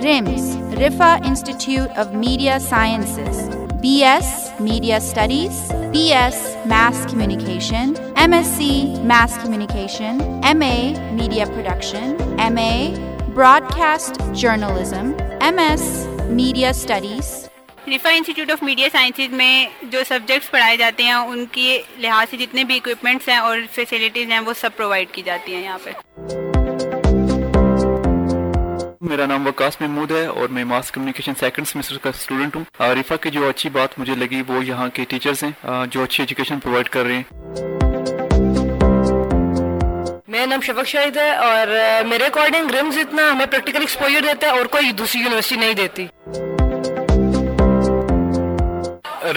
RIMS Riphah institute of media sciences B S Media Studies, BS Mass Communication, MSc Mass Communication, MA Media Production, MA Broadcast Journalism, MS Media Studies, براڈ انسٹیٹیوٹ آف میڈیا سائنسز میں جو سبجیکٹس پڑھائے جاتے ہیں ان کے لحاظ سے جتنے بھی اکوپمنٹس ہیں اور فیسلٹیز ہیں وہ سب پرووائڈ کی جاتی ہیں یہاں پہ میرا نام وکاس محمود ہے اور میں ماس کمیونیکیشن سیکنڈ سمیسٹر کا اسٹوڈنٹ ہوں عارفہ کی جو اچھی بات مجھے لگی وہ یہاں کے ٹیچرز ہیں جو اچھی ایجوکیشن پرووائڈ کر رہے ہیں میرا نام شفق شاہد ہے اور میرے اکارڈنگ رمز اتنا ہمیں پریکٹیکل ایکسپوجر دیتا ہے اور کوئی دوسری یونیورسٹی نہیں دیتی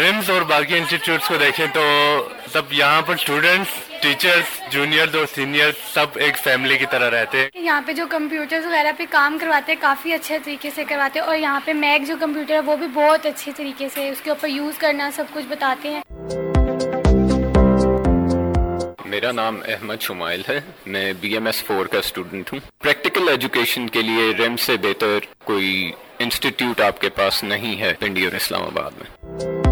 رمز اور باقی انسٹیٹیوٹس کو دیکھیں تو سب یہاں پر اسٹوڈنٹس ٹیچر جونیئر اور سینئر سب ایک فیملی کی طرح رہتے ہیں یہاں پہ جو کمپیوٹر وغیرہ پہ کام کرواتے ہیں کافی اچھے طریقے سے کرواتے ہیں اور یہاں پہ میک جو کمپیوٹر ہے وہ بھی بہت اچھے طریقے سے اس کے اوپر یوز کرنا سب کچھ بتاتے ہیں میرا نام احمد شمائل ہے میں بی ایم ایس فور کا اسٹوڈنٹ ہوں پریکٹیکل ایجوکیشن کے لیے ریم سے بہتر کوئی انسٹیٹیوٹ آپ کے پاس نہیں ہے پنڈی اور اسلام آباد میں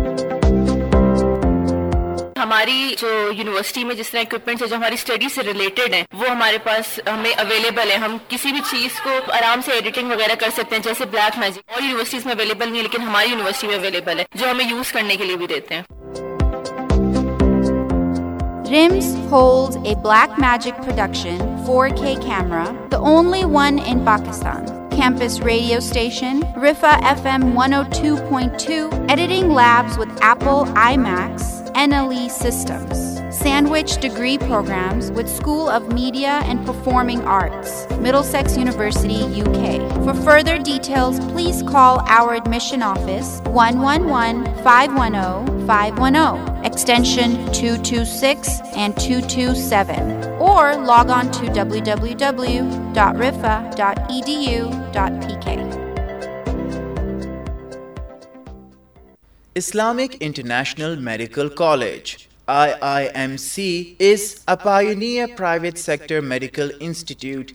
ہماری جو یونیورسٹی میں جس طرح ہے جو ہماری اسٹڈی سے ریلیٹڈ ہیں وہ ہمارے پاس ہمیں اویلیبل ہے ہم کسی بھی چیز کو آرام سے ایڈیٹنگ وغیرہ کر سکتے ہیں جیسے بلیک میجک اور یونیورسٹیز میں اویلیبل نہیں لیکن ہماری یونیورسٹی میں اویلیبل ہے جو ہمیں یوز کرنے کے لیے بھی دیتے ہیں RIMS holds a Black Magic production 4K camera, the only one in Pakistan. Campus radio station, Rifa FM 102.2, editing labs with Apple iMacs, for further detail please call our office one one five اور Islamic international medical college I I M C private sector medical institute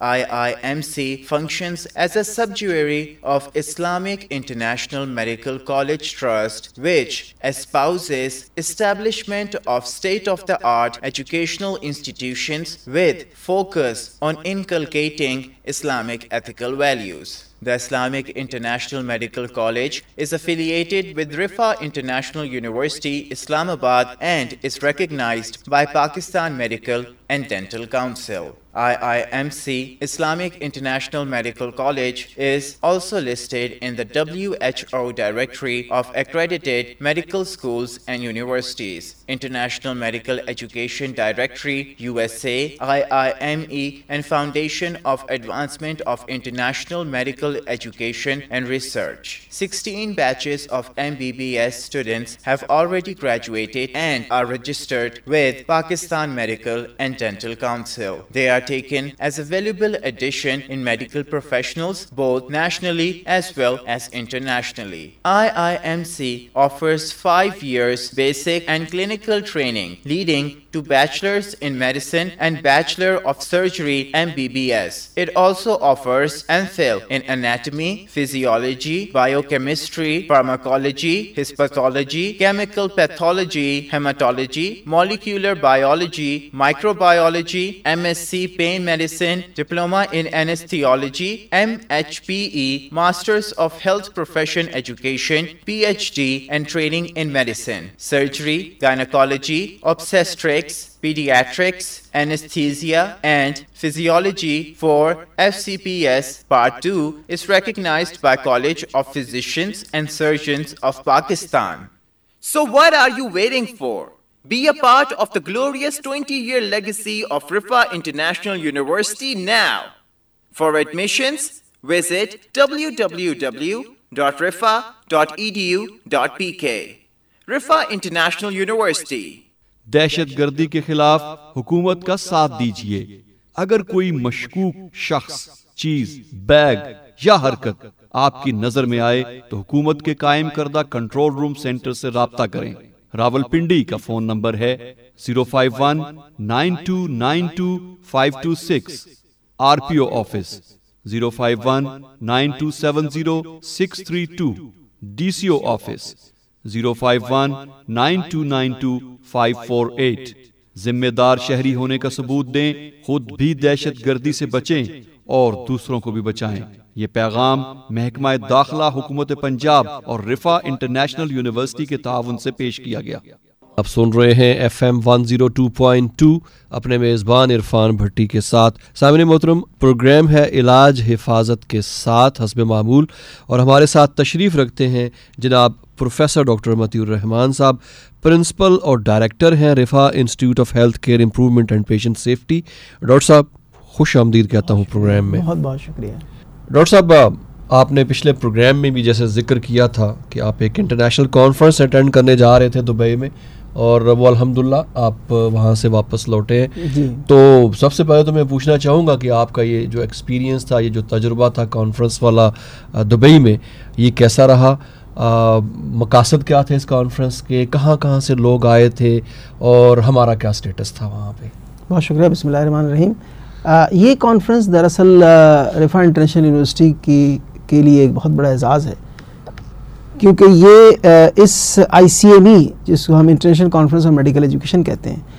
in C functions as a subsidiary of Islamic international medical college trust whose purpose establishment of state of the art educational on inculcating ethical values. The Islamic International Medical College is affiliated with Rifa International University, Islamabad, and is recognized by Pakistan Medical and Dental Council. IIMC Islamic International Medical College is also listed in the WHO Directory of Accredited Medical Schools and Universities. International Medical Education Directory, USA, IIME, and Foundation of Advancement of International Medical Education and Research. 16 batches of MBBS students have already graduated and are registered with Pakistan Medical and Dental Council. They are taken as a valuable addition in medical professionals both nationally as well as internationally. IIMC offers 5 years basic and clinical training leading to Bachelor's in Medicine and Bachelor of Surgery (MBBS). It also offers MPhil in Anatomy, Physiology, Biochemistry, Pharmacology, Histopathology, Chemical Pathology, Hematology, Molecular Biology, Microbiology, MSc Pain Medicine, Diploma in Anesthesiology, MHPE, Masters of Health Profession Education, PhD and Training in Medicine, Surgery, Gynecology, Obstetrics, پیڈیزیاں university new for admission visit W double international university دہشت گردی کے خلاف حکومت کا ساتھ دیجیے اگر کوئی مشکوک شخص چیز بیگ یا حرکت آپ کی نظر میں آئے تو حکومت کے قائم کردہ کنٹرول روم سینٹر سے رابطہ کریں راول پنڈی کا فون نمبر ہے zero five one nine two nine two five two six R P O office zero five one nine two seven zero six three two D C O office zero five one nine two nine two five four eight ذمہ دار شہری ہونے کا ثبوت دیں خود بھی دہشت گردی سے بچیں اور دوسروں کو بھی بچائیں یہ پیغام محکمہ داخلہ حکومت پنجاب اور رفا انٹرنیشنل یونیورسٹی کے تعاون سے پیش کیا گیا اب سن رہے ہیں F M one zero two point two اپنے میزبان عرفان بھٹی کے ساتھ سامنے محترم پروگرام ہے علاج حفاظت کے ساتھ حسب معمول اور ہمارے ساتھ تشریف رکھتے ہیں جناب پروفیسر ڈاکٹر متی الرحمان صاحب پرنسپل اور ڈائریکٹر ہیں Riphah institute of health care improvement and patient safety doctor صاحب خوش آمدید کہتا ہوں پروگرام میں بہت بہت شکریہ ڈاکٹر صاحب آپ نے پچھلے پروگرام میں بھی جیسے ذکر کیا تھا کہ آپ ایک انٹرنیشنل کانفرنس اٹینڈ کرنے جا رہے تھے دبئی میں اور وہ الحمد للہ آپ وہاں سے واپس لوٹے ہیں جی۔ تو سب سے پہلے تو میں پوچھنا چاہوں گا کہ آپ کا یہ جو ایکسپیرینس تھا یہ جو تجربہ تھا کانفرنس والا دبئی میں یہ کیسا رہا مقاصد کیا تھے اس کانفرنس کے کہاں کہاں سے لوگ آئے تھے اور ہمارا کیا سٹیٹس تھا وہاں پہ بہت شکریہ بسم اللہ الرحمن الرحیم یہ کانفرنس دراصل ریفا انٹرنیشنل یونیورسٹی کی کے لیے ایک بہت بڑا اعزاز ہے کیونکہ یہ اس آئی سی ایم ای جس کو ہم international conference of medical education کہتے ہیں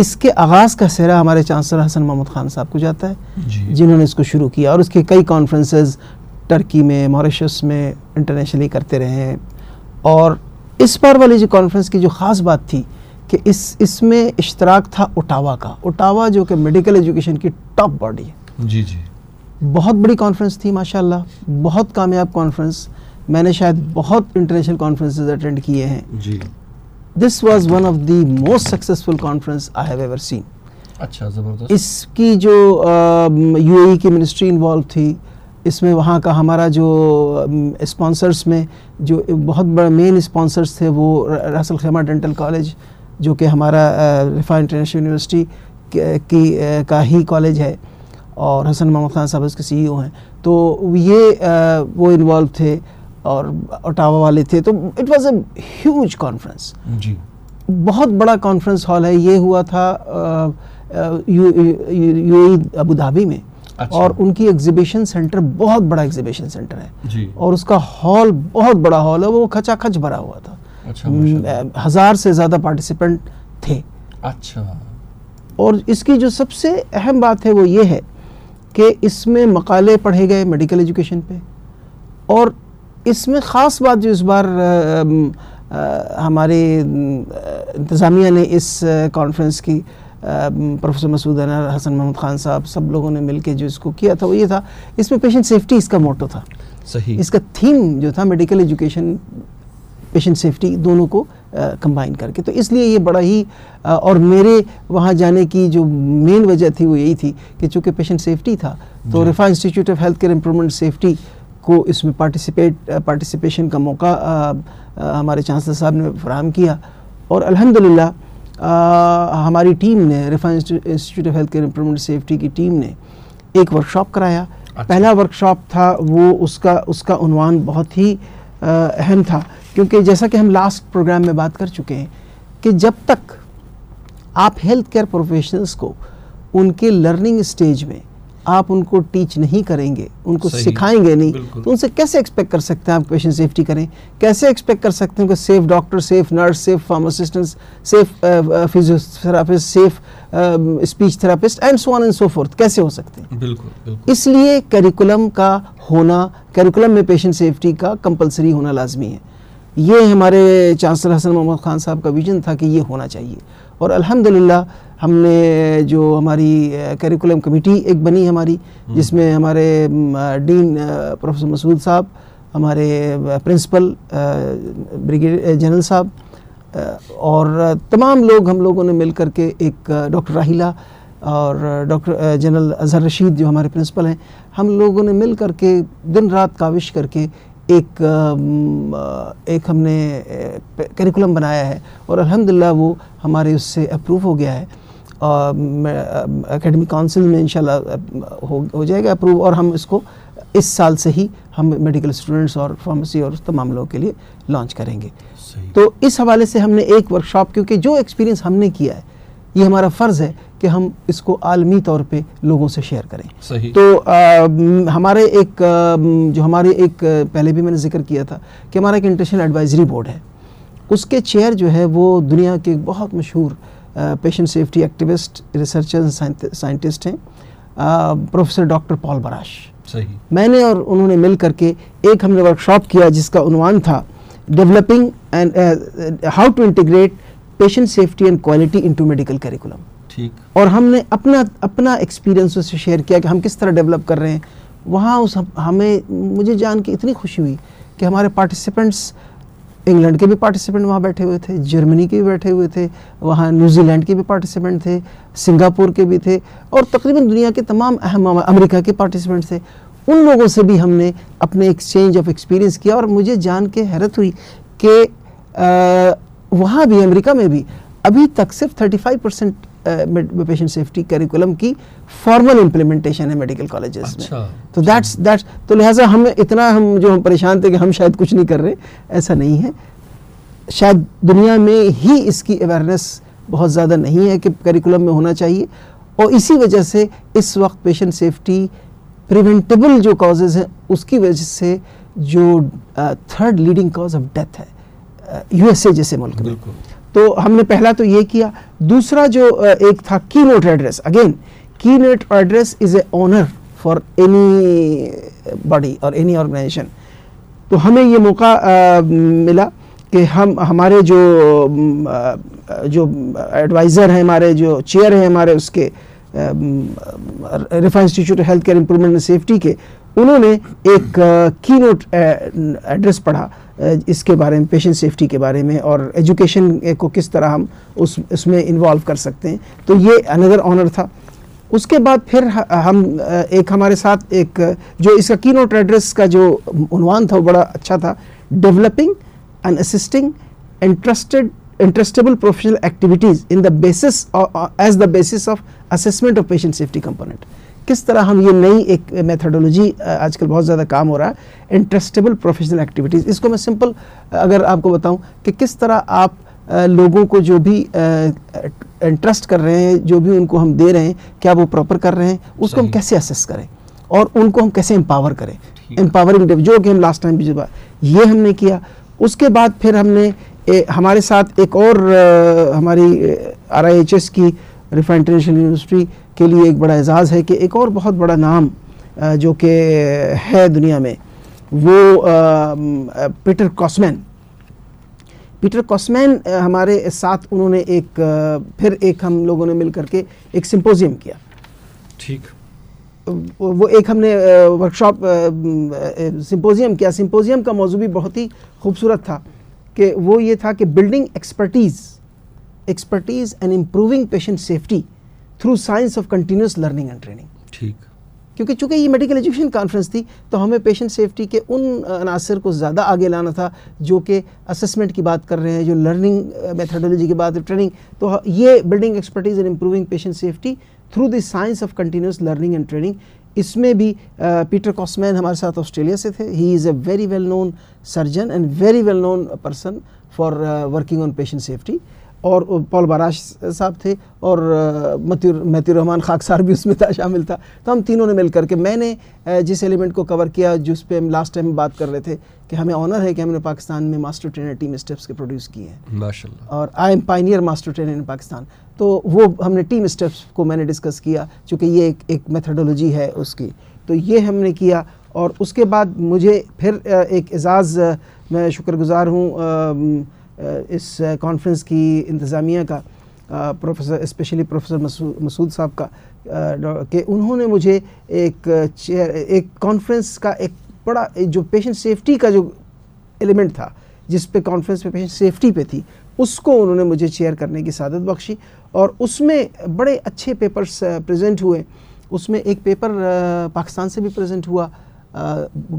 اس کے آغاز کا سہرا ہمارے چانسلر حسن محمد خان صاحب کو جاتا ہے جی۔ جنہوں نے اس کو شروع کیا اور اس کے کئی کانفرنسز ٹرکی میں موریشس میں انٹرنیشنلی کرتے رہے ہیں اور اس بار والی جو کانفرنس کی جو خاص بات تھی کہ اس اس میں اشتراک تھا اٹاوا کا اٹاوا جو کہ میڈیکل ایجوکیشن کی ٹاپ باڈی ہے جی، جی۔ بہت بڑی کانفرنس تھی ماشاءاللہ بہت کامیاب کانفرنس میں نے شاید بہت انٹرنیشنل کانفرنسز اٹینڈ کیے ہیں this was one of the most successful conference اس کی جو یو اے ای کی منسٹری انوالو تھی اس میں وہاں کا ہمارا جو اسپانسرس میں جو بہت بڑا مین اسپانسرس تھے وہ رسل خیمہ ڈینٹل کالج جو کہ ہمارا انٹرنیشنل یونیورسٹی کی کا ہی کالج ہے اور حسن محمد خان صاحب اس کے سی ایو ہیں تو یہ وہ انوالو تھے اور اٹاوا والے تھے تو it was a huge conference جی بہت بڑا کانفرنس ہال ہے یہ ہوا تھا یو ای ابو دھابی میں اچھا۔ اور ان کی ایگزیبیشن سینٹر بہت بڑا ایگزیبیشن سینٹر ہے جی۔ اور اس کا ہال بہت بڑا ہال ہے وہ کھچا کھچ بھرا ہوا تھا اچھا، ہزار سے زیادہ پارٹیسپینٹ تھے اچھا۔ اور اس کی جو سب سے اہم بات ہے وہ یہ ہے کہ اس میں مقالے پڑھے گئے میڈیکل ایجوکیشن پہ اور اس میں خاص بات جو اس بار ہمارے انتظامیہ نے اس کانفرنس کی پروفیسر مسعود انار حسن محمد خان صاحب سب لوگوں نے مل کے جو اس کو کیا تھا وہ یہ تھا اس میں پیشنٹ سیفٹی اس کا موٹو تھا صحیح اس کا تھیم جو تھا میڈیکل ایجوکیشن پیشنٹ سیفٹی دونوں کو کمبائن کر کے تو اس لیے یہ بڑا ہی اور میرے وہاں جانے کی جو مین وجہ تھی وہ یہی تھی کہ چونکہ پیشنٹ سیفٹی تھا تو Riphah institute of health care improvement safety کو اس میں پارٹیسپیٹ پارٹیسپیشن کا موقع ہمارے چانسلر صاحب نے فراہم کیا اور الحمدللہ للہ ہماری ٹیم نے Riphah institute of health care improvement safety کی ٹیم نے ایک ورک شاپ کرایا اچھا۔ پہلا ورک شاپ تھا وہ اس کا اس کا عنوان بہت ہی اہم تھا کیونکہ جیسا کہ ہم لاسٹ پروگرام میں بات کر چکے ہیں کہ جب تک آپ ہیلتھ کیئر پروفیشنلس کو ان کے لرننگ اسٹیج میں آپ ان کو ٹیچ نہیں کریں گے ان کو سکھائیں گے نہیں تو ان سے کیسے ایکسپیکٹ کر سکتے ہیں آپ پیشنٹ سیفٹی کریں کیسے ایکسپیکٹ کر سکتے ہیں کہ safe doctor safe nurse safe pharmacists safe physiotherapist safe speech therapist and so on and so forth کیسے ہو سکتے ہیں بالکل اس لیے کریکولم کا ہونا کریکولم میں پیشنٹ سیفٹی کا کمپلسری ہونا لازمی ہے یہ ہمارے چانسلر حسن محمد خان صاحب کا ویژن تھا کہ یہ ہونا چاہیے اور الحمدللہ ہم نے جو ہماری کریکولم کمیٹی ایک بنی ہماری جس میں ہمارے ڈین پروفیسر مسعود صاحب ہمارے پرنسپل بریگیڈ جنرل صاحب اور تمام لوگ ہم لوگوں نے مل کر کے ایک ڈاکٹر راہیلہ اور ڈاکٹر جنرل اظہر رشید جو ہمارے پرنسپل ہیں ہم لوگوں نے مل کر کے دن رات کاوش کر کے ایک ایک ہم نے کریکولم بنایا ہے اور الحمدللہ وہ ہمارے اس سے اپروو ہو گیا ہے اکیڈمی کانسل میں انشاءاللہ ہو جائے گا اپروو اور ہم اس کو اس سال سے ہی ہم میڈیکل اسٹوڈنٹس اور فارمیسی اور اس تمام لوگوں کے لیے لانچ کریں گے تو اس حوالے سے ہم نے ایک ورک شاپ کیونکہ جو ایکسپیرینس ہم نے کیا ہے یہ ہمارا فرض ہے کہ ہم اس کو عالمی طور پہ لوگوں سے شیئر کریں تو ہمارے ایک جو ہمارے ایک پہلے بھی میں نے ذکر کیا تھا کہ ہمارا ایک انٹرنیشنل ایڈوائزری بورڈ ہے اس کے چیئر جو ہے وہ دنیا کے بہت مشہور patient safety activist researcher scientist ہیں پروفیسر ڈاکٹر پال براش صحیح میں نے اور انہوں نے مل کر کے ایک ہم نے ورک شاپ کیا جس کا عنوان تھا developing and how to integrate patient safety and quality into medical curriculum ٹھیک اور ہم نے اپنا اپنا ایکسپیرینس اسے شیئر کیا کہ ہم کس طرح ڈیولپ کر رہے ہیں وہاں اس ہمیں مجھے جان کے اتنی خوشی ہوئی کہ ہمارے پارٹیسپینٹس انگلینڈ کے بھی پارٹیسپینٹ وہاں بیٹھے ہوئے تھے جرمنی کے بھی بیٹھے ہوئے تھے وہاں نیوزی لینڈ کے بھی پارٹیسپینٹ تھے سنگاپور کے بھی تھے اور تقریباً دنیا کے تمام اہم امریکہ کے پارٹیسپینٹ تھے ان لوگوں سے بھی ہم نے اپنے ایکسچینج آف ایکسپیرینس کیا اور مجھے جان کے حیرت ہوئی کہ وہاں بھی امریکہ میں بھی ابھی تک صرف thirty five percent patient safety curriculum کی فارمل امپلیمنٹیشن ہے میڈیکل کالجز میں اچھا، تو دیٹس دیٹس تو لہٰذا ہم اتنا ہم جو ہم پریشان تھے کہ ہم شاید کچھ نہیں کر رہے ایسا نہیں ہے شاید دنیا میں ہی اس کی اویئرنیس بہت زیادہ نہیں ہے کہ کریکولم میں ہونا چاہیے اور اسی وجہ سے اس وقت پیشنٹ سیفٹی پریونٹیبل جو کازز ہیں اس کی وجہ سے جو third leading cause of death ہے یو ایس اے جیسے ملک بالکل تو ہم نے پہلا تو یہ کیا دوسرا جو ایک تھا keynote address again keynote address is a honour for anybody اور اینی آرگنائزیشن تو ہمیں یہ موقع ملا کہ ہم ہمارے جو جو ایڈوائزر ہیں ہمارے جو چیئر ہیں ہمارے اس کے Riphah institute health care improvement safety کے انہوں نے ایک کی نوٹ ایڈریس پڑھا اس کے بارے میں پیشنٹ سیفٹی کے بارے میں اور ایجوکیشن کو کس طرح ہم اس اس میں انوالو کر سکتے ہیں تو یہ اندر آنر تھا اس کے بعد پھر ہم ایک ہمارے ساتھ ایک جو اس کا کین ایڈریس کا جو عنوان تھا وہ بڑا اچھا تھا developing in assisting interested interestable professional activities in the basis as the basis of assessment of patient safety component کس طرح ہم یہ نئی ایک میتھڈولوجی آج کل بہت زیادہ کام ہو رہا ہے انٹرسٹیبل پروفیشنل ایکٹیویٹیز اس کو میں سمپل اگر آپ کو بتاؤں کہ کس طرح آپ لوگوں کو جو بھی انٹرسٹ کر رہے ہیں جو بھی ان کو ہم دے رہے ہیں کیا وہ پراپر کر رہے ہیں اس کو ہم کیسے اسیس کریں اور ان کو ہم کیسے امپاور کریں امپاورنگ جو کہ ہم لاسٹ ٹائم بھی یہ ہم نے کیا اس کے بعد پھر ہم نے ہمارے ساتھ ایک اور ہماری آر آئی ایچ ایس کی انٹرنیشنل یونیورسٹی کے لیے ایک بڑا اعزاز ہے کہ ایک اور بہت بڑا نام جو کہ ہے دنیا میں وہ پیٹر کاسمین پیٹر کاسمین ہمارے ساتھ انہوں نے ایک پھر ایک ہم لوگوں نے مل کر کے ایک سمپوزیم کیا ٹھیک وہ ایک ہم نے ورکشاپ سمپوزیم کیا سمپوزیم کا موضوع بھی بہت ہی خوبصورت تھا کہ وہ یہ تھا کہ building expertise expertise and improving patient safety through science of continuous learning and training ٹھیک کیونکہ چونکہ یہ میڈیکل ایجوکیشن کانفرنس تھی تو ہمیں پیشنٹ سیفٹی کے ان عناصر کو زیادہ آگے لانا تھا جو کہ اسسمنٹ کی بات کر رہے ہیں جو لرننگ میتھڈولوجی کی بات ٹریننگ تو یہ building expertise and improving patient safety through the science of continuous learning and training اس میں بھی پیٹر کاسمین ہمارے ساتھ آسٹریلیا سے تھے he is a very well known surgeon and very well known person for working on patient safety اور پول باراش صاحب تھے اور مہتی رحمان خاکسار خاک بھی اس میں تھا شامل تھا تو ہم تینوں نے مل کر کے میں نے جس ایلیمنٹ کو کور کیا جس پہ ہم لاسٹ ٹائم بات کر رہے تھے کہ ہمیں آنر ہے کہ ہم نے پاکستان میں ماسٹر ٹرینر ٹیم اسٹیپس کے پروڈیوس کیے ہیں اور I am pioneer master trainer in Pakistan تو وہ ہم نے ٹیم اسٹیپس کو میں نے ڈسکس کیا چونکہ یہ ایک میتھڈولوجی ہے اس کی تو یہ ہم نے کیا اور اس کے بعد مجھے پھر ایک اعزاز میں شکر گزار ہوں اس کانفرنس کی انتظامیہ کا پروفیسر اسپیشلی پروفیسر مسعود صاحب کا کہ انہوں نے مجھے ایک چیئر ایک کانفرنس کا ایک بڑا جو پیشنٹ سیفٹی کا جو ایلیمنٹ تھا جس پہ کانفرنس پہ پیشنٹ سیفٹی پہ تھی اس کو انہوں نے مجھے چیئر کرنے کی سعادت بخشی اور اس میں بڑے اچھے پیپرس پریزنٹ ہوئے اس میں ایک پیپر پاکستان سے بھی پریزنٹ ہوا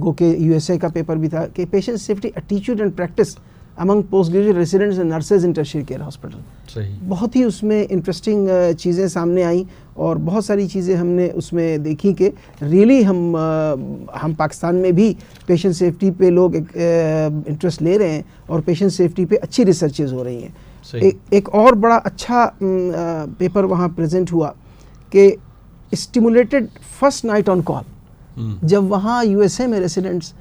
گو کہ یو ایس اے کا پیپر بھی تھا کہ patient safety اٹیچیوڈ and practice among post graduate and nurses in انٹرشیل care hospital بہت ہی اس میں انٹرسٹنگ چیزیں سامنے آئیں اور بہت ساری چیزیں ہم نے اس میں دیکھیں کہ ریئلی ہم ہم پاکستان میں بھی پیشنٹ سیفٹی پہ لوگ انٹرسٹ لے رہے ہیں اور پیشنٹ سیفٹی پہ اچھی ریسرچز ہو رہی ہیں ایک اور بڑا اچھا پیپر وہاں پریزنٹ ہوا کہ stimulated first night on call جب وہاں یو ایس اے میں ریسیڈنٹس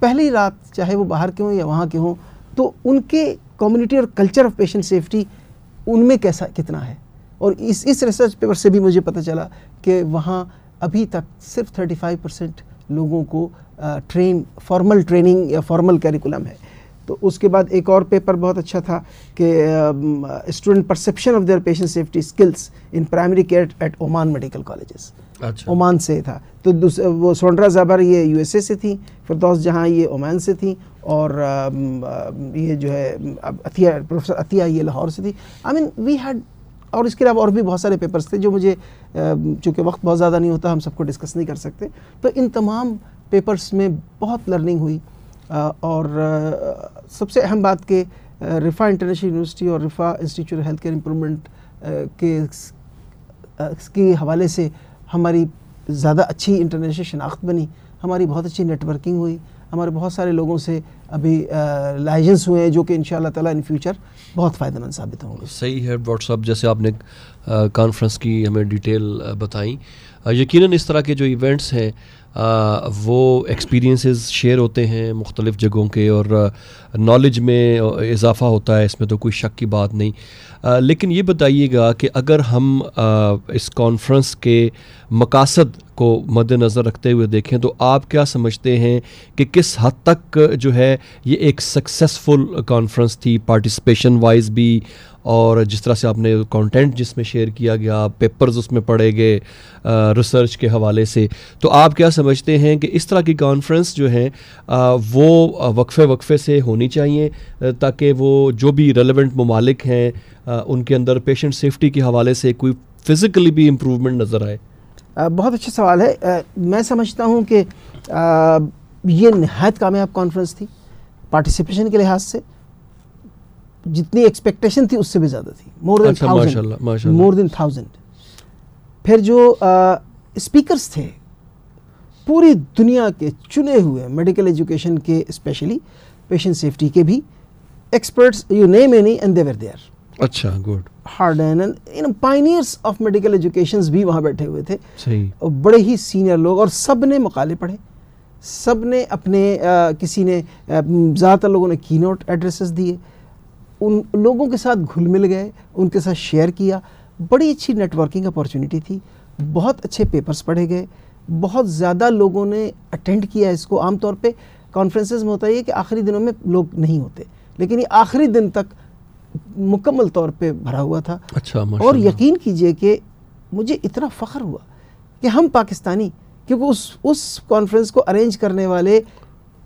پہلی رات چاہے وہ باہر کے ہوں یا وہاں کے ہوں تو ان کے کمیونٹی اور کلچر آف پیشنٹ سیفٹی ان میں کیسا کتنا ہے اور اس اس ریسرچ پیپر سے بھی مجھے پتہ چلا کہ وہاں ابھی تک صرف 35 پرسنٹ لوگوں کو ٹرین فارمل ٹریننگ یا فارمل کیریکولم ہے تو اس کے بعد ایک اور پیپر بہت اچھا تھا کہ student perception of their patient safety skills in primary care at Oman medical colleges اچھا۔ عمان سے تھا تو وہ سونڈرا زبر یہ یو ایس اے سے تھیں فردوس جہاں یہ عمان سے تھیں اور یہ جو ہے عطیہ پروفیسر عطیہ یہ لاہور سے تھی آئی مین وی ہیڈ اور اس کے علاوہ اور بھی بہت سارے پیپرز تھے جو مجھے چونکہ وقت بہت زیادہ نہیں ہوتا ہم سب کو ڈسکس نہیں کر سکتے تو ان تمام پیپرز میں بہت لرننگ ہوئی اور سب سے اہم بات کہ رفا انٹرنیشنل یونیورسٹی اور Riphah institute health care improvement کے حوالے سے ہماری زیادہ اچھی انٹرنیشنل شناخت بنی ہماری بہت اچھی نیٹورکنگ ہوئی ہمارے بہت سارے لوگوں سے ابھی لائجنس ہوئے ہیں جو کہ ان شاء اللہ تعالیٰ ان فیوچر بہت فائدہ مند ثابت ہوں گے صحیح ہے واٹس ایپ جیسے آپ نے کانفرنس کی ہمیں ڈیٹیل بتائیں یقیناً اس طرح کے جو ایونٹس ہیں وہ ایکسپیرینسز شیئر ہوتے ہیں مختلف جگہوں کے اور نالج میں اضافہ ہوتا ہے اس میں تو کوئی شک کی بات نہیں لیکن یہ بتائیے گا کہ اگر ہم اس کانفرنس کے مقاصد کو مد نظر رکھتے ہوئے دیکھیں تو آپ کیا سمجھتے ہیں کہ کس حد تک جو ہے یہ ایک سکسیزفل کانفرنس تھی پارٹیسپیشن وائز بھی اور جس طرح سے آپ نے کانٹینٹ جس میں شیئر کیا گیا پیپرز اس میں پڑھے گئے ریسرچ کے حوالے سے تو آپ کیا سمجھتے ہیں کہ اس طرح کی کانفرنس جو ہیں وہ وقفے وقفے سے ہونی چاہیے تاکہ وہ جو بھی ریلیونٹ ممالک ہیں ان کے اندر پیشنٹ سیفٹی کے حوالے سے کوئی فزیکلی بھی امپروومنٹ نظر آئے بہت اچھا سوال ہے میں سمجھتا ہوں کہ یہ نہایت کامیاب کانفرنس تھی پارٹیسپیشن کے لحاظ سے جتنی ایکسپیکٹیشن تھی اس سے بھی زیادہ تھی more thousand more than thousand پھر جو اسپیکرس تھے پوری دنیا کے چنے ہوئے میڈیکل ایجوکیشن کے اسپیشلی پیشنٹ سیفٹی کے بھی experts you name any me they were there اچھا good hard pioneers of medical educations بھی وہاں بیٹھے ہوئے تھے بڑے ہی سینئر لوگ اور سب نے مقالے پڑھے سب نے اپنے کسی نے زیادہ تر لوگوں نے کی نوٹ ایڈریسز دیے ان لوگوں کے ساتھ گھل مل گئے ان کے ساتھ شیئر کیا بڑی اچھی نیٹورکنگ اپارچونیٹی تھی بہت اچھے پیپرز پڑھے گئے بہت زیادہ لوگوں نے اٹینڈ کیا اس کو عام طور پہ کانفرنسز میں ہوتا یہ کہ آخری دنوں میں لوگ نہیں ہوتے لیکن یہ آخری دن تک مکمل طور پہ بھرا ہوا تھا اچھا اور یقین کیجئے کہ مجھے اتنا فخر ہوا کہ ہم پاکستانی کیونکہ اس اس کانفرنس کو ارینج کرنے والے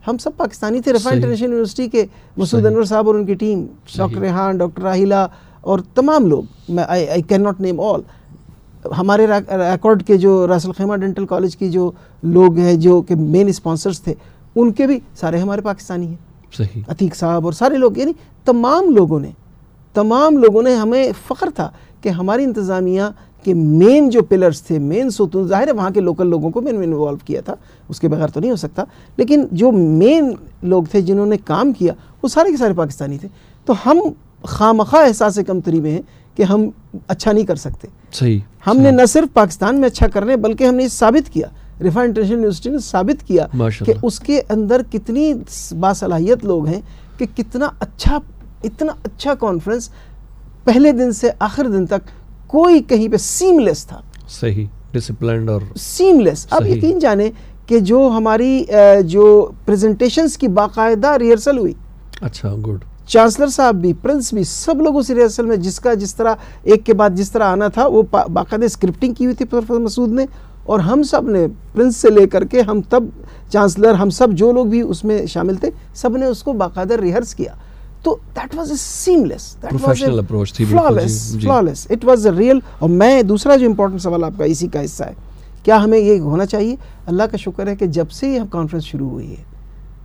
ہم سب پاکستانی تھے رفا انٹرنیشنل یونیورسٹی کے مسعود انور صاحب اور ان کی team doctor Rehan doctor Raheela اور تمام لوگ میں I I can not name all ہمارے ریکارڈ کے جو راسل خیمہ ڈینٹل کالج کی جو لوگ ہیں جو کہ مین اسپانسرس تھے ان کے بھی سارے ہمارے پاکستانی ہیں صحیح عتیق صاحب اور سارے لوگ یعنی تمام لوگوں نے تمام لوگوں نے ہمیں فخر تھا کہ ہماری انتظامیہ کہ مین جو پلرز تھے مین ستون ظاہر ہے وہاں کے لوکل لوگوں کو میں نے انوالو کیا تھا اس کے بغیر تو نہیں ہو سکتا لیکن جو مین لوگ تھے جنہوں نے کام کیا وہ سارے کے سارے پاکستانی تھے تو ہم خامخواہ احساس کم میں ہیں کہ ہم اچھا نہیں کر سکتے ہم نے نہ صرف پاکستان میں اچھا کرنے بلکہ ہم نے یہ ثابت کیا نے ثابت کیا کہ اس کے اندر کتنی باصلاحیت لوگ ہیں کہ کتنا اچھا اتنا اچھا کانفرنس پہلے دن سے آخر دن تک کوئی کہیں پہ سیملیس تھا صحیح ڈسپلنڈ اور سیملیس اب یقین جانے کہ جو ہماری جو پریزنٹیشنز کی باقاعدہ ریئرسل ہوئی اچھا گڈ چانسلر صاحب بھی پرنس بھی سب لوگ اسی ریئرسل میں جس کا جس طرح ایک کے بعد جس طرح آنا تھا وہ باقاعدہ اسکرپٹنگ کی ہوئی تھی پروفیسر مسعود نے اور ہم سب نے پرنس سے لے کر کے ہم تب چانسلر ہم سب جو لوگ بھی اس میں شامل تھے سب نے اس کو باقاعدہ ریہرس کیا تو دیٹ واز اے سیم لیس تھی flawless it was a real اور میں دوسرا جو امپورٹنٹ سوال آپ کا اسی کا حصہ ہے کیا ہمیں یہ ہونا چاہیے اللہ کا شکر ہے کہ جب سے یہ کانفرنس شروع ہوئی ہے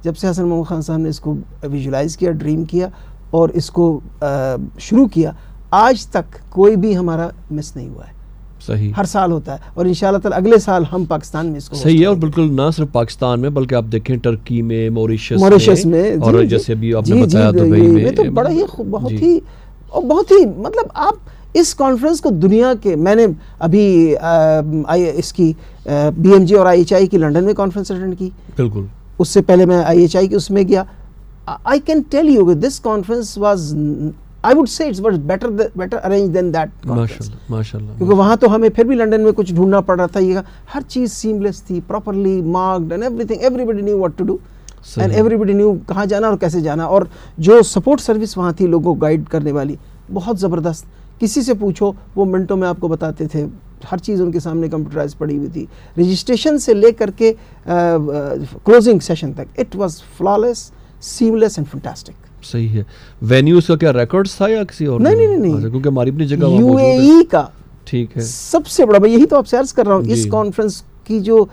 جب سے حسن محمد خان صاحب نے اس کو ویژولائز کیا ڈریم کیا اور اس کو شروع کیا آج تک کوئی بھی ہمارا مس نہیں ہوا ہے ہر سال ہوتا ہے اور انشاءاللہ تعالی اگلے سال ہم پاکستان میں اس کو صحیح ہے اور بالکل نہ صرف پاکستان میں بلکہ آپ دیکھیں ٹرکی میں موریشس موریشس میں اور جی، جی۔ جیسے بھی آپ نے جی، بتایا دبئی میں تو بڑا ہی بہت ہی اور بہت ہی مطلب آپ اس کانفرنس کو دنیا کے میں نے ابھی آئی اس کی بی ایم جی اور آئی ایچ آئی کی لنڈن میں کانفرنس اٹینڈ کی بالکل اس سے پہلے میں آئی ایچ آئی کی اس میں گیا I can tell you this conference was I would would set better better arrange than that ماشاء اللہ وہاں تو ہمیں پھر بھی لنڈن میں کچھ ڈھونڈنا پڑ رہا تھا یہ ہر چیز سیم لیس تھی properly marked and everything everybody knew what to do and everybody knew کہاں جانا اور کیسے جانا اور جو سپورٹ سروس وہاں تھی لوگوں کو گائڈ کرنے والی بہت زبردست کسی سے پوچھو وہ منٹوں میں آپ کو بتاتے تھے ہر چیز ان کے سامنے کمپیوٹرائز پڑی ہوئی تھی رجسٹریشن سے لے کر کے کلوزنگ سیشن تک it was flawless seamless and fantastic صحیح ہے وینیوز کا کیا ریکارڈز تھا یا کسی اور نہیں نہیں اچھا، نہیں کیونکہ ہماری اپنی جگہ یو اے ای کا ٹھیک ہے سب سے بڑا میں یہی تو آپ سے عرض کر رہا ہوں جی۔ اس کانفرنس کی جو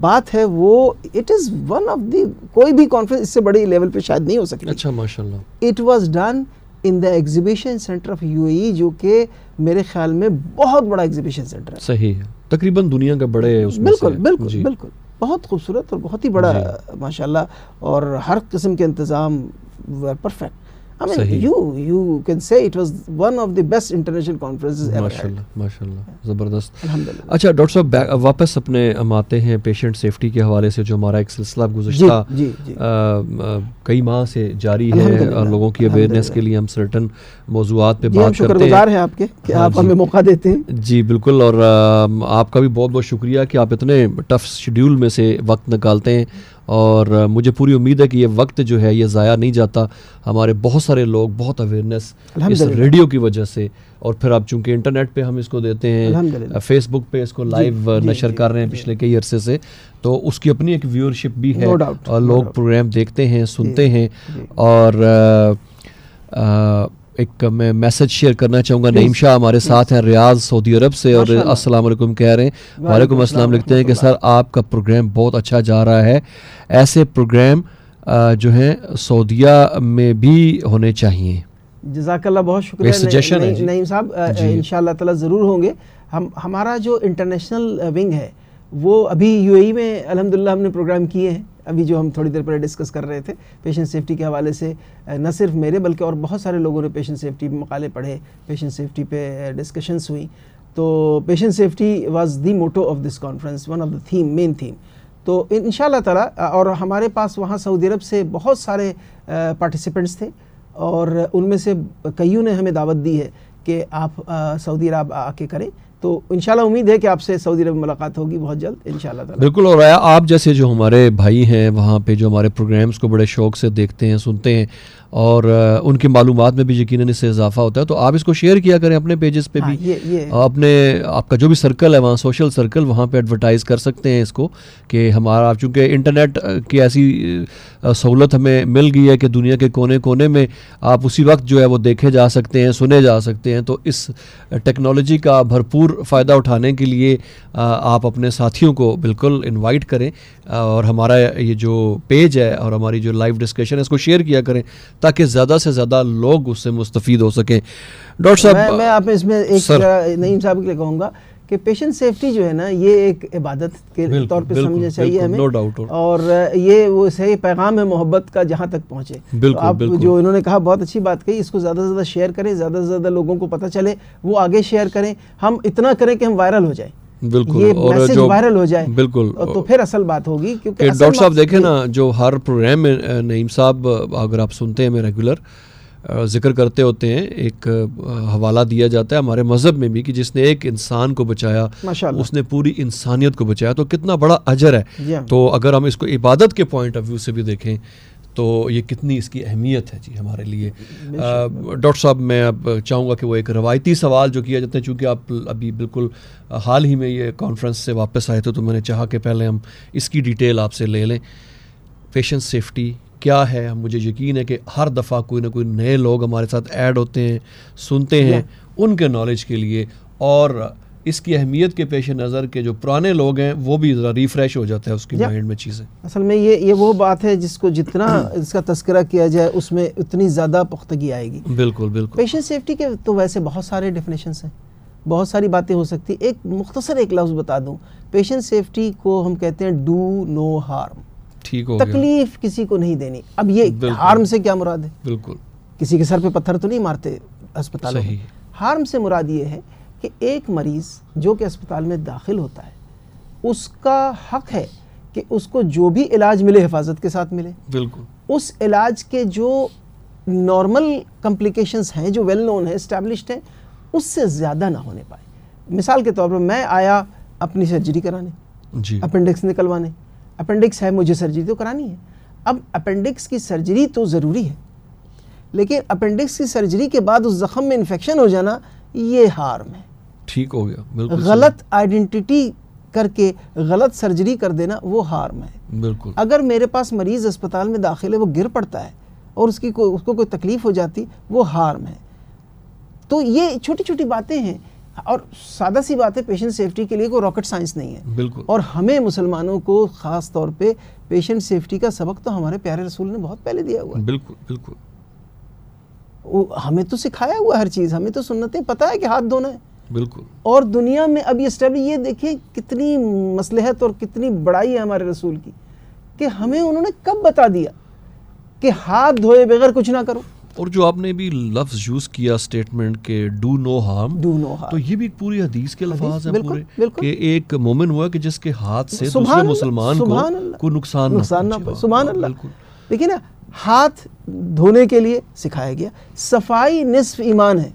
بات ہے وہ it is one of the کوئی بھی کانفرنس اس سے بڑے لیول پہ شاید نہیں ہو سکتی اچھا ماشاء اللہ it was done in the exhibition centre of U A E جو کہ میرے خیال میں بہت بڑا ایگزیبیشن سینٹر ہے صحیح ہے تقریباً دنیا کا بڑے بالکل بالکل جی۔ بالکل بہت خوبصورت اور بہت ہی بڑا جی۔ ماشاءاللہ اور ہر قسم کے انتظام were perfect. I mean, you you can say it was one of the best international conferences ever. کئی ماہ سے جاری ہے لوگوں کی جی بالکل اور آپ کا بھی بہت بہت شکریہ سے وقت نکالتے اور مجھے پوری امید ہے کہ یہ وقت جو ہے یہ ضائع نہیں جاتا ہمارے بہت سارے لوگ بہت اویرنیس اس ریڈیو کی وجہ سے اور پھر آپ چونکہ انٹرنیٹ پہ ہم اس کو دیتے ہیں فیس بک پہ اس کو لائیو جی، جی، نشر جی، کر رہے ہیں پچھلے کئی عرصے سے تو اس کی اپنی ایک ویورشپ بھی ہے لوگ پروگرام دیکھتے ہیں سنتے ہیں اور ایک میں میسج شیئر کرنا چاہوں گا نعیم شاہ ہمارے ساتھ ہیں ریاض سعودی عرب سے اور السلام علیکم کہہ رہے ہیں وعلیکم السلام لکھتے ہیں کہ سر آپ کا پروگرام بہت اچھا جا رہا ہے ایسے پروگرام جو ہیں سعودیہ میں بھی ہونے چاہیے جزاک اللہ بہت شکریہ جی. نعیم صاحب جی. ان شاء اللہ تعالیٰ ضرور ہوں گے ہم ہمارا جو انٹرنیشنل ونگ ہے وہ ابھی یو اے میں الحمدللہ ہم نے پروگرام کیے ہیں ابھی جو ہم تھوڑی دیر پہلے ڈسکس کر رہے تھے پیشنٹ سیفٹی کے حوالے سے نہ صرف میرے بلکہ اور بہت سارے لوگوں نے پیشنٹ سیفٹی مقالے پڑھے پیشنٹ سیفٹی پہ ڈسکشنس ہوئیں تو patient safety was the motto of this conference one of the theme main theme تو ان شاء اللہ تعالیٰ اور ہمارے پاس وہاں سعودی عرب سے بہت سارے پارٹیسپینٹس تھے اور ان میں سے کئیوں نے ہمیں دعوت دی ہے کہ آپ سعودی عرب آ کے کریں تو انشاءاللہ امید ہے کہ آپ سے سعودی عرب ملاقات ہوگی بہت جلد انشاءاللہ تعالی بالکل اور آپ جیسے جو ہمارے بھائی ہیں وہاں پہ جو ہمارے پروگرامز کو بڑے شوق سے دیکھتے ہیں سنتے ہیں اور ان کی معلومات میں بھی یقیناً اس سے اضافہ ہوتا ہے تو آپ اس کو شیئر کیا کریں اپنے پیجز پہ ہاں، بھی اپنے آپ کا جو بھی سرکل ہے وہاں سوشل سرکل وہاں پہ ایڈورٹائز کر سکتے ہیں اس کو کہ ہمارا چونکہ انٹرنیٹ کی ایسی سہولت ہمیں مل گئی ہے کہ دنیا کے کونے کونے میں آپ اسی وقت جو ہے وہ دیکھے جا سکتے ہیں سنے جا سکتے ہیں تو اس ٹیکنالوجی کا بھرپور فائدہ اٹھانے کے لیے آپ اپنے ساتھیوں کو بالکل انوائٹ کریں اور ہمارا یہ جو پیج ہے اور ہماری جو لائیو ڈسکشن کیا کریں تاکہ زیادہ سے زیادہ لوگ اس سے مستفید ہو سکیں صاحب صاحب میں میں آپ اس ایک نعیم کے کہوں گا کہ پیشنٹ سیفٹی جو ہے نا یہ ایک عبادت کے طور پہ اور یہ وہ صحیح پیغام ہے محبت کا جہاں تک پہنچے آپ جو انہوں نے کہا بہت اچھی بات کہی اس کو زیادہ سے زیادہ شیئر کریں زیادہ سے زیادہ لوگوں کو پتا چلے وہ آگے شیئر کریں ہم اتنا کریں کہ ہم وائرل ہو جائیں بالکل یہ اور جو وائرل ہو جائے بالکل تو پھر اصل بات ہوگی کیونکہ ڈاکٹر صاحب دیکھیں نا جو ہر پروگرام میں نعیم صاحب اگر آپ سنتے ہیں میں ریگولر ذکر کرتے ہوتے ہیں ایک حوالہ دیا جاتا ہے ہمارے مذہب میں بھی کہ جس نے ایک انسان کو بچایا اس نے پوری انسانیت کو بچایا تو کتنا بڑا اجر ہے جی ہاں۔ تو اگر ہم اس کو عبادت کے پوائنٹ آف ویو سے بھی دیکھیں تو یہ کتنی اس کی اہمیت ہے جی ہمارے لیے ڈاکٹر صاحب میں اب چاہوں گا کہ وہ ایک روایتی سوال جو کیا جاتا ہے چونکہ آپ ابھی بالکل حال ہی میں یہ کانفرنس سے واپس آئے تھے تو میں نے چاہا کہ پہلے ہم اس کی ڈیٹیل آپ سے لے لیں پیشنٹ سیفٹی کیا ہے مجھے یقین ہے کہ ہر دفعہ کوئی نہ کوئی نئے لوگ ہمارے ساتھ ایڈ ہوتے ہیں سنتے ہیں ان کے نالج کے لیے اور اس کی اہمیت کے پیش نظر کے جو پرانے لوگ ہیں وہ بھی ذرا ریفریش ہو جاتا ہے اس کی مائنڈ میں چیزیں اصل میں یہ یہ وہ بات ہے جس کو جتنا اس کا تذکرہ کیا جائے اس میں اتنی زیادہ پختگی آئے گی بالکل بالکل پیشنٹ سیفٹی کے تو ویسے بہت سارے ڈیفینیشنس ہیں بہت ساری باتیں ہو سکتی ایک مختصر ایک لفظ بتا دوں پیشنٹ سیفٹی کو ہم کہتے ہیں ڈو نو ہارم ٹھیک ہو تکلیف کسی کو نہیں دینی اب یہ ہارم سے کیا مراد ہے بالکل کسی کے سر پہ پتھر تو نہیں مارتے ہسپتالوں میں ہارم سے مراد یہ ہے کہ ایک مریض جو کہ اسپتال میں داخل ہوتا ہے اس کا حق ہے کہ اس کو جو بھی علاج ملے حفاظت کے ساتھ ملے بالکل اس علاج کے جو نارمل کمپلیکیشنز ہیں جو ویل نون ہیں اسٹیبلشڈ ہیں اس سے زیادہ نہ ہونے پائے مثال کے طور پر میں آیا اپنی سرجری کرانے جی اپینڈکس نکلوانے اپینڈکس ہے مجھے سرجری تو کرانی ہے اب اپینڈکس کی سرجری تو ضروری ہے لیکن اپینڈکس کی سرجری کے بعد اس زخم میں انفیکشن ہو جانا یہ ہارم ہے ٹھیک ہو گیا بالکل غلط آئیڈینٹی کر کے غلط سرجری کر دینا وہ ہارم ہے بالکل اگر میرے پاس مریض اسپتال میں داخل ہے وہ گر پڑتا ہے اور اس کی کو اس کو کوئی تکلیف ہو جاتی وہ ہارم ہے تو یہ چھوٹی چھوٹی باتیں ہیں اور سادہ سی بات ہے پیشنٹ سیفٹی کے لیے کوئی راکٹ سائنس نہیں ہے بالکل اور ہمیں مسلمانوں کو خاص طور پہ پیشنٹ سیفٹی کا سبق تو ہمارے پیارے رسول نے بہت پہلے دیا ہوا بالکل بالکل ہمیں تو سکھایا ہوا ہر چیز ہمیں تو سنتیں پتا ہے کہ ہاتھ دھونا ہے بالکل اور دنیا میں اب یہ دیکھیں کتنی مسلحت اور کتنی بڑائی ہے ہمارے رسول کی کہ ہمیں انہوں نے کب بتا دیا کہ ہاتھ دھوئے بغیر کچھ نہ کرو اور جو آپ نے بھی لفظ یوز کیا سٹیٹمنٹ کے do no harm do no harm تو یہ بھی پوری حدیث کے لفاظ ہیں پورے بلکل. کہ ایک مومن ہوا کہ جس کے ہاتھ سے دوسرے مسلمان کو کوئی نقصان نہ پہنچے سبحان اللہ بالکل دیکھیں نا ہاتھ دھونے کے لیے سکھایا گیا صفائی نصف ایمان ہے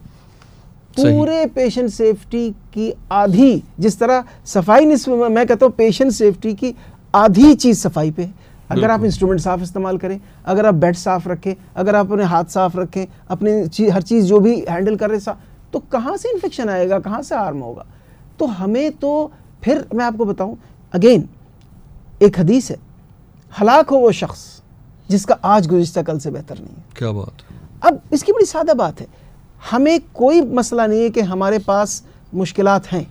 پورے پیشنٹ سیفٹی کی آدھی جس طرح صفائی نصف میں کہتا ہوں پیشنٹ سیفٹی کی آدھی چیز صفائی پہ اگر آپ انسٹرومنٹ صاف استعمال کریں اگر آپ بیڈ صاف رکھیں اگر آپ اپنے ہاتھ صاف رکھیں اپنی ہر چیز جو بھی ہینڈل کر رہے تو کہاں سے انفیکشن آئے گا کہاں سے آرم ہوگا تو ہمیں تو پھر میں آپ کو بتاؤں اگین ایک حدیث ہے ہلاک ہو وہ شخص جس کا آج گزشتہ کل سے بہتر نہیں ہے کیا بات اب اس کی بڑی سادہ بات ہے ہمیں کوئی مسئلہ نہیں ہے کہ ہمارے پاس مشکلات ہیں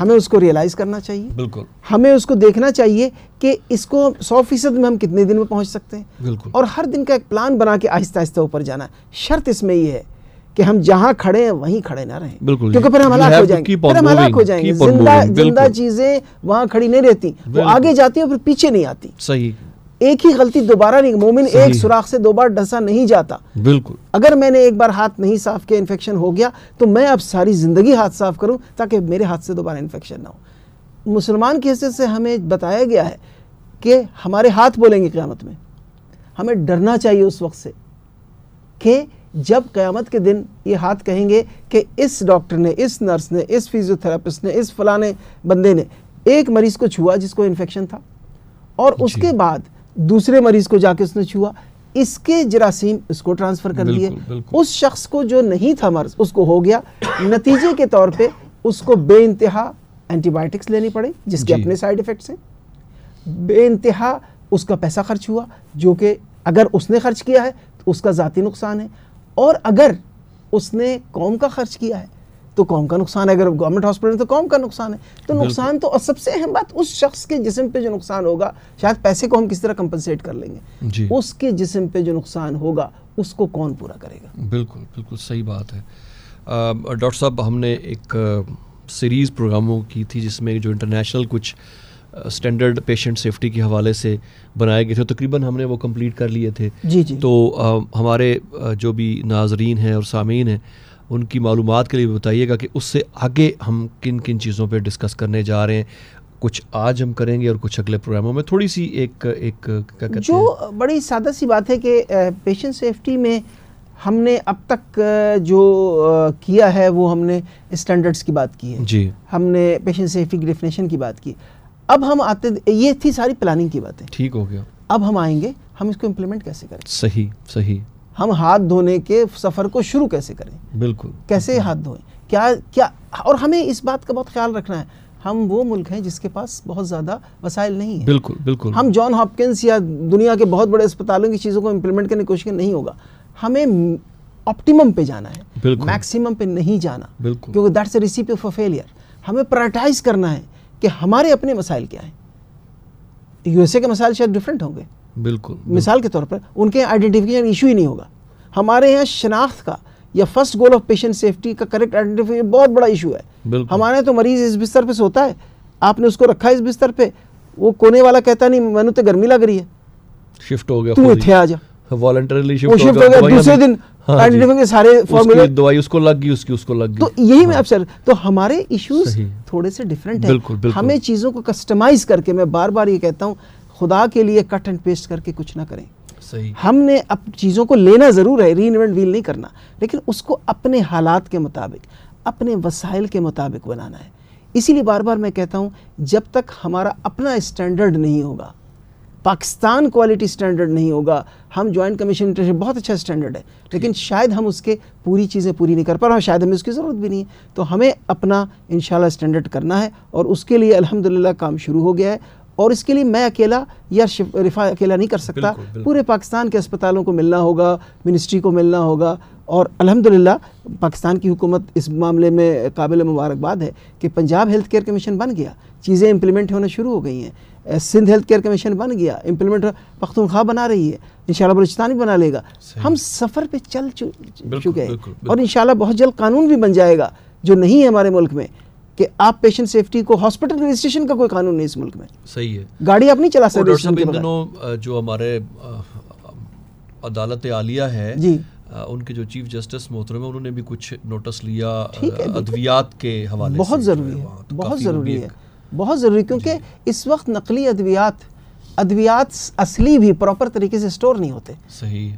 ہمیں اس کو ریئلائز کرنا چاہیے ہمیں اس کو دیکھنا چاہیے کہ اس کو سو فیصد میں ہم کتنے دن میں پہنچ سکتے ہیں اور ہر دن کا ایک پلان بنا کے آہستہ آہستہ اوپر جانا شرط اس میں یہ ہے کہ ہم جہاں کھڑے ہیں وہیں کھڑے نہ رہیں بالکل کیونکہ پھر ہم ہلاک ہو جائیں گے پھر ہم ہلاک ہو جائیں گے زندہ چیزیں وہاں کھڑی نہیں رہتی وہ آگے جاتی ہیں پھر پیچھے نہیں آتی ایک ہی غلطی دوبارہ نہیں مومن ایک سوراخ سے دوبارہ ڈسا نہیں جاتا بالکل اگر میں نے ایک بار ہاتھ نہیں صاف کیا انفیکشن ہو گیا تو میں اب ساری زندگی ہاتھ صاف کروں تاکہ میرے ہاتھ سے دوبارہ انفیکشن نہ ہو مسلمان کی حیثیت سے ہمیں بتایا گیا ہے کہ ہمارے ہاتھ بولیں گے قیامت میں ہمیں ڈرنا چاہیے اس وقت سے کہ جب قیامت کے دن یہ ہاتھ کہیں گے کہ اس ڈاکٹر نے اس نرس نے اس فزیوتھراپسٹ نے اس فلانے بندے نے ایک مریض کو چھوا جس کو انفیکشن تھا اور اس جی۔ کے بعد دوسرے مریض کو جا کے اس نے چھوا اس کے جراثیم اس کو ٹرانسفر کر دیے اس شخص کو جو نہیں تھا مرض اس کو ہو گیا نتیجے کے طور پہ اس کو بے انتہا اینٹی بائیوٹکس لینی پڑے جس کے جی۔ اپنے سائیڈ ایفیکٹس ہیں بے انتہا اس کا پیسہ خرچ ہوا جو کہ اگر اس نے خرچ کیا ہے تو اس کا ذاتی نقصان ہے اور اگر اس نے قوم کا خرچ کیا ہے تو قوم کا نقصان ہے اگر گورنمنٹ ہاسپٹل ہے تو قوم کا نقصان ہے تو نقصان تو اور سب سے اہم بات اس شخص کے جسم پہ جو نقصان ہوگا شاید پیسے کو ہم کس طرح کمپنسیٹ کر لیں گے جی اس کے جسم پہ جو نقصان ہوگا اس کو کون پورا کرے گا بالکل بالکل صحیح بات ہے ڈاکٹر صاحب ہم نے ایک سیریز پروگراموں کی تھی جس میں جو انٹرنیشنل کچھ اسٹینڈرڈ پیشنٹ سیفٹی کے حوالے سے بنائے گئے تھے تقریباً ہم نے وہ کمپلیٹ کر لیے تھے جی جی تو ہمارے جو بھی ناظرین ہیں اور سامعین ہیں ان کی معلومات کے لیے بتائیے گا کہ اس سے آگے ہم کن کن چیزوں پہ ڈسکس کرنے جا رہے ہیں کچھ آج ہم کریں گے اور کچھ اگلے پروگراموں میں تھوڑی سی ایک ایک کہتے جو ہیں؟ بڑی سادہ سی بات ہے کہ پیشنٹ سیفٹی میں ہم نے اب تک جو کیا ہے وہ ہم نے اسٹینڈرڈس کی بات کی ہے جی ہم نے پیشنٹ سیفٹی کی ڈیفینیشن کی بات کی اب ہم آتے یہ تھی ساری پلاننگ کی باتیں ٹھیک ہو گیا اب ہم آئیں گے ہم اس کو امپلیمنٹ کیسے کریں صحیح صحیح ہم ہاتھ دھونے کے سفر کو شروع کیسے کریں بالکل کیسے ہاتھ دھوئیں کیا کیا اور ہمیں اس بات کا بہت خیال رکھنا ہے ہم وہ ملک ہیں جس کے پاس بہت زیادہ وسائل نہیں ہیں بالکل بالکل ہم جان ہاپکنس یا دنیا کے بہت بڑے اسپتالوں کی چیزوں کو امپلیمنٹ کرنے کی کوشش نہیں ہوگا ہمیں آپٹیمم پہ جانا ہے میکسیمم پہ نہیں جانا بالکل کیونکہ دیٹس اے رسیپ فیلئر ہمیں پرائٹائز کرنا ہے کہ ہمارے اپنے مسائل کیا ہیں یو ایس اے کے مسائل شاید ڈفرینٹ ہوں گے بالکل مثال کے طور پر ان کے آئیڈینٹیفیکیشن ایشو ہی نہیں ہوگا ہمارے یہاں شناخت کا یا first goal of patient safety کا کریکٹ آئیڈینٹیفیکیشن بہت بڑا ایشو ہے ہمارے تو مریض اس بستر پہ سوتا ہے آپ نے اس کو رکھا اس بستر پہ وہ کونے والا کہتا نہیں میں نے تو گرمی لگ رہی ہے شفٹ ہو گیا تو اتھے آ جا والنٹریلی شفٹ ہو گیا دوسرے دن آئیڈینٹیفیکیشن ہاں جی۔ سارے فارمولے دوائی اس کو لگ گئی اس کی اس کو لگ گئی تو یہی میں ہاں۔ اب سر تو ہمارے ایشوز تھوڑے سے ڈیفرنٹ ہیں ہمیں چیزوں کو کسٹمائز کر کے میں بار بار یہ کہتا ہوں خدا کے لیے کٹ اینڈ پیسٹ کر کے کچھ نہ کریں صحیح ہم نے اب چیزوں کو لینا ضرور ہے ری انوینٹ ویل نہیں کرنا لیکن اس کو اپنے حالات کے مطابق اپنے وسائل کے مطابق بنانا ہے اسی لیے بار بار میں کہتا ہوں جب تک ہمارا اپنا اسٹینڈرڈ نہیں ہوگا پاکستان کوالٹی اسٹینڈرڈ نہیں ہوگا ہم جوائنٹ کمیشن بہت اچھا اسٹینڈرڈ ہے لیکن جی۔ شاید ہم اس کے پوری چیزیں پوری نہیں کر پا رہے ہیں شاید ہمیں اس کی ضرورت بھی نہیں ہے تو ہمیں اپنا انشاءاللہ اسٹینڈرڈ کرنا ہے اور اس کے لیے الحمدللہ کام شروع ہو گیا ہے اور اس کے لیے میں اکیلا یا رفا اکیلا نہیں کر سکتا پورے پاکستان کے اسپتالوں کو ملنا ہوگا منسٹری کو ملنا ہوگا اور الحمدللہ پاکستان کی حکومت اس معاملے میں قابل مبارکباد ہے کہ پنجاب ہیلتھ کیئر کمیشن بن گیا چیزیں امپلیمنٹ ہونا شروع ہو گئی ہیں سندھ ہیلتھ کیئر کمیشن بن گیا امپلیمنٹ پختونخوا بنا رہی ہے انشاءاللہ بلوچستان بھی بنا لے گا ہم سفر پہ چل چکے ہیں اور انشاءاللہ بہت جلد قانون بھی بن جائے گا جو نہیں ہے ہمارے ملک میں کہ آپ پیشنٹ سیفٹی کو ہاسپٹل رجسٹریشن کا کوئی قانون نہیں اس ملک میں صحیح ہے گاڑی آپ نہیں چلا سکتے ڈاکٹر ان دنوں جو ہمارے عدالت عالیہ ہے جی ان کے جو چیف جسٹس محترم ہیں انہوں نے بھی کچھ نوٹس لیا ادویات کے حوالے سے بہت ضروری ہے بہت ضروری ہے بہت ضروری کیونکہ جی۔ اس وقت نقلی ادویات ادویات اصلی بھی پراپر طریقے سے سٹور نہیں ہوتے صحیح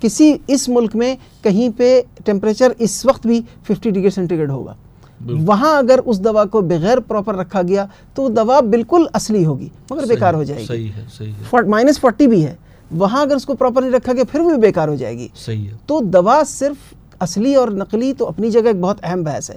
کسی اس ملک میں کہیں پہ ٹیمپریچر اس وقت بھی ففٹی ڈگری سینٹیگریڈ ہوگا وہاں اگر اس دوا کو بغیر رکھا گیا تو دوا اصلی ہوگی مگر بیکار ہو جائے گی مائنس فورٹی بھی ہے وہاں اگر اس کو پراپر نہیں رکھا گیا پھر بھی بیکار ہو جائے گی تو دوا صرف اصلی اور نقلی تو اپنی جگہ ایک بہت اہم بحث ہے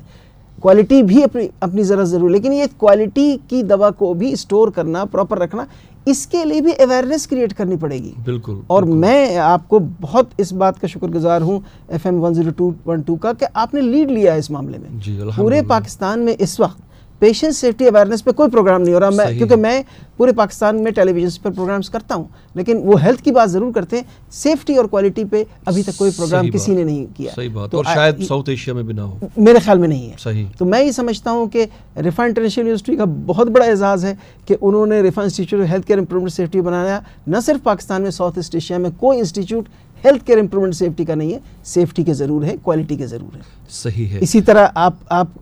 کوالٹی بھی اپنی اپنی ذرا ضرور لیکن یہ کوالٹی کی دوا کو بھی اسٹور کرنا پراپر رکھنا اس کے لیے بھی اویئرنیس کریٹ کرنی پڑے گی بالکل اور میں آپ کو بہت اس بات کا شکر گزار ہوں F M one zero two one two کا کہ آپ نے لیڈ لیا ہے اس معاملے میں جی، پورے پاکستان میں اس وقت پیشنٹ سیفٹی اویئرنیس پہ کوئی پروگرام نہیں ہو رہا میں کیونکہ میں پورے پاکستان میں ٹیلی ویژنس پروگرامس کرتا ہوں لیکن وہ ہیلتھ کی بات ضرور کرتے ہیں سیفٹی اور کوالٹی پہ ابھی تک کوئی پروگرام کسی نے نہیں کیا صحیح بات اور شاید ساؤتھ ایشیا میں بھی نہ ہو میرے خیال میں نہیں ہے صحیح تو میں یہ سمجھتا ہوں کہ ریفائن انٹرنیشنل یونیورسٹی کا بہت بڑا اعزاز ہے کہ انہوں نے Riphah institute health care improvement safety بنایا نہ صرف پاکستان میں ساؤتھ ایسٹ ایشیا میں کوئی institute health care improvement safety کا نہیں ہے سیفٹی کے ضرور ہے کوالٹی کے ضرور ہے صحیح ہے اسی طرح آپ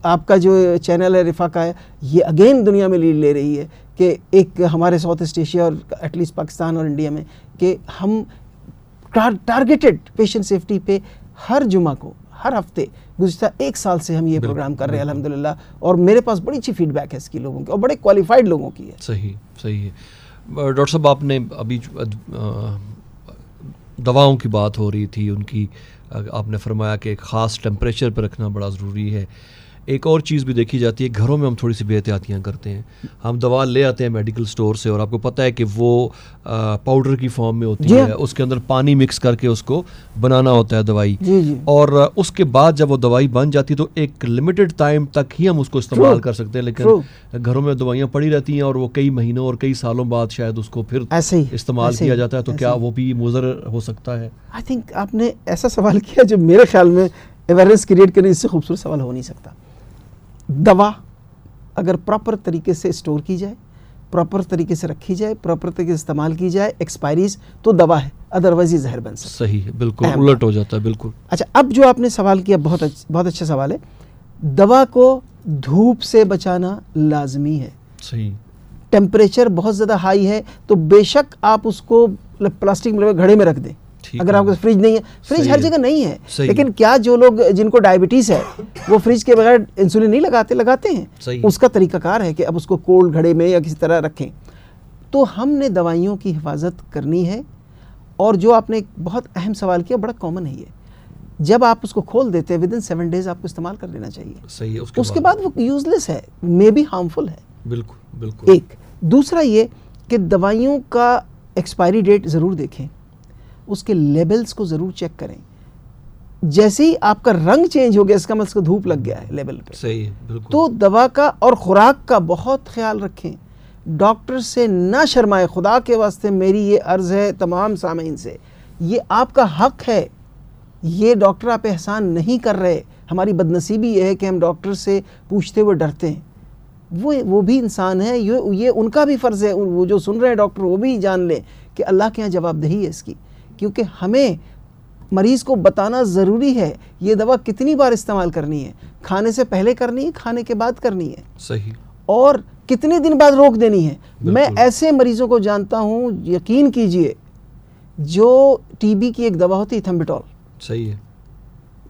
کا کا جو چینل ہے ہے رفا یہ اگین دنیا میں لیڈ لے رہی ہے کہ ایک ہمارے ساؤتھ ایسٹ ایشیا اور ایٹ لیسٹ پاکستان اور انڈیا میں کہ ہم ٹارگیٹڈ پیشنٹ سیفٹی پہ ہر جمعہ کو ہر ہفتے گزشتہ ایک سال سے ہم یہ پروگرام کر رہے ہیں الحمدللہ اور میرے پاس بڑی اچھی فیڈ بیک ہے اس کی لوگوں کی اور بڑے کوالیفائڈ لوگوں کی ہے صحیح صحیح ہے ڈاکٹر صاحب آپ نے ابھی دواؤں کی بات ہو رہی تھی ان کی آپ نے فرمایا کہ ایک خاص ٹیمپریچر پہ رکھنا بڑا ضروری ہے ایک اور چیز بھی دیکھی جاتی ہے گھروں میں ہم تھوڑی سی بے احتیاطیاں کرتے ہیں ہم دوا لے آتے ہیں میڈیکل سٹور سے اور آپ کو پتہ ہے کہ وہ پاؤڈر کی فارم میں ہوتی جی۔ ہے اس کے اندر پانی مکس کر کے اس کو بنانا ہوتا ہے دوائی جی، جی۔ اور اس کے بعد جب وہ دوائی بن جاتی تو ایک لمیٹڈ ٹائم تک ہی ہم اس کو استعمال کر سکتے ہیں لیکن گھروں میں دوائیاں پڑی رہتی ہیں اور وہ کئی مہینوں اور کئی سالوں بعد شاید اس کو پھر ایسے ہی استعمال کیا جاتا ہے تو کیا وہ بھی مضر ہو سکتا ہے آئی تھنک آپ نے ایسا سوال کیا جو میرے خیال میں کریٹ کرنے اس سے خوبصورت سوال ہو نہیں سکتا دوا اگر پراپر طریقے سے اسٹور کی جائے پراپر طریقے سے رکھی جائے پراپر طریقے سے استعمال کی جائے ایکسپائریز تو دوا ہے ادروائز یہ زہر سکتا صحیح ہے بالکل الٹ ہو جاتا ہے بالکل اچھا اب جو آپ نے سوال کیا بہت بہت اچھا سوال ہے دوا کو دھوپ سے بچانا لازمی ہے صحیح ٹیمپریچر بہت زیادہ ہائی ہے تو بے شک آپ اس کو پلاسٹک میں گھڑے میں رکھ دیں اگر آپ کو فریج نہیں ہے فریج ہر جگہ نہیں ہے لیکن کیا جو لوگ جن کو ڈائبٹیز ہے وہ فریج کے بغیر انسولین نہیں لگاتے لگاتے ہیں اس کا طریقہ کار ہے کہ اب اس کو کولڈ گھڑے میں یا کسی طرح رکھیں تو ہم نے دوائیوں کی حفاظت کرنی ہے اور جو آپ نے بہت اہم سوال کیا بڑا کامن ہے یہ جب آپ اس کو کھول دیتے ہیں ود ان سیون ڈیز آپ کو استعمال کر لینا چاہیے اس کے بعد وہ یوز لیس ہے دوسرا یہ کہ دوائیوں کا ایکسپائری ڈیٹ ضرور دیکھیں اس کے لیبلز کو ضرور چیک کریں جیسے ہی آپ کا رنگ چینج ہو گیا اس کا مطلب اس کو دھوپ لگ گیا ہے لیبل پہ صحیح ہے تو دوا کا اور خوراک کا بہت خیال رکھیں ڈاکٹر سے نہ شرمائے خدا کے واسطے میری یہ عرض ہے تمام سامعین سے یہ آپ کا حق ہے یہ ڈاکٹر آپ احسان نہیں کر رہے ہماری بدنصیبی یہ ہے کہ ہم ڈاکٹر سے پوچھتے ہوئے ڈرتے ہیں وہ وہ بھی انسان ہے یہ ان کا بھی فرض ہے وہ جو سن رہے ہیں ڈاکٹر وہ بھی جان لیں کہ اللہ کے یہاں جواب دہی ہے اس کی کیونکہ ہمیں مریض کو بتانا ضروری ہے یہ دوا کتنی بار استعمال کرنی ہے کھانے سے پہلے کرنی ہے کھانے کے بعد کرنی ہے صحیح اور کتنے دن بعد روک دینی ہے میں ایسے مریضوں کو جانتا ہوں یقین کیجئے جو ٹی بی کی ایک دوا ہوتی ہے تھمبیٹول صحیح ہے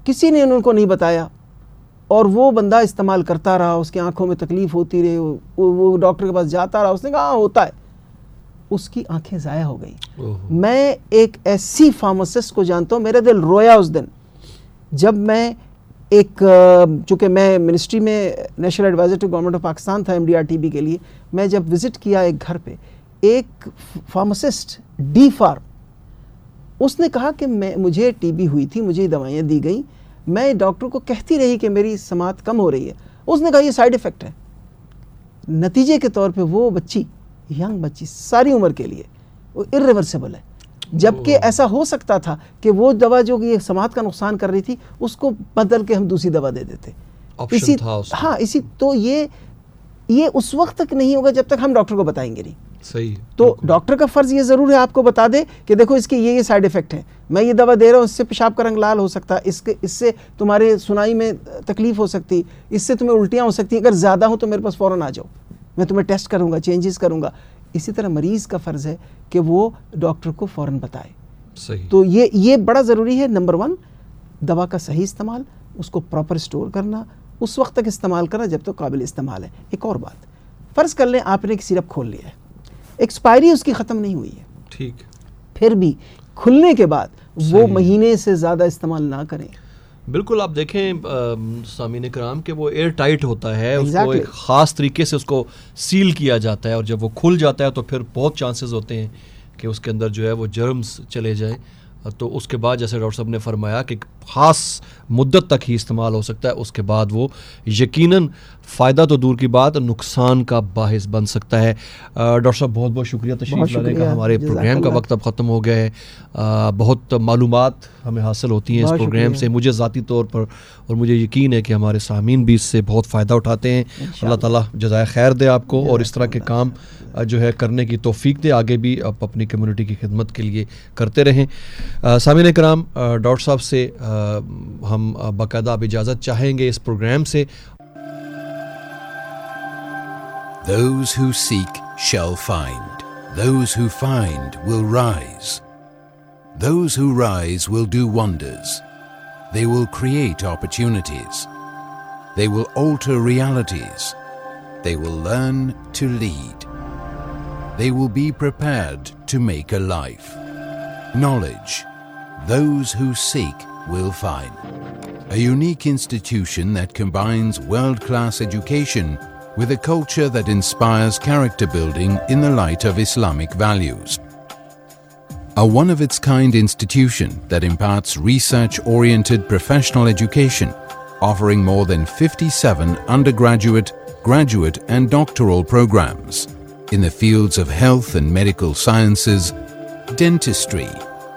کسی نے ان کو نہیں بتایا اور وہ بندہ استعمال کرتا رہا اس کی آنکھوں میں تکلیف ہوتی رہی وہ ڈاکٹر کے پاس جاتا رہا اس نے کہا ہاں ہوتا ہے اس کی آنکھیں ضائع ہو گئی میں ایک ایسی فارماسٹ کو جانتا ہوں میرا دل رویا اس دن جب میں ایک چونکہ میں منسٹری میں نیشنل گورنمنٹ آف پاکستان تھا M D R T B کے لیے میں جب وزٹ کیا ایک گھر پہ ایک فارماسسٹ ڈی فارم اس نے کہا کہ مجھے ٹی بی ہوئی تھی مجھے دوائیاں دی گئیں میں ڈاکٹر کو کہتی رہی کہ میری سماعت کم ہو رہی ہے اس نے کہا یہ سائیڈ افیکٹ ہے نتیجے کے طور پہ وہ بچی ینگ بچی ساری عمر کے لیے وہ ار ریورسیبل ہے جبکہ ایسا ہو سکتا تھا کہ وہ دوا جو یہ سماعت کا نقصان کر رہی تھی اس کو بدل کے ہم دوسری دوا دے دیتے ہاں اسی تو یہ یہ اس وقت تک نہیں ہوگا جب تک ہم ڈاکٹر کو بتائیں گے نہیں تو ڈاکٹر کا فرض یہ ضرور ہے آپ کو بتا دے کہ دیکھو اس کے یہ یہ سائیڈ افیکٹ ہیں میں یہ دوا دے رہا ہوں اس سے پیشاب کا رنگ لال ہو سکتا ہے اس سے تمہارے سنائی میں تکلیف ہو سکتی اس سے تمہیں الٹیاں ہو سکتی ہیں اگر زیادہ ہوں تو میرے پاس فوراً آ جاؤ میں تمہیں ٹیسٹ کروں گا چینجز کروں گا اسی طرح مریض کا فرض ہے کہ وہ ڈاکٹر کو فوراً بتائے صحیح تو یہ یہ بڑا ضروری ہے نمبر ون دوا کا صحیح استعمال اس کو پراپر اسٹور کرنا اس وقت تک استعمال کرنا جب تو قابل استعمال ہے ایک اور بات فرض کر لیں آپ نے ایک سیرپ کھول لیا ہے ایکسپائری اس کی ختم نہیں ہوئی ہے ٹھیک ہے پھر بھی کھلنے کے بعد وہ مہینے سے زیادہ استعمال نہ کریں بالکل آپ دیکھیں سامعین کرام کہ وہ ایئر ٹائٹ ہوتا ہے اس کو ایک خاص طریقے سے اس کو سیل کیا جاتا ہے اور جب وہ کھل جاتا ہے تو پھر بہت چانسز ہوتے ہیں کہ اس کے اندر جو ہے وہ جرمز چلے جائیں تو اس کے بعد جیسے ڈاکٹر صاحب نے فرمایا کہ خاص مدت تک ہی استعمال ہو سکتا ہے اس کے بعد وہ یقیناً فائدہ تو دور کی بات نقصان کا باعث بن سکتا ہے ڈاکٹر صاحب بہت بہت شکریہ تشریف لانے کا ہمارے پروگرام کا وقت اب ختم ہو گیا ہے بہت معلومات ہمیں حاصل ہوتی ہیں اس پروگرام سے مجھے ذاتی طور پر اور مجھے یقین ہے کہ ہمارے سامعین بھی اس سے بہت فائدہ اٹھاتے ہیں اللہ تعالیٰ جزائے خیر دے آپ کو اور اس طرح کے کام جو ہے کرنے کی توفیق دے آگے بھی آپ اپنی کمیونٹی کی خدمت کے لیے کرتے رہیں سامعین کرام ڈاکٹر صاحب سے ہم باقاعدہ آپ اجازت چاہیں گے اس پروگرام سے Those who seek shall find. Those who find will rise. Those who rise will do wonders. They will create opportunities. They will alter realities. They will learn to lead. They will be prepared to make a life. Knowledge. Those who seek will find institution with انسپائرسرچنٹڈ professional education offering more than fifty seven graduate graduate and doctoral programmes in the fields of health and medical sciences dentistry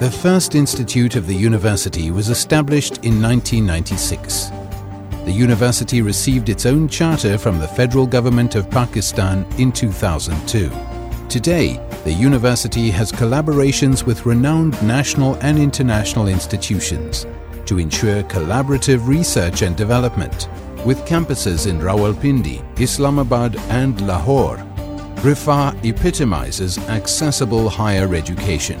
The first institute of the university was established in 1996. The university received its own charter from the federal government of Pakistan in 2002. Today, the university has collaborations with renowned national and international institutions to ensure collaborative research and development with campuses in Rawalpindi, Islamabad and Lahore. Rifa epitomizes accessible higher education.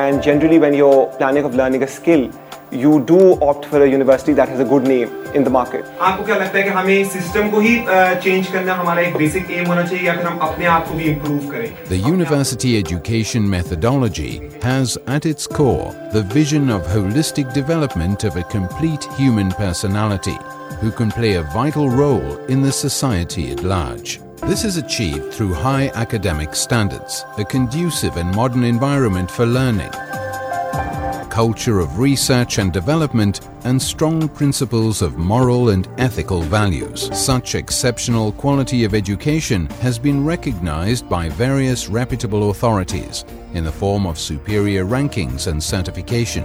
And generally when you're planning of learning a skill you do opt for a university that has a good name in the market آپ کو کیا لگتا ہے کہ ہمیں سسٹم کو ہی چینج کرنا ہمارا ایک بیسک ایم ہونا چاہیے یا پھر ہم اپنے آپ کو بھی امپروو کریں the university education methodology has at its core the vision of holistic development of a complete human personality who can play a vital role in the society at large This is achieved through high academic standards, a conducive and modern environment for learning, culture of research and development, and strong principles of moral and ethical values. Such exceptional quality of education has been recognized by various reputable authorities in the form of superior rankings and certification.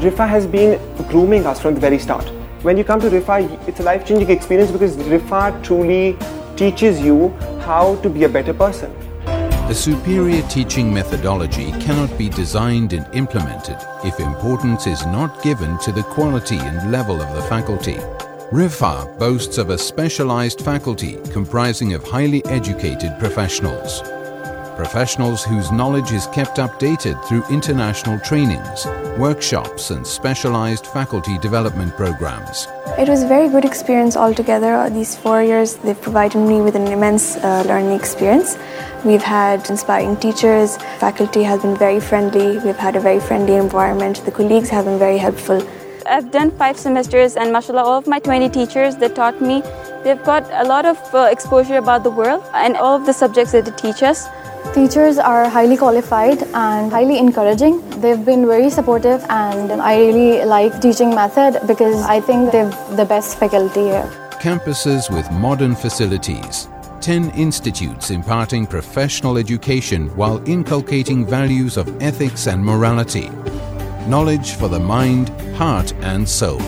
RIFA has been grooming us from the very start. When you come to RIFA, it's a life-changing experience because RIFA truly teaches you how to be a better person. A superior teaching methodology cannot be designed and implemented if importance is not given to the quality and level of the faculty. RIFA boasts of a specialized faculty comprising of highly educated professionals. professionals whose knowledge is kept updated through international trainings, workshops, and specialized faculty development programs. It was a very good experience altogether. These four years, they've provided me with an immense uh, learning experience. We've had inspiring teachers, faculty has been very friendly, we've had a very friendly environment, the colleagues have been very helpful. I've done five semesters, and mashallah, all of my 20 teachers that taught me. They've got a lot of uh, exposure about the world and all of the subjects that they teach us. Teachers are highly qualified and highly encouraging. They've been very supportive, and I really like teaching method because I think they've the best faculty here. Campuses with modern facilities, 10 institutes imparting professional education while inculcating values of ethics and morality. Knowledge for the mind, heart and soul.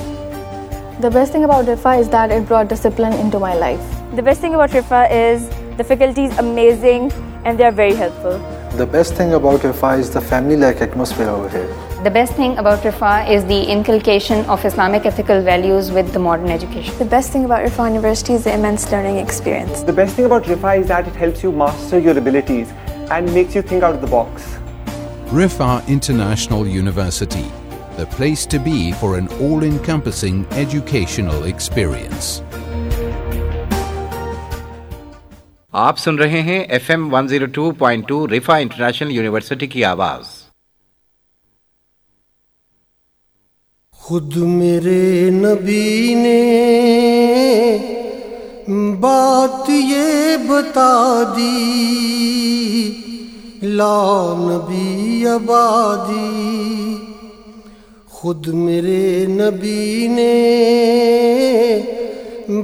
The best thing about RIFA is that it brought discipline into my life. The best thing about RIFA is the faculty is amazing. and they are very helpful. The best thing about Rifa is the family-like atmosphere over here. The best thing about Rifa is the inculcation of Islamic ethical values with the modern education. The best thing about Rifa University is the immense learning experience. The best thing about Rifa is that it helps you master your abilities and makes you think out of the box. Rifa International University, the place to be for an all-encompassing educational experience. آپ سن رہے ہیں F M one zero two point two Riphah international university کی آواز خود میرے نبی نے بات یہ بتا دی لا نبی آبادی خود میرے نبی نے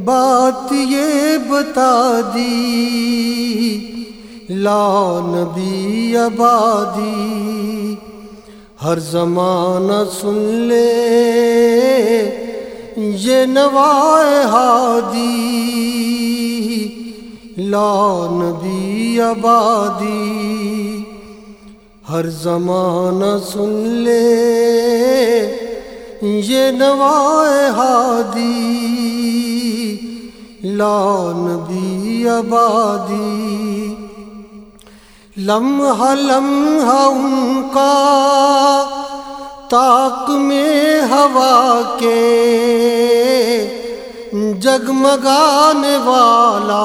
بات یہ بتا دی لا نبی آبادی ہر زمانہ سن لے یہ نوائے ہادی لا نبی آبادی ہر زمانہ سن لے یہ نوائے ہادی لا نبی آبادی کا تاک میں ہوا کے جگمگانے والا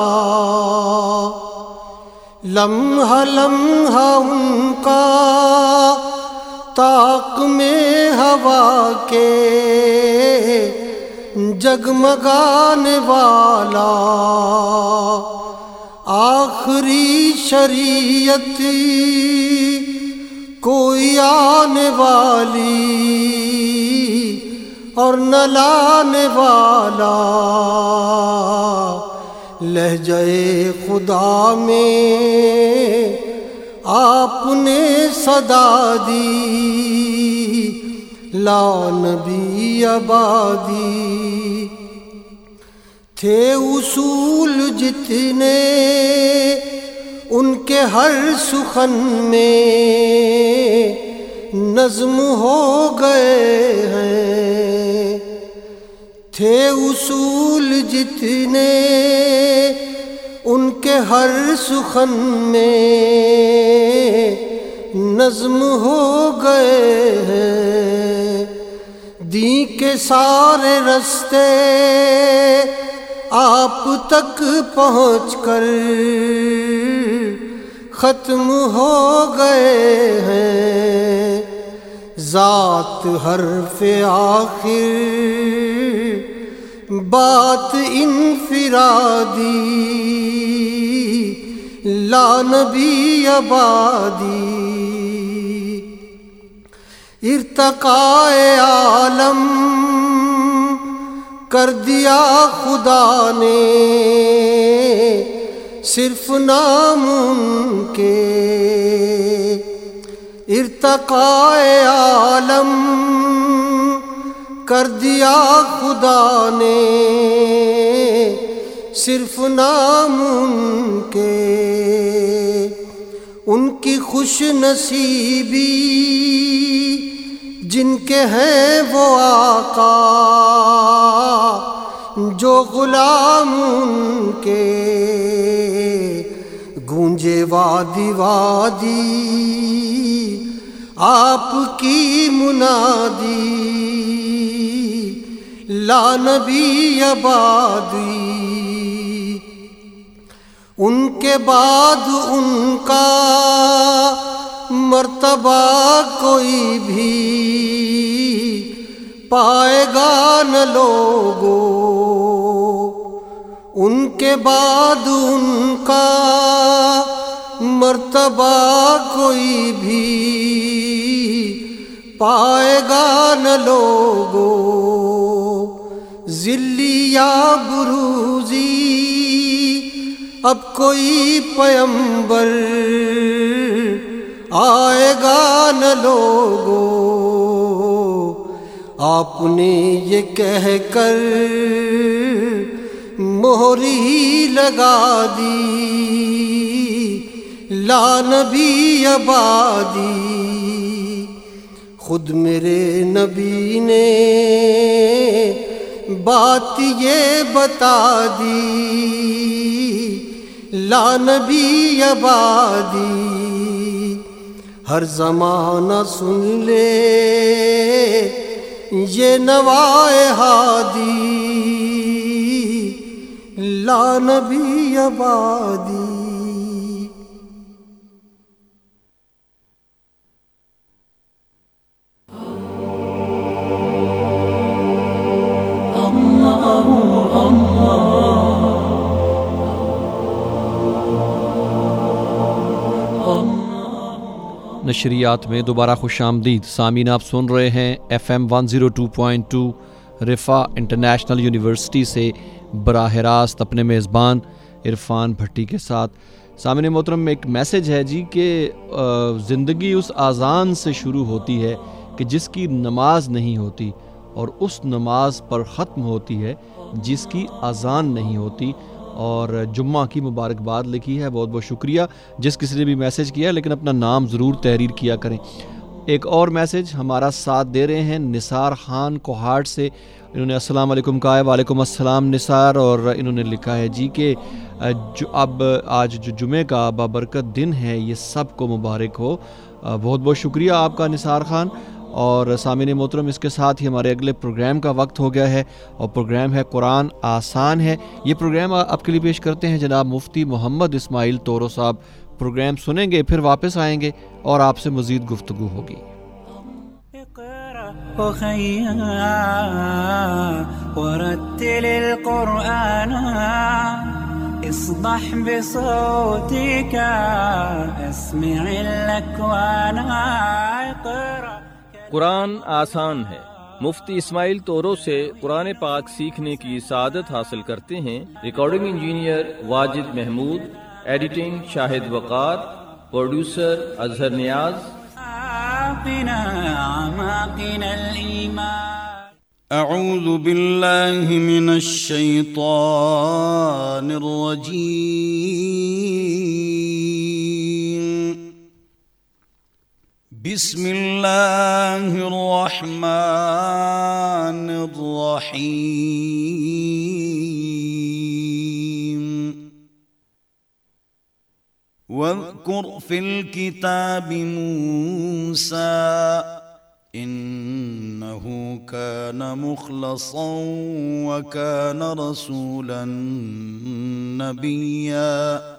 لمحہ لمحہ ان کا تاک میں ہوا کے جگمگانے والا آخری شریعت کوئی آنے والی اور لانے والا لہجے خدا میں آپ نے صدا دی لا نبی آبادی تھے اصول جتنے ان کے ہر سخن میں نظم ہو گئے ہیں تھے اصول جتنے ان کے ہر سخن میں نظم ہو گئے ہیں کے سارے رستے آپ تک پہنچ کر ختم ہو گئے ہیں ذات حرف آخر بات انفرادی لان بھی آبادی ارتقاء عالم کر دیا خدا نے صرف نام ان کے ارتقاء عالم کر دیا خدا نے صرف نام ان کے ان کی خوش نصیبی جن کے ہیں وہ آقا جو غلام ان کے گونجے وادی وادی آپ کی منادی لا نبی آبادی ان کے بعد ان کا مرتبہ کوئی بھی پائے گا نہ لوگو ان کے بعد ان کا مرتبہ کوئی بھی پائے گا نہ لوگو ذلی یا بروزی اب کوئی پیمبر آئے گا نہ لوگو آپ نے یہ کہہ کر مہری لگا دی لا نبی عبادی خود میرے نبی نے بات یہ بتا دی لان بیا بادی ہر زمانہ سن لے جین وادی لان بیا آبادی نشریات میں دوبارہ خوش آمدید سامعین آپ سن رہے ہیں F M one zero two point two Riphah international university سے براہ راست اپنے میزبان عرفان بھٹی کے ساتھ سامین محترم میں ایک میسج ہے جی کہ زندگی اس آزان سے شروع ہوتی ہے کہ جس کی نماز نہیں ہوتی اور اس نماز پر ختم ہوتی ہے جس کی اذان نہیں ہوتی اور جمعہ کی مبارکباد لکھی ہے بہت بہت شکریہ جس کسی نے بھی میسج کیا لیکن اپنا نام ضرور تحریر کیا کریں ایک اور میسج ہمارا ساتھ دے رہے ہیں نثار خان کوہاٹ سے انہوں نے السلام علیکم کہا ہے وعلیکم السلام نثار اور انہوں نے لکھا ہے جی کہ جو اب آج جو جمعہ کا بابرکت دن ہے یہ سب کو مبارک ہو بہت بہت شکریہ آپ کا نثار خان اور سامعین محترم اس کے ساتھ ہی ہمارے اگلے پروگرام کا وقت ہو گیا ہے اور پروگرام ہے قرآن آسان ہے یہ پروگرام آپ کے لیے پیش کرتے ہیں جناب مفتی محمد اسماعیل تورو صاحب پروگرام سنیں گے پھر واپس آئیں گے اور آپ سے مزید گفتگو ہوگی اصبح بصوتك اسمع اقرأ قرآن آسان ہے مفتی اسماعیل تورو سے قرآن پاک سیکھنے کی سعادت حاصل کرتے ہیں recording engineer Wajid Mahmood editing Shahid Waqar producer Azhar Niaz اعوذ باللہ من الشیطان الرجیم بسم اللہ الرحمن الرحیم واذکر فی الكتاب موسیٰ انہو کان مخلصا وکان رسولا نبیاں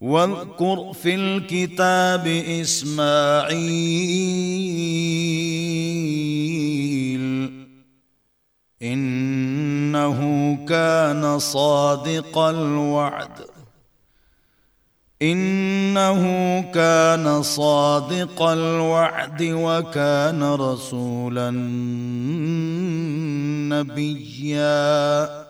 واذكر في الكتاب إسماعيل إنه كان صادق الوعد إنه كان صادق الوعد وكان رسولا نبياً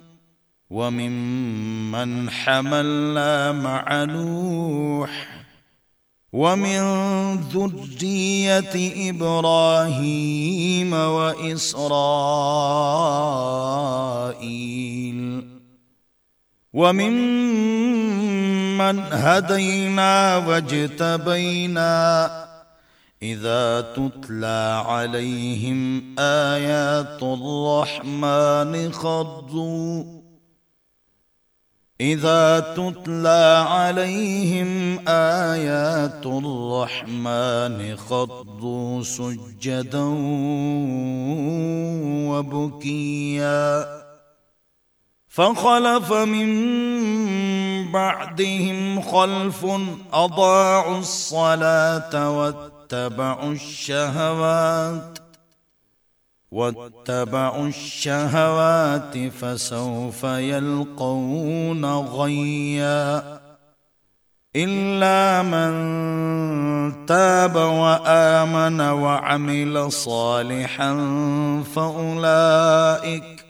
وممن حملنا مع نوح ومن ذرية إبراهيم وإسرائيل وممن هدينا واجتبينا إذا تتلى عليهم آيات الرحمن خضوا إذا تتلى عليهم آيات الرحمن خضوا سجدا وبكيا فخلف من بعدهم خلف أضاعوا الصلاة واتبعوا الشهوات واتبعوا الشهوات فسوف يلقون غيا إلا من تاب وآمن وعمل صالحا فأولئك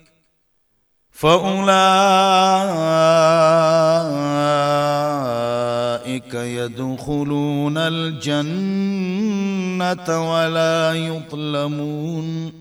فأولئك يدخلون الجنة ولا يظلمون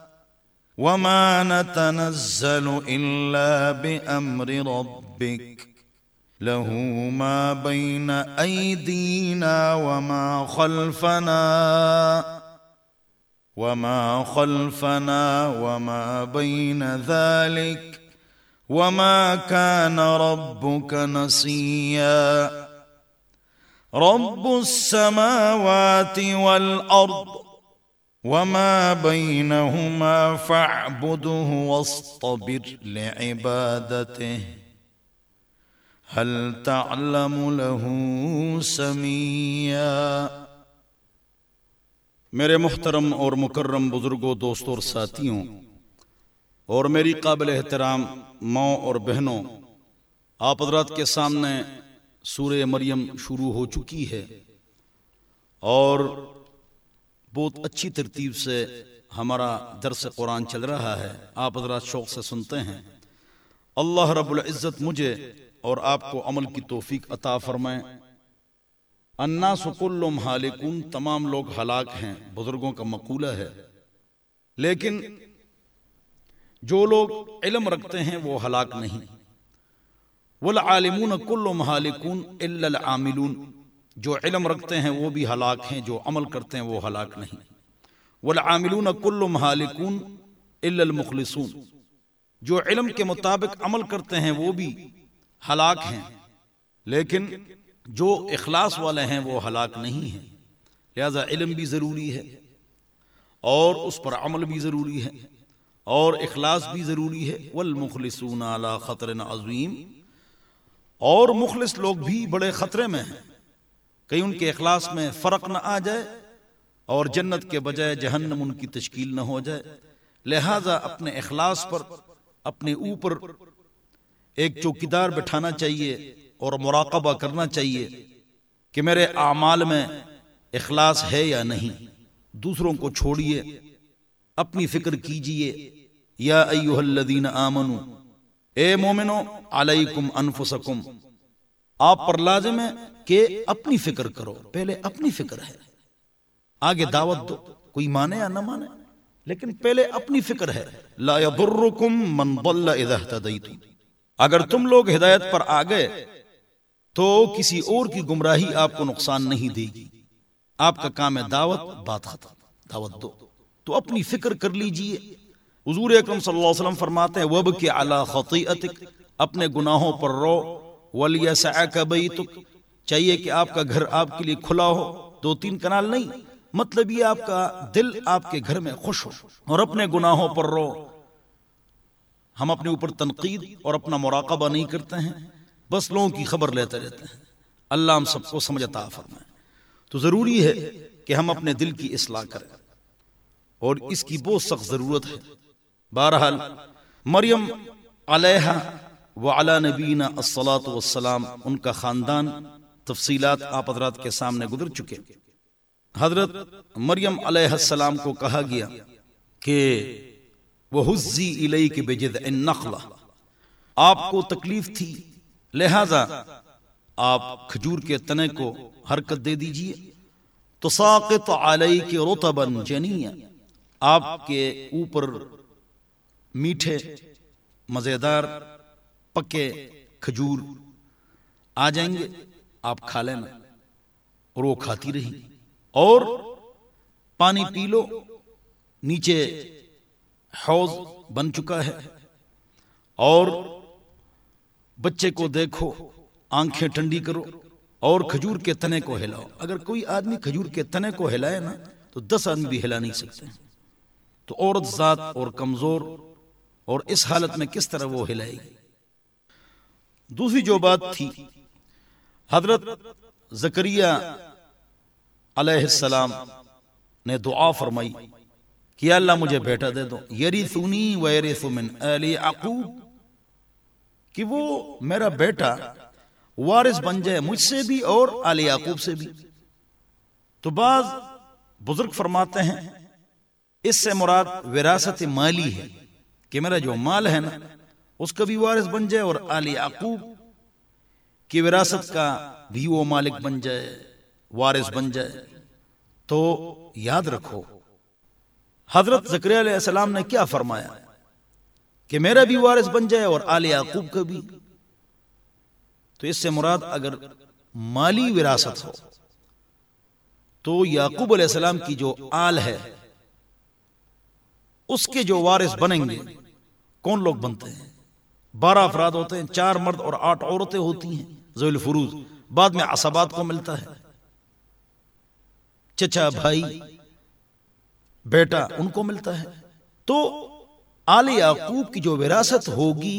وما نتنزل إلا بأمر ربك له ما بين أيدينا وما خلفنا وما خلفنا وما بين ذلك وما كان ربك نصيا رب السماوات والأرض وما بينهما فاعبده واصطبر لعبادته هل تعلم له سميا میرے محترم اور مکرم بزرگوں دوستوں اور ساتھیوں اور میری قابل احترام ماؤں اور بہنوں آپ حضرات کے سامنے سورہ مریم شروع ہو چکی ہے اور بہت اچھی ترتیب سے ہمارا درس قرآن چل رہا ہے آپ حضرات شوق سے سنتے ہیں اللہ رب العزت مجھے اور آپ کو عمل کی توفیق عطا فرمائیں انا کل حالکن تمام لوگ ہلاک ہیں بزرگوں کا مقولہ ہے لیکن جو لوگ علم رکھتے ہیں وہ ہلاک نہیں عالمون کل مہالکن جو علم رکھتے ہیں وہ بھی ہلاک ہیں جو عمل کرتے ہیں وہ ہلاک نہیں والعاملون کل الا المخلصون جو علم کے مطابق عمل کرتے ہیں وہ بھی ہلاک ہیں لیکن جو اخلاص والے ہیں وہ ہلاک نہیں ہیں لہذا علم بھی ضروری ہے اور اس پر عمل بھی ضروری ہے اور اخلاص بھی ضروری ہے والمخلصون علی خطر عظیم اور مخلص لوگ بھی بڑے خطرے میں ہیں کہیں ان کے اخلاص میں فرق نہ آ جائے اور جنت کے بجائے جہنم ان کی تشکیل نہ ہو جائے لہذا اپنے اخلاص پر اپنے اوپر ایک چوکیدار بٹھانا چاہیے اور مراقبہ کرنا چاہیے کہ میرے اعمال میں اخلاص ہے یا نہیں دوسروں کو چھوڑیے اپنی فکر کیجیے یا ایوہ الذین آمنو اے مومنو علیکم انفسکم آپ پر لازم ہے کہ اپنی فکر کرو پہلے اپنی فکر ہے آگے دعوت دو کوئی مانے یا نہ مانے لیکن پہلے اپنی فکر ہے لا من ضل اذا اگر تم لوگ ہدایت پر تو کسی اور کی گمراہی آپ کو نقصان نہیں دے گی آپ کا کام ہے دعوت بات ختم دعوت دو تو اپنی فکر کر لیجئے حضور اکرم صلی اللہ علیہ وسلم فرماتے ہیں وب کے اپنے گناہوں پر رو چاہیے کہ آپ کا گھر آپ کے لیے کھلا ہو دو تین کنال نہیں مطلب یہ آپ کا دل آپ کے گھر میں خوش ہو اور اپنے گناہوں پر رو ہم اپنے اوپر تنقید اور اپنا مراقبہ نہیں کرتے ہیں بس لوگوں کی خبر لیتے رہتے ہیں اللہ ہم سب کو سمجھتا فرمائے تو ضروری ہے کہ ہم اپنے دل کی اصلاح کریں اور اس کی بہت سخت ضرورت ہے بہرحال مریم علیہ وعلا نبینا الصلاة والسلام ان کا خاندان تفصیلات آپ حضرات کے سامنے گدر چکے حضرت مریم علیہ السلام کو کہا گیا کہ وحزی علیک بجد ان آپ کو تکلیف تھی لہذا آپ کھجور کے تنے کو حرکت دے دیجئے تو ساقط علیک رتبا جنیا آپ کے اوپر میٹھے مزیدار پکے کھجور آ جائیں گے آپ کھا لینا اور وہ کھاتی رہی اور پانی پی لو نیچے حوض بن چکا ہے اور بچے کو دیکھو آنکھیں ٹھنڈی کرو اور کھجور کے تنے کو ہلاؤ اگر کوئی آدمی کھجور کے تنے کو ہلائے نا تو دس آدمی بھی ہلا نہیں سکتے تو عورت ذات اور کمزور اور اس حالت میں کس طرح وہ ہلائے گی دوسری جو بات تھی حضرت زکریہ علیہ السلام نے دعا فرمائی کہ اللہ مجھے بیٹا دے دو عقوب کہ وہ میرا بیٹا وارث بن جائے مجھ سے بھی اور علی عقوب سے بھی تو بعض بزرگ فرماتے ہیں اس سے مراد وراثت مالی ہے کہ میرا جو مال ہے نا اس کا بھی وارث بن جائے اور آل یعقوب کی وراثت کا بھی وہ مالک بن جائے وارث بن جائے تو یاد رکھو حضرت علیہ السلام نے کیا فرمایا کہ میرا بھی وارث بن جائے اور آل یعقوب کا بھی تو اس سے مراد اگر مالی وراثت ہو تو یعقوب علیہ السلام کی جو آل ہے اس کے جو وارث بنیں گے کون لوگ بنتے ہیں بارہ افراد ہوتے ہیں چار مرد اور آٹھ عورتیں ہوتی ہیں زویل فروز بعد میں عصبات کو ملتا ہے چچا بھائی بیٹا ان کو ملتا ہے تو آل یعقوب کی جو وراثت ہوگی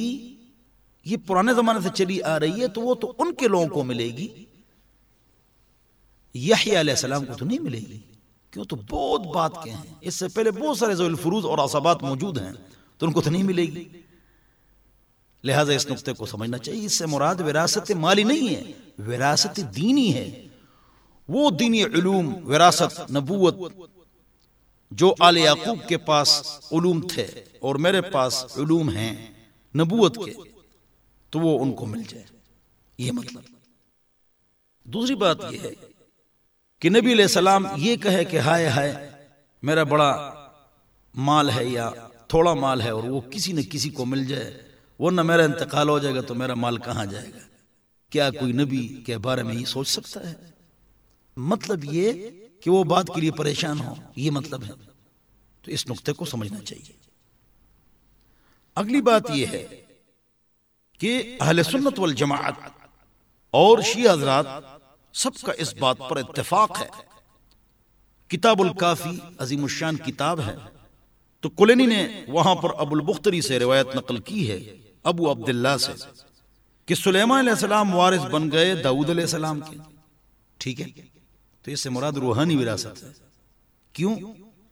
یہ پرانے زمانے سے چلی آ رہی ہے تو وہ تو ان کے لوگوں کو ملے گی یحییٰ علیہ السلام کو تو نہیں ملے گی کیوں تو بہت بات کے ہیں اس سے پہلے بہت سارے زویل فروز اور عصبات موجود ہیں تو ان کو تو نہیں ملے گی لہذا اس نقطے کو سمجھنا چاہیے اس سے مراد وراثت مالی نہیں ہے وراثت دینی ہے وہ دینی علوم وراثت نبوت جو آل یعقوب کے پاس علوم تھے اور میرے پاس علوم ہیں نبوت کے تو وہ ان کو مل جائے یہ مطلب دوسری بات یہ ہے کہ نبی علیہ السلام یہ کہے کہ ہائے ہائے میرا بڑا مال ہے یا تھوڑا مال ہے اور وہ کسی نہ کسی کو مل جائے نہ میرا انتقال ہو جائے گا تو میرا مال کہاں جائے گا کیا کوئی نبی کے بارے میں یہ سوچ سکتا ہے مطلب یہ کہ وہ بات کے لیے پریشان ہو یہ مطلب ہے تو اس نقطے کو سمجھنا چاہیے اگلی بات یہ ہے کہ اہل سنت والجماعت اور شی حضرات سب کا اس بات پر اتفاق ہے کتاب الکافی عظیم الشان کتاب ہے تو کلینی نے وہاں پر ابو البختری سے روایت نقل کی ہے ابو عبداللہ سے کہ سلیمان علیہ السلام وارث بن گئے داود علیہ السلام کے ٹھیک ہے تو اس سے مراد روحانی وراثت ہے کیوں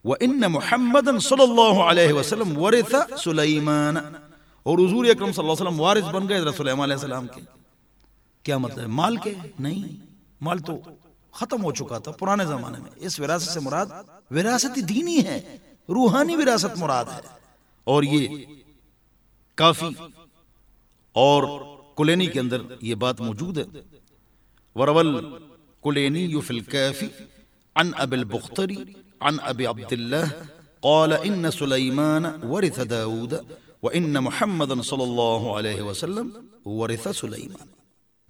وَإِنَّ مُحَمَّدًا صلی اللہ علیہ وسلم ورث سلیمان اور حضور اکرم صلی اللہ علیہ وسلم وارث بن گئے حضرت سلیمان علیہ السلام کے کیا مطلب ہے مال کے نہیں مال تو ختم ہو چکا تھا پرانے زمانے میں اس وراثت سے مراد وراثت دینی ہے روحانی وراثت مراد ہے اور یہ کافی اور کلینی کلینی کے اندر یہ بات موجود ہے ورول عن عن البختری عبداللہ قال ان سلیمان سلیمان ورث ورث داود وان محمد صلی اللہ علیہ وسلم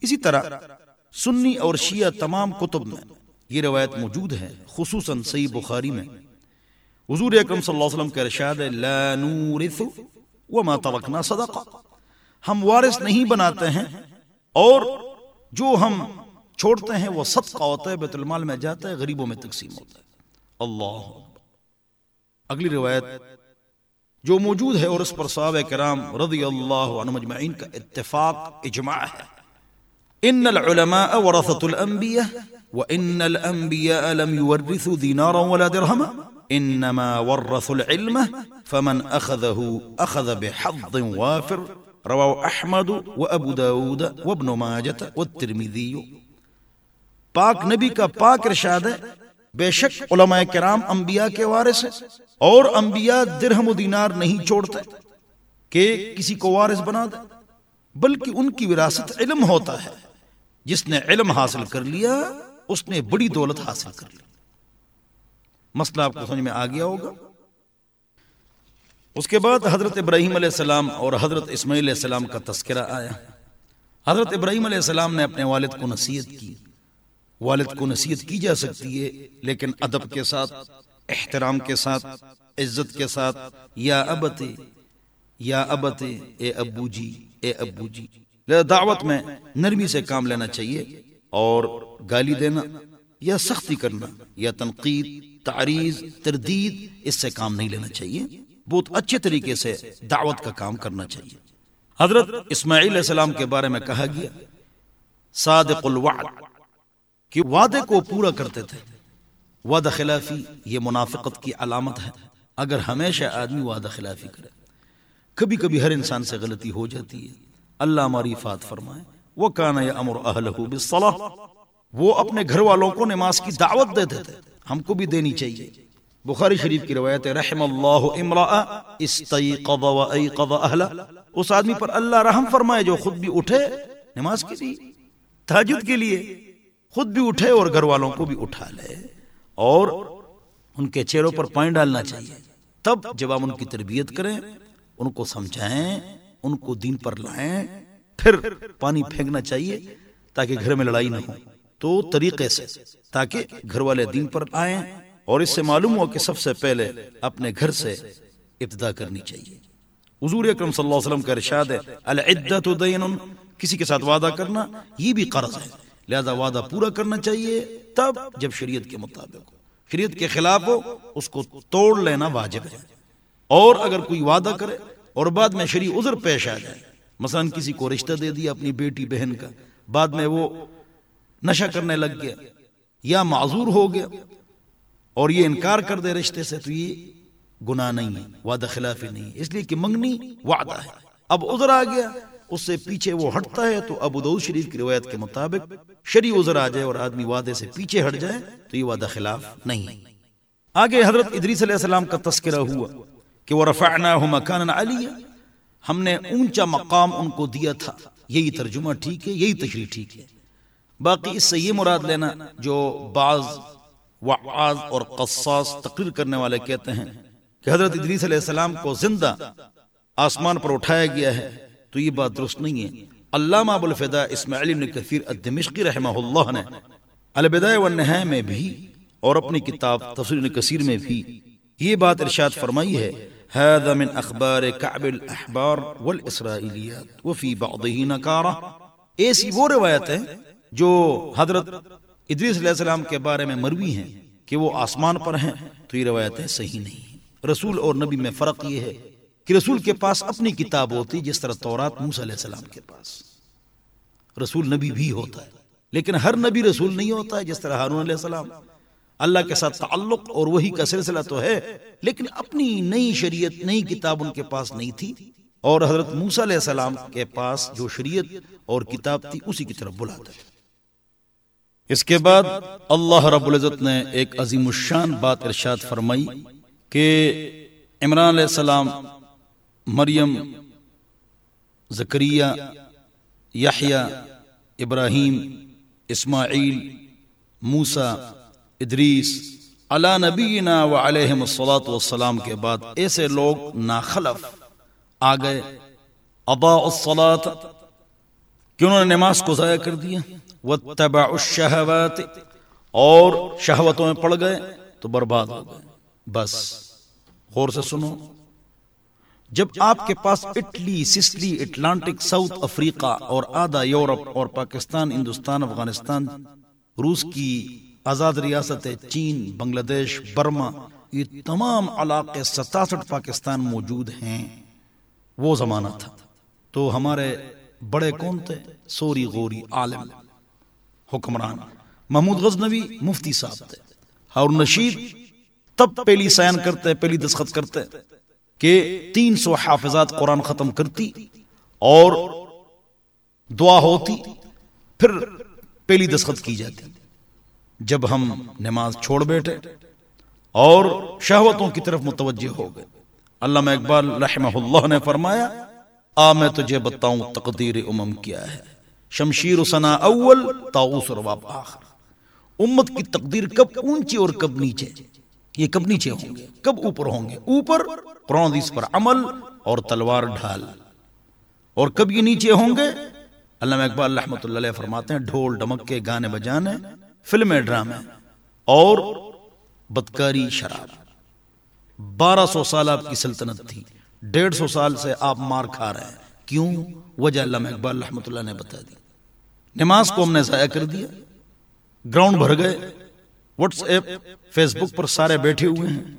اسی طرح سنی اور شیعہ تمام کتب میں یہ روایت موجود ہے خصوصاً حضور اکرم صلی اللہ علیہ وسلم کے صدقہ ہم وارث نہیں بناتے ہیں اور جو ہم چھوڑتے ہیں وہ صدقہ ہوتا ہوتا ہے ہے ہے ہے بیت المال میں میں جاتا غریبوں تقسیم اللہ اللہ اگلی روایت جو موجود اور اس پر کرام رضی عنہ مجمعین کا اتفاق اجماع ہے ان العلماء ورثت الانبیاء الانبیاء وان لم دینارا ولا درہما انما ورثوا العلم فمن اخذه اخذ بحظ وافر رواه احمد داود و ترمیدی پاک نبی کا پاک رشاد ہے بے شک علماء کرام انبیاء کے وارث ہیں اور انبیاء درہم و دینار نہیں چھوڑتے کہ کسی کو وارث بنا دے بلکہ ان کی وراثت علم ہوتا ہے جس نے علم حاصل کر لیا اس نے بڑی دولت حاصل کر لی مسئلہ آپ کو سمجھ میں آ گیا ہوگا اس کے بعد حضرت ابراہیم علیہ السلام اور حضرت اسماعیل علیہ السلام کا تذکرہ آیا حضرت ابراہیم علیہ السلام نے اپنے والد کو نصیحت کی والد کو نصیحت کی جا سکتی ہے لیکن ادب کے ساتھ احترام کے ساتھ عزت کے ساتھ یا ابت یا ابت اے ابو جی اے ابو جی دعوت میں نرمی سے کام لینا چاہیے اور گالی دینا یا سختی کرنا یا تنقید تعریض تردید اس سے کام نہیں لینا چاہیے بہت اچھے طریقے سے دعوت کا کام کرنا چاہیے حضرت اسماعیل علیہ السلام کے بارے میں کہا گیا صادق الوعد کہ وعدے کو پورا کرتے تھے خلافی یہ منافقت کی علامت ہے اگر ہمیشہ آدمی وعدہ خلافی کرے کبھی کبھی ہر انسان سے غلطی ہو جاتی ہے اللہ ہماری فات فرمائے وہ کانا یا اہل وہ اپنے گھر والوں کو نماز کی دعوت دیتے تھے ہم کو بھی دینی چاہیے بخاری شریف کی روایت ہے رحم اللہ امرا استیقظ و ایقظ اہلہ اس آدمی پر اللہ رحم فرمائے جو خود بھی اٹھے نماز کے لیے تہجد کے لیے خود بھی اٹھے اور گھر والوں کو بھی اٹھا لے اور ان کے چہروں پر پانی ڈالنا چاہیے تب جب ہم ان کی تربیت کریں ان کو سمجھائیں ان کو دین پر لائیں پھر پانی پھینکنا چاہیے تاکہ گھر میں لڑائی نہ ہو تو طریقے سے تاکہ گھر والے دین پر آئیں اور اس سے معلوم ہو کہ سب سے پہلے اپنے گھر سے ابتدا کرنی چاہیے حضور اکرم صلی اللہ علیہ وسلم کا ہے العدت کسی کے ساتھ وعدہ کرنا یہ بھی قرض ہے لہذا وعدہ پورا کرنا چاہیے تب جب شریعت شریعت کے کے مطابق ہو خلاف ہو اس کو توڑ لینا واجب ہے اور اگر کوئی وعدہ کرے اور بعد میں شریع عذر پیش آ جائے مثلا کسی کو رشتہ دے دیا اپنی بیٹی بہن کا بعد میں وہ نشہ کرنے لگ گیا یا معذور ہو گیا اور یہ انکار کر دے رشتے سے تو یہ گناہ نہیں ہے وعدہ خلافی نہیں ہے اس لیے کہ منگنی وعدہ ہے اب عذر آ گیا اس سے پیچھے وہ ہٹتا ہے تو ابو دعود شریف کی روایت کے مطابق شریع عذر آ جائے اور آدمی وعدے سے پیچھے ہٹ جائے تو یہ وعدہ خلاف نہیں ہے آگے حضرت ادریس علیہ السلام کا تذکرہ ہوا کہ وہ رفعنا مکان علی ہم نے اونچا مقام ان کو دیا تھا یہی ترجمہ ٹھیک ہے یہی تشریح ٹھیک ہے باقی اس سے یہ مراد لینا جو بعض وعاز اور قصاص تقریر کرنے والے کہتے ہیں کہ حضرت ادریس علیہ السلام کو زندہ آسمان پر اٹھایا گیا ہے تو یہ بات درست نہیں ہے علامہ ابوالفدا اسماعیل ابن کثیر الدمشقی رحمہ اللہ نے البداء والنہاء میں بھی اور اپنی کتاب تفسیر کثیر میں بھی یہ بات ارشاد فرمائی ہے هذا من اخبار كعب الاحبار والاسرائیلیات وفي بعضه نکارہ ایسی وہ روایت ہے جو حضرت علیہ السلام کے بارے میں مروی ہیں کہ وہ آسمان پر ہیں تو یہ روایتیں صحیح نہیں رسول اور نبی میں فرق یہ ہے کہ رسول کے پاس اپنی کتاب ہوتی جس طرح تورات موس علیہ السلام کے پاس رسول نبی بھی ہوتا ہے لیکن ہر نبی رسول نہیں ہوتا ہے جس طرح ہارون علیہ السلام اللہ کے ساتھ تعلق اور وہی کا سلسلہ تو ہے لیکن اپنی نئی شریعت نئی کتاب ان کے پاس نہیں تھی اور حضرت موسیٰ علیہ السلام کے پاس جو شریعت اور کتاب تھی اسی کی طرف بلاتا ہے اس کے بعد اللہ رب العزت نے ایک عظیم الشان بات ارشاد فرمائی کہ عمران علیہ السلام مریم زکریہ یحییٰ ابراہیم اسماعیل موسا ادریس علا نبینا و علیہ علیہم والسلام کے بعد ایسے لوگ ناخلف آ گئے ابا اباسلاد کیوں نے نماز کو ضائع کر دیا طباش الشہوات اور شہوتوں میں پڑ گئے تو برباد ہو گئے بس غور سے سنو جب آپ کے پاس Italy Sicily Atlantic south Africa اور آدھا یورپ اور پاکستان ہندوستان افغانستان روس کی آزاد ریاستیں چین بنگلہ دیش برما یہ تمام علاقے ستاسٹھ پاکستان موجود ہیں وہ زمانہ تھا تو ہمارے بڑے کون تھے سوری غوری عالم حکمران محمود غزنوی مفتی صاحب تھے ہارون رشید تب پہلی سائن کرتے پہلی دستخط کرتے کہ تین سو حافظات قرآن ختم کرتی اور دعا ہوتی پھر پہلی دستخط کی جاتی جب ہم نماز چھوڑ بیٹھے اور شہوتوں کی طرف متوجہ ہو گئے علامہ اقبال رحمہ اللہ نے فرمایا آ میں تجھے بتاؤں تقدیر امم کیا ہے شمشیر و سنا اول تاؤس اور باب آخر امت کی تقدیر کب اونچی اور کب نیچے یہ کب نیچے ہوں گے کب اوپر ہوں گے اوپر پر عمل اور تلوار ڈھال اور کب یہ نیچے ہوں گے علامہ اکبال رحمۃ اللہ علیہ فرماتے ہیں ڈھول ڈمک کے گانے بجانے فلمیں ڈرامے اور بدکاری شراب بارہ سو سال آپ کی سلطنت تھی ڈیڑھ سو سال سے آپ مار کھا رہے ہیں کیوں وجہ اللہ اقبال رحمۃ اللہ نے بتا دی نماز کو ہم نے ضائع کر دیا گراؤنڈ بھر گئے واٹس ایپ فیس بک پر سارے بیٹھے ہوئے ہیں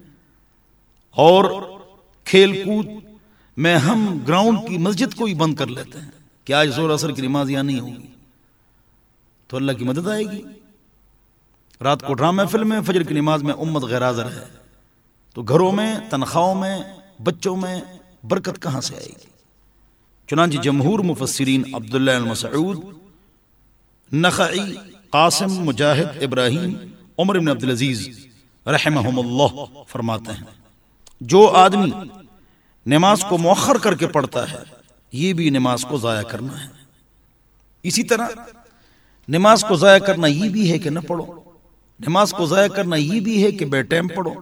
اور کھیل کود میں ہم گراؤنڈ کی مسجد کو ہی بند کر لیتے ہیں کہ آج زور اثر کی نماز یہاں نہیں ہوگی تو اللہ کی مدد آئے گی رات کو ڈرامے میں فجر کی نماز میں امت غیر حاضر ہے تو گھروں میں تنخواہوں میں بچوں میں برکت کہاں سے آئے گی چنانچہ جمہور مفسرین عبداللہ المسعود نخعی قاسم مجاہد ابراہیم عمر بن عبدالعزیز رحمہم اللہ فرماتے ہیں جو آدمی نماز کو مؤخر کر کے پڑھتا ہے یہ بھی نماز کو ضائع کرنا ہے اسی طرح نماز کو ضائع کرنا یہ بھی ہے کہ نہ پڑھو نماز کو ضائع کرنا یہ بھی ہے کہ بیٹم پڑھو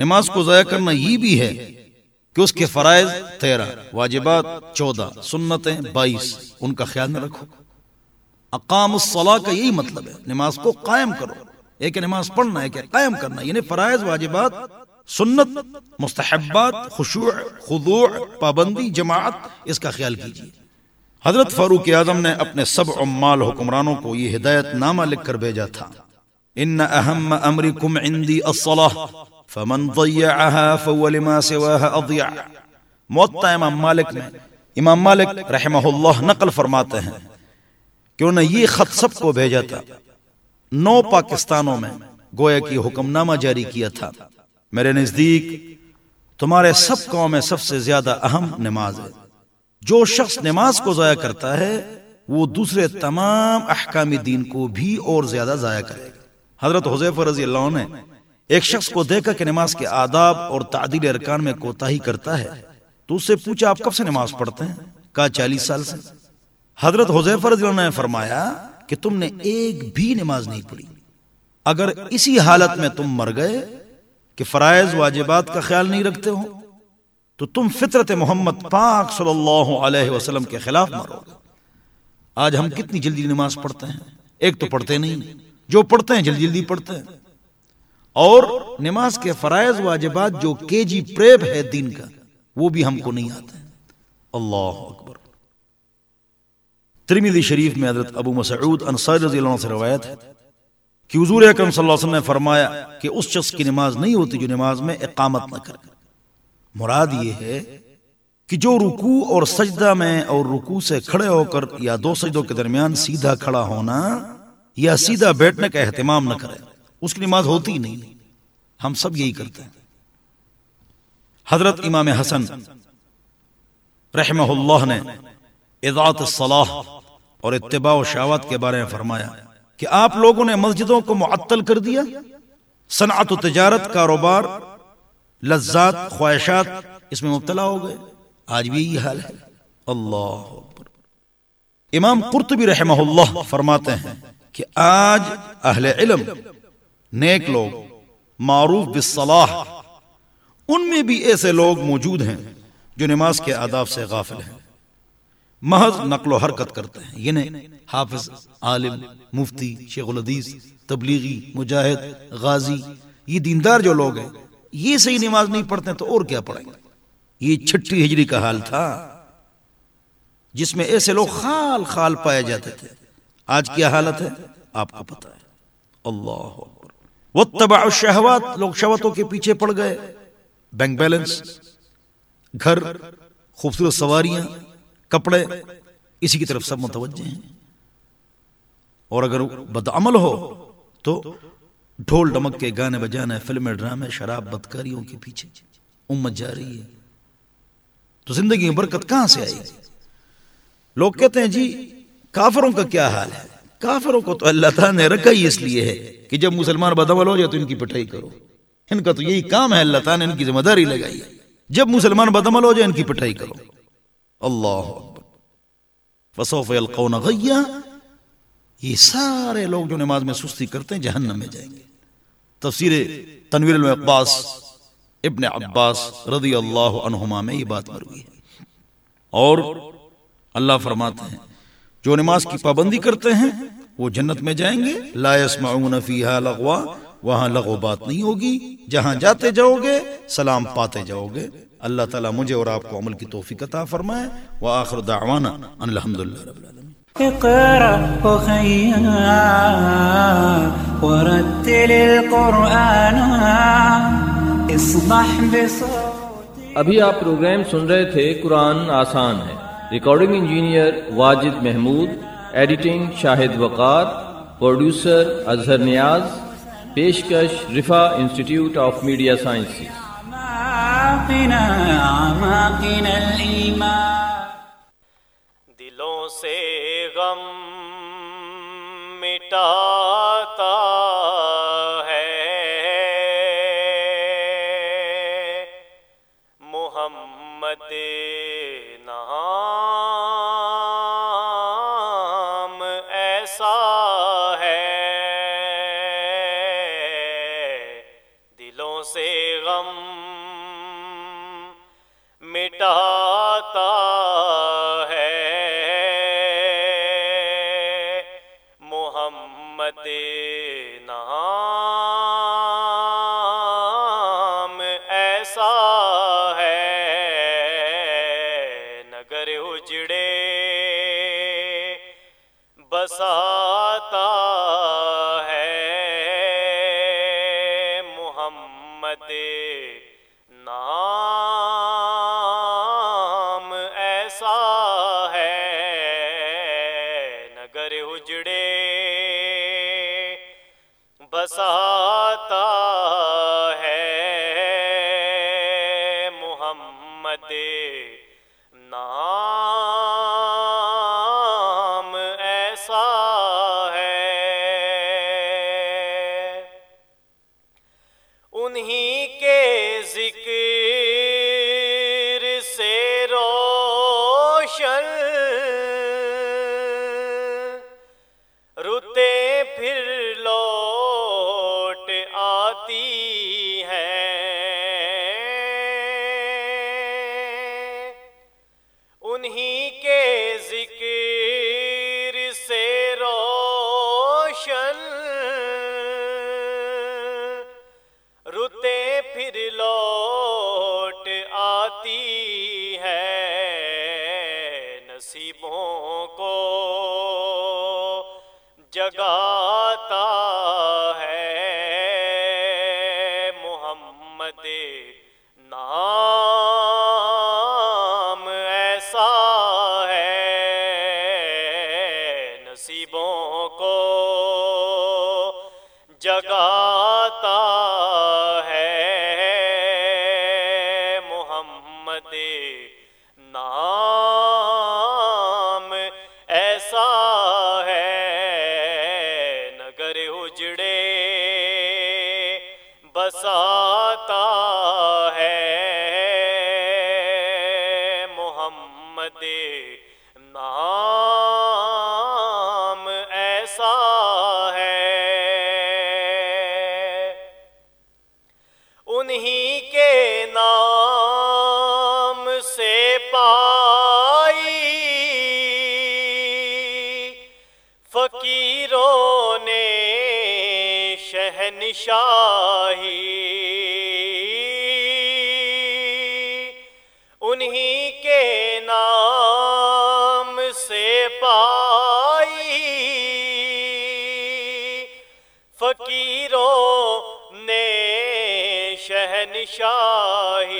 نماز کو ضائع کرنا یہ بھی ہے کہ اس کے فرائض تیرہ واجبات چودہ سنتیں بائیس ان کا خیال نہ رکھو اقام الصلاح کا یہی مطلب ہے نماز کو قائم کرو ایک نماز پڑھنا ہے کہ قائم کرنا یعنی فرائض واجبات سنت مستحبات خشوع خضوع پابندی جماعت اس کا خیال کیجیے حضرت فاروق اعظم نے اپنے سب عمال حکمرانوں کو یہ ہدایت نامہ لکھ کر بھیجا تھا ان اہم امرکم عندی الصلاح فمن ضیعها فهو لما سواها اضیع موتا امام مالک نے امام مالک رحمہ اللہ نقل فرماتے ہیں یہ خط سب کو بھیجا تھا نو پاکستانوں میں گویا کی حکم نامہ جاری کیا تھا میرے نزدیک تمہارے سب قوم میں سب سے زیادہ اہم نماز ہے جو شخص نماز کو ضائع کرتا ہے وہ دوسرے تمام احکامی دین کو بھی اور زیادہ ضائع کرے گا حضرت حضیف رضی اللہ عنہ نے ایک شخص کو دیکھا کہ نماز کے آداب اور تعدیل ارکان میں کوتاہی کرتا ہے تو اس سے پوچھا آپ کب سے نماز پڑھتے ہیں کہا چالیس سال سے حضرت حضیفر نے فرمایا کہ تم نے ایک بھی نماز نہیں پڑھی اگر اسی حالت میں تم مر گئے کہ فرائض واجبات کا خیال نہیں رکھتے ہو تو تم فطرت محمد پاک صلی اللہ علیہ وسلم کے خلاف مرو گے آج ہم کتنی جلدی نماز پڑھتے ہیں ایک تو پڑھتے نہیں جو پڑھتے ہیں جلدی جلدی پڑھتے ہیں اور نماز کے فرائض واجبات جو کے جی پریب ہے دین کا وہ بھی ہم کو نہیں آتے اللہ اکبر ترمیدی شریف میں حضرت ابو مسعود رضی اللہ عنہ سے روایت ہے کہ حضور اکرم صلی اللہ علیہ وسلم نے فرمایا کہ اس شخص کی نماز نہیں ہوتی جو نماز میں اقامت نہ مراد یہ ہے کہ جو رکوع اور سجدہ میں اور رکوع سے کھڑے ہو کر یا دو سجدوں کے درمیان سیدھا کھڑا ہونا یا سیدھا بیٹھنے کا اہتمام نہ کرے اس کی نماز ہوتی نہیں ہم سب یہی کرتے ہیں حضرت امام حسن رحمہ اللہ نے اضاعت صلاح اور اتباع و شاوت کے بارے میں فرمایا کہ آپ لوگوں نے مسجدوں کو معطل کر دیا صنعت و تجارت کاروبار لذات خواہشات اس میں مبتلا ہو گئے آج بھی یہ حال ہے اللہ امام قرطبی رحمہ اللہ فرماتے ہیں کہ آج اہل علم نیک لوگ معروف بالصلاح ان میں بھی ایسے لوگ موجود ہیں جو نماز کے آداب سے غافل ہیں محض نقل و حرکت کرتے ہیں یہ یعنی نہیں حافظ عالم مفتی شیخ العدیث تبلیغی مجاہد غازی یہ دیندار جو لوگ ہیں یہ صحیح نماز نہیں پڑھتے تو اور کیا پڑھیں گے یہ چھٹی ہجری کا حال تھا جس میں ایسے لوگ خال خال پائے جاتے تھے آج کیا حالت ہے آپ کو پتا ہے اللہ وہ تباہ شہوات لوگ شہوتوں کے پیچھے پڑ گئے بینک بیلنس گھر خوبصورت سواریاں کپڑے اسی کی طرف سب متوجہ ہیں اور اگر بدعمل ہو تو ڈھول ڈمک کے گانے بجانے فلمیں ڈرامے شراب بدکاریوں کے پیچھے امت جا رہی ہے تو زندگی میں برکت کہاں سے آئی لوگ کہتے ہیں جی کافروں کا کیا حال ہے کافروں کو تو اللہ تعالیٰ نے رکھا ہی اس لیے ہے کہ جب مسلمان بدعمل ہو جائے تو ان کی پٹھائی کرو ان کا تو یہی کام ہے اللہ تعالیٰ نے ان کی ذمہ داری لگائی ہے جب مسلمان بدعمل ہو جائے ان کی پٹھائی کرو اللہ اکبر فسوف القون غیا یہ سارے لوگ جو نماز میں سستی کرتے ہیں جہنم میں جائیں گے تفسیر تنویر ابن عباس رضی اللہ عنہما میں یہ بات اور اللہ فرماتے ہیں جو نماز کی پابندی کرتے ہیں وہ جنت میں جائیں گے لا يسمعون فیہا لغوا وہاں لغو بات نہیں ہوگی جہاں جاتے جاؤ گے سلام پاتے جاؤ گے اللہ تعالیٰ مجھے اور آپ کو عمل کی توفیق عطا فرمائے وآخر دعوانا ان الحمدللہ رب العالمین اقرأ أخيا ورتل القرآن اصبح بصوت ابھی آپ پروگرام سن رہے تھے قرآن آسان ہے recording engineer Wajid Mahmood editing Shahid Waqar producer Azhar Niaz پیشکش Riphah institute of media sciences نام دن لا دلوں سے غم مٹاتا ہے محمد نام ایسا ہے نگر اجڑے بساتا ہے نصیبوں کو جگاتا شاہی انہی کے نام سے پائی فقیروں نے شہنشاہی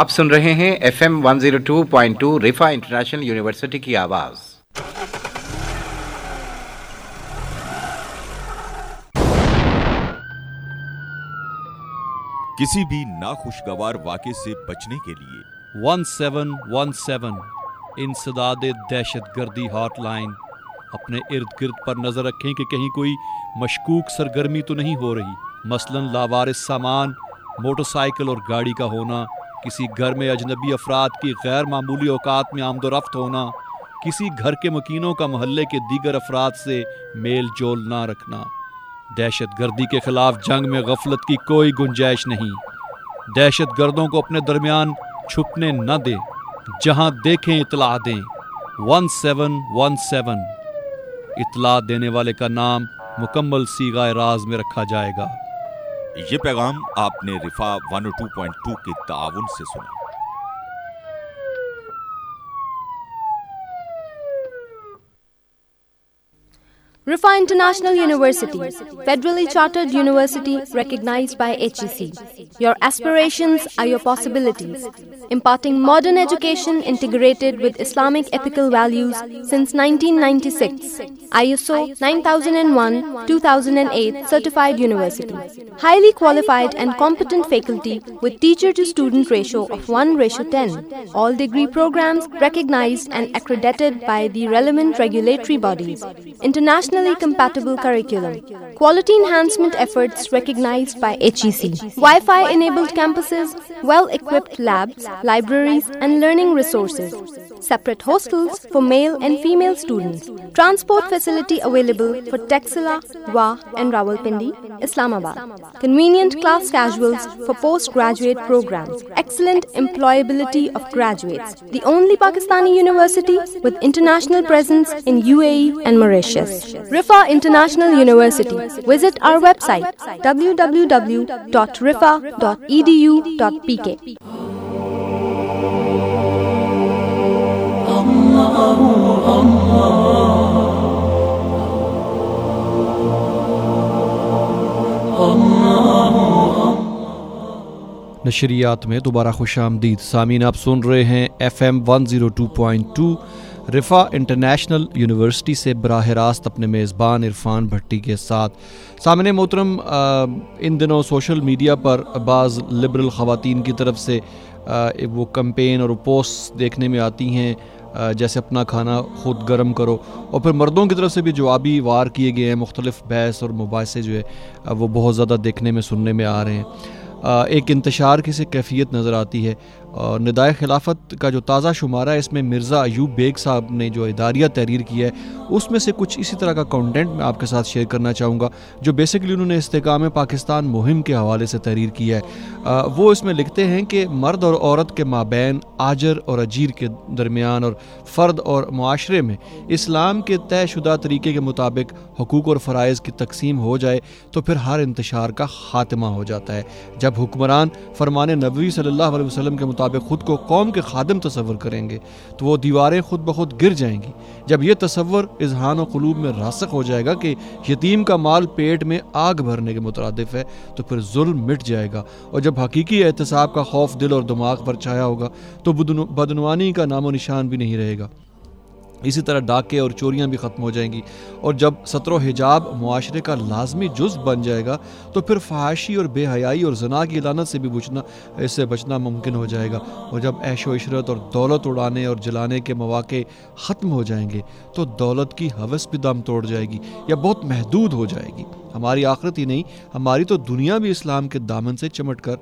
آپ سن رہے ہیں F M one zero two point two Riphah international university کی آواز کسی بھی ناخوشگوار واقع سے بچنے کے لیے ون سیون ون سیون انسداد دہشت گردی ہاٹ لائن اپنے ارد گرد پر نظر رکھیں کہ کہیں کوئی مشکوک سرگرمی تو نہیں ہو رہی مثلا لاوارث سامان موٹر سائیکل اور گاڑی کا ہونا کسی گھر میں اجنبی افراد کی غیر معمولی اوقات میں آمد و رفت ہونا کسی گھر کے مکینوں کا محلے کے دیگر افراد سے میل جول نہ رکھنا دہشت گردی کے خلاف جنگ میں غفلت کی کوئی گنجائش نہیں دہشت گردوں کو اپنے درمیان چھپنے نہ دیں جہاں دیکھیں اطلاع دیں ون سیون ون سیون اطلاع دینے والے کا نام مکمل سیگا راز میں رکھا جائے گا یہ پیغام آپ نے رفا 102.2 کے تعاون سے سنا international university federally chartered university recognised speciality modern education integrated with Islamic ethical values since nineteen six rich learning resources for male and female transport facility available for Taxila Wah and Rawalpindi Islamabad convenient class schedule for post graduate programme excellent employability of graduate the only Pakistani university with international presence in U A and Mauritius Riphah international university visit our website W W W dot Riphah dot E D U dot P K Allah Allah نشریات میں دوبارہ خوش آمدید سامعین آپ سن رہے ہیں F M one zero two point two Riphah international university سے براہ راست اپنے میزبان عرفان بھٹی کے ساتھ سامن محترم ان دنوں سوشل میڈیا پر بعض لبرل خواتین کی طرف سے وہ کمپین اور پوسٹ دیکھنے میں آتی ہیں جیسے اپنا کھانا خود گرم کرو اور پھر مردوں کی طرف سے بھی جوابی وار کیے گئے ہیں مختلف بحث اور مباحثے جو ہے وہ بہت زیادہ دیکھنے میں سننے میں آ رہے ہیں ایک انتشار کی سے کیفیت نظر آتی ہے اور خلافت کا جو تازہ شمارہ ہے اس میں مرزا ایوب بیگ صاحب نے جو اداریہ تحریر کیا ہے اس میں سے کچھ اسی طرح کا کانٹینٹ میں آپ کے ساتھ شیئر کرنا چاہوں گا جو بیسکلی انہوں نے استحکام پاکستان مہم کے حوالے سے تحریر کی ہے وہ اس میں لکھتے ہیں کہ مرد اور عورت کے مابین آجر اور اجیر کے درمیان اور فرد اور معاشرے میں اسلام کے طے شدہ طریقے کے مطابق حقوق اور فرائض کی تقسیم ہو جائے تو پھر ہر انتشار کا خاتمہ ہو جاتا ہے جب حکمران فرمان نبوی صلی اللہ علیہ وسلم کے مطابق خود کو قوم کے خادم تصور کریں گے تو وہ دیواریں خود بخود گر جائیں گی جب یہ تصور اظہان و قلوب میں راسک ہو جائے گا کہ یتیم کا مال پیٹ میں آگ بھرنے کے مترادف ہے تو پھر ظلم مٹ جائے گا اور جب حقیقی احتساب کا خوف دل اور دماغ پر چھایا ہوگا تو بدنوانی کا نام و نشان بھی نہیں رہے گا اسی طرح ڈاکے اور چوریاں بھی ختم ہو جائیں گی اور جب سطر و حجاب معاشرے کا لازمی جز بن جائے گا تو پھر فحاشی اور بے حیائی اور زنا کی علانت سے بھی بچنا اس سے بچنا ممکن ہو جائے گا اور جب عیش و عشرت اور دولت اڑانے اور جلانے کے مواقع ختم ہو جائیں گے تو دولت کی حوث بھی دم توڑ جائے گی یا بہت محدود ہو جائے گی ہماری آخرت ہی نہیں ہماری تو دنیا بھی اسلام کے دامن سے چمٹ کر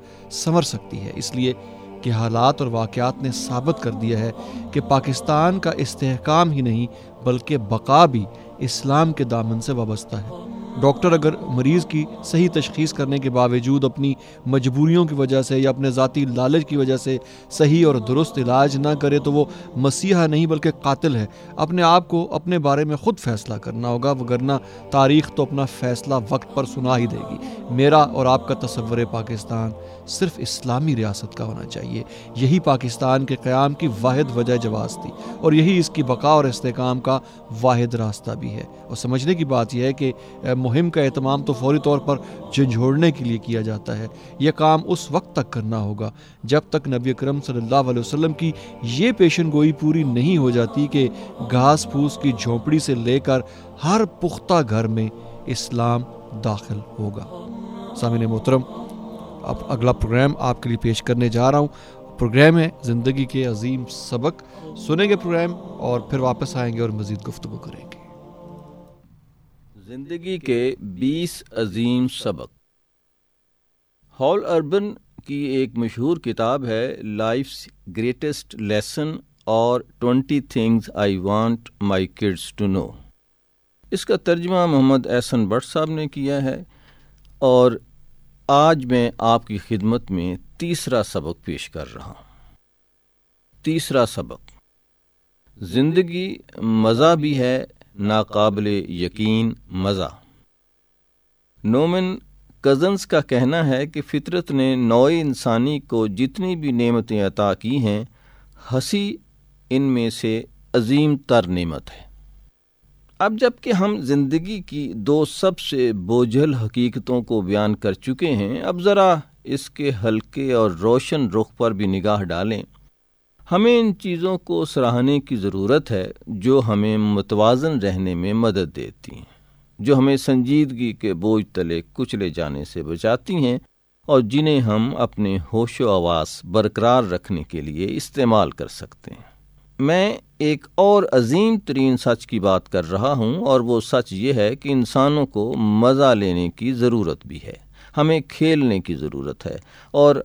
سمر سکتی ہے اس لیے کہ حالات اور واقعات نے ثابت کر دیا ہے کہ پاکستان کا استحکام ہی نہیں بلکہ بقا بھی اسلام کے دامن سے وابستہ ہے ڈاکٹر اگر مریض کی صحیح تشخیص کرنے کے باوجود اپنی مجبوریوں کی وجہ سے یا اپنے ذاتی لالچ کی وجہ سے صحیح اور درست علاج نہ کرے تو وہ مسیحا نہیں بلکہ قاتل ہے اپنے آپ کو اپنے بارے میں خود فیصلہ کرنا ہوگا وگرنہ تاریخ تو اپنا فیصلہ وقت پر سنا ہی دے گی میرا اور آپ کا تصور پاکستان صرف اسلامی ریاست کا ہونا چاہیے یہی پاکستان کے قیام کی واحد وجہ جواز تھی اور یہی اس کی بقا اور استحکام کا واحد راستہ بھی ہے اور سمجھنے کی بات یہ ہے کہ مہم کا اہتمام تو فوری طور پر جھنجھوڑنے کے لیے کیا جاتا ہے یہ کام اس وقت تک کرنا ہوگا جب تک نبی اکرم صلی اللہ علیہ وسلم کی یہ پیشن گوئی پوری نہیں ہو جاتی کہ گھاس پھوس کی جھونپڑی سے لے کر ہر پختہ گھر میں اسلام داخل ہوگا ثمن محترم اب اگلا پروگرام آپ کے لیے پیش کرنے جا رہا ہوں پروگرام ہے زندگی کے عظیم سبق سنیں گے پروگرام اور پھر واپس آئیں گے اور مزید گفتگو کریں گے زندگی کے بیس عظیم سبق ہال اربن کی ایک مشہور کتاب ہے لائفس گریٹسٹ لیسن اور twenty things I want my kids to know اس کا ترجمہ محمد احسن بٹ صاحب نے کیا ہے اور آج میں آپ کی خدمت میں تیسرا سبق پیش کر رہا ہوں تیسرا سبق زندگی مزہ بھی ہے ناقابل یقین مزہ نومن کزنس کا کہنا ہے کہ فطرت نے نوئے انسانی کو جتنی بھی نعمتیں عطا کی ہیں ہنسی ان میں سے عظیم تر نعمت ہے اب جب کہ ہم زندگی کی دو سب سے بوجھل حقیقتوں کو بیان کر چکے ہیں اب ذرا اس کے ہلکے اور روشن رخ پر بھی نگاہ ڈالیں ہمیں ان چیزوں کو سراہنے کی ضرورت ہے جو ہمیں متوازن رہنے میں مدد دیتی ہیں جو ہمیں سنجیدگی کے بوجھ تلے کچلے جانے سے بچاتی ہیں اور جنہیں ہم اپنے ہوش و آواز برقرار رکھنے کے لیے استعمال کر سکتے ہیں میں ایک اور عظیم ترین سچ کی بات کر رہا ہوں اور وہ سچ یہ ہے کہ انسانوں کو مزہ لینے کی ضرورت بھی ہے ہمیں کھیلنے کی ضرورت ہے اور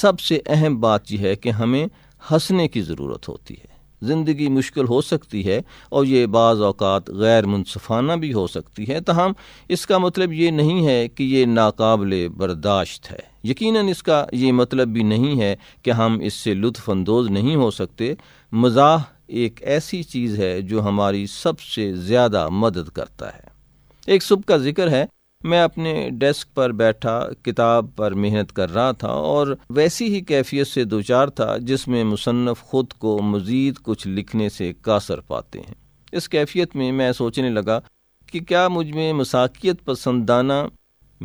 سب سے اہم بات یہ ہے کہ ہمیں ہنسنے کی ضرورت ہوتی ہے زندگی مشکل ہو سکتی ہے اور یہ بعض اوقات غیر منصفانہ بھی ہو سکتی ہے تاہم اس کا مطلب یہ نہیں ہے کہ یہ ناقابل برداشت ہے یقیناً اس کا یہ مطلب بھی نہیں ہے کہ ہم اس سے لطف اندوز نہیں ہو سکتے مزاح ایک ایسی چیز ہے جو ہماری سب سے زیادہ مدد کرتا ہے ایک صبح کا ذکر ہے میں اپنے ڈیسک پر بیٹھا کتاب پر محنت کر رہا تھا اور ویسی ہی کیفیت سے دوچار تھا جس میں مصنف خود کو مزید کچھ لکھنے سے کاثر پاتے ہیں اس کیفیت میں میں سوچنے لگا کہ کیا مجھ میں مساکیت پسندانہ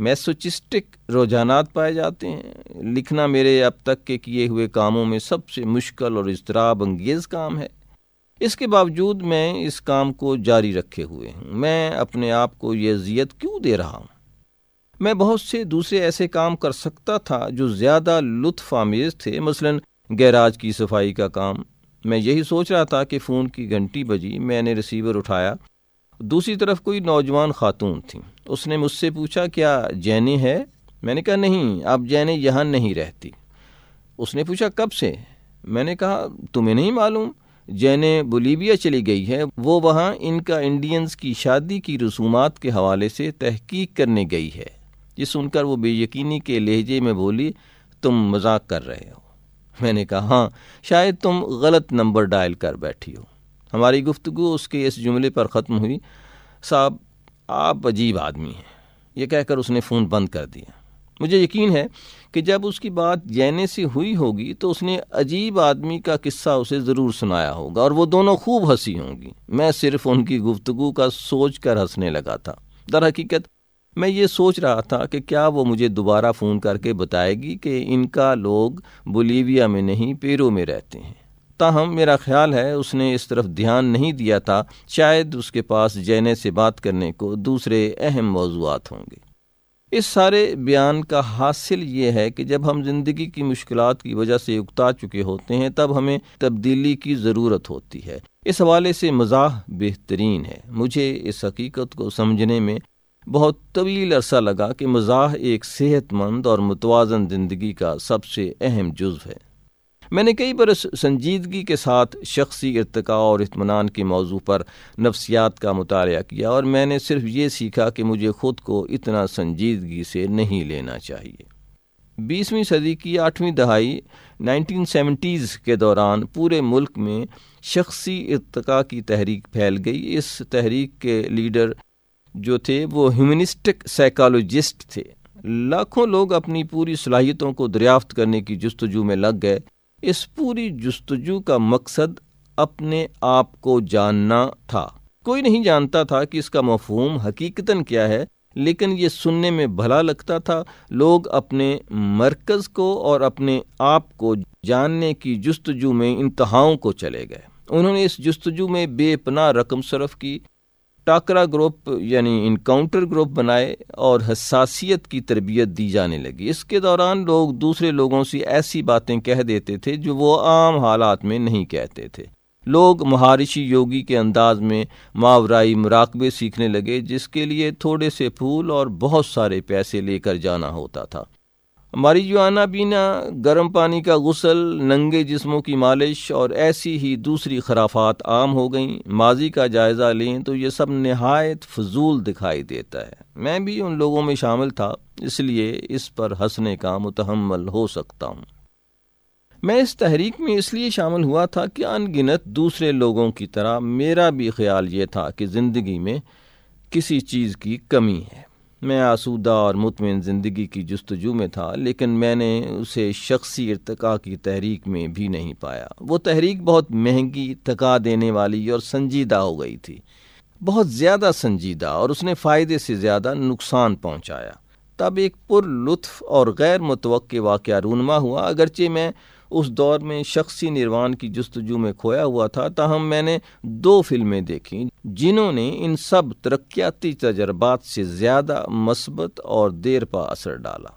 میسوچسٹک رجحانات پائے جاتے ہیں لکھنا میرے اب تک کے کیے ہوئے کاموں میں سب سے مشکل اور اضطراب انگیز کام ہے اس کے باوجود میں اس کام کو جاری رکھے ہوئے ہوں میں اپنے آپ کو یہ اذیت کیوں دے رہا ہوں میں بہت سے دوسرے ایسے کام کر سکتا تھا جو زیادہ لطف آمیز تھے مثلا گیراج کی صفائی کا کام میں یہی سوچ رہا تھا کہ فون کی گھنٹی بجی میں نے رسیور اٹھایا دوسری طرف کوئی نوجوان خاتون تھیں اس نے مجھ سے پوچھا کیا جینی ہے میں نے کہا نہیں آپ جینی یہاں نہیں رہتی اس نے پوچھا کب سے میں نے کہا تمہیں نہیں معلوم جینے بولیویا چلی گئی ہے وہ وہاں ان کا انڈینز کی شادی کی رسومات کے حوالے سے تحقیق کرنے گئی ہے یہ سن کر وہ بے یقینی کے لہجے میں بولی تم مذاق کر رہے ہو میں نے کہا ہاں شاید تم غلط نمبر ڈائل کر بیٹھی ہو ہماری گفتگو اس کے اس جملے پر ختم ہوئی صاحب آپ عجیب آدمی ہیں یہ کہہ کر اس نے فون بند کر دیا مجھے یقین ہے کہ جب اس کی بات جینے یعنی سے ہوئی ہوگی تو اس نے عجیب آدمی کا قصہ اسے ضرور سنایا ہوگا اور وہ دونوں خوب ہنسی ہوں گی میں صرف ان کی گفتگو کا سوچ کر ہنسنے لگا تھا در حقیقت میں یہ سوچ رہا تھا کہ کیا وہ مجھے دوبارہ فون کر کے بتائے گی کہ ان کا لوگ بولیویا میں نہیں پیرو میں رہتے ہیں تاہم میرا خیال ہے اس نے اس طرف دھیان نہیں دیا تھا شاید اس کے پاس جینے سے بات کرنے کو دوسرے اہم موضوعات ہوں گے اس سارے بیان کا حاصل یہ ہے کہ جب ہم زندگی کی مشکلات کی وجہ سے اکتا چکے ہوتے ہیں تب ہمیں تبدیلی کی ضرورت ہوتی ہے اس حوالے سے مزاح بہترین ہے مجھے اس حقیقت کو سمجھنے میں بہت طویل عرصہ لگا کہ مزاح ایک صحت مند اور متوازن زندگی کا سب سے اہم جزو ہے میں نے کئی برس سنجیدگی کے ساتھ شخصی ارتقاء اور اطمینان کے موضوع پر نفسیات کا مطالعہ کیا اور میں نے صرف یہ سیکھا کہ مجھے خود کو اتنا سنجیدگی سے نہیں لینا چاہیے بیسویں صدی کی آٹھویں دہائی نائنٹین سیونٹیز کے دوران پورے ملک میں شخصی ارتقاء کی تحریک پھیل گئی اس تحریک کے لیڈر جو تھے وہ ہیومنسٹک سائیکالوجسٹ تھے لاکھوں لوگ اپنی پوری صلاحیتوں کو دریافت کرنے کی جستجو میں لگ گئے اس پوری جستجو کا مقصد اپنے آپ کو جاننا تھا کوئی نہیں جانتا تھا کہ اس کا مفہوم حقیقتاً کیا ہے لیکن یہ سننے میں بھلا لگتا تھا لوگ اپنے مرکز کو اور اپنے آپ کو جاننے کی جستجو میں انتہاؤں کو چلے گئے انہوں نے اس جستجو میں بے پناہ رقم صرف کی ٹاکرا گروپ یعنی انکاؤنٹر گروپ بنائے اور حساسیت کی تربیت دی جانے لگی اس کے دوران لوگ دوسرے لوگوں سے ایسی باتیں کہہ دیتے تھے جو وہ عام حالات میں نہیں کہتے تھے لوگ مہارشی یوگی کے انداز میں ماورائی مراقبے سیکھنے لگے جس کے لیے تھوڑے سے پھول اور بہت سارے پیسے لے کر جانا ہوتا تھا ہماری جوانا پینا بینا گرم پانی کا غسل ننگے جسموں کی مالش اور ایسی ہی دوسری خرافات عام ہو گئیں ماضی کا جائزہ لیں تو یہ سب نہایت فضول دکھائی دیتا ہے میں بھی ان لوگوں میں شامل تھا اس لیے اس پر ہنسنے کا متحمل ہو سکتا ہوں میں اس تحریک میں اس لیے شامل ہوا تھا کہ ان گنت دوسرے لوگوں کی طرح میرا بھی خیال یہ تھا کہ زندگی میں کسی چیز کی کمی ہے میں آسودہ اور مطمئن زندگی کی جستجو میں تھا لیکن میں نے اسے شخصی ارتقاء کی تحریک میں بھی نہیں پایا وہ تحریک بہت مہنگی تھکا دینے والی اور سنجیدہ ہو گئی تھی بہت زیادہ سنجیدہ اور اس نے فائدے سے زیادہ نقصان پہنچایا تب ایک پر لطف اور غیر متوقع واقعہ رونما ہوا اگرچہ میں اس دور میں شخصی نروان کی جستجو میں کھویا ہوا تھا تاہم میں نے دو فلمیں دیکھیں جنہوں نے ان سب ترقیاتی تجربات سے زیادہ مثبت اور دیر پا اثر ڈالا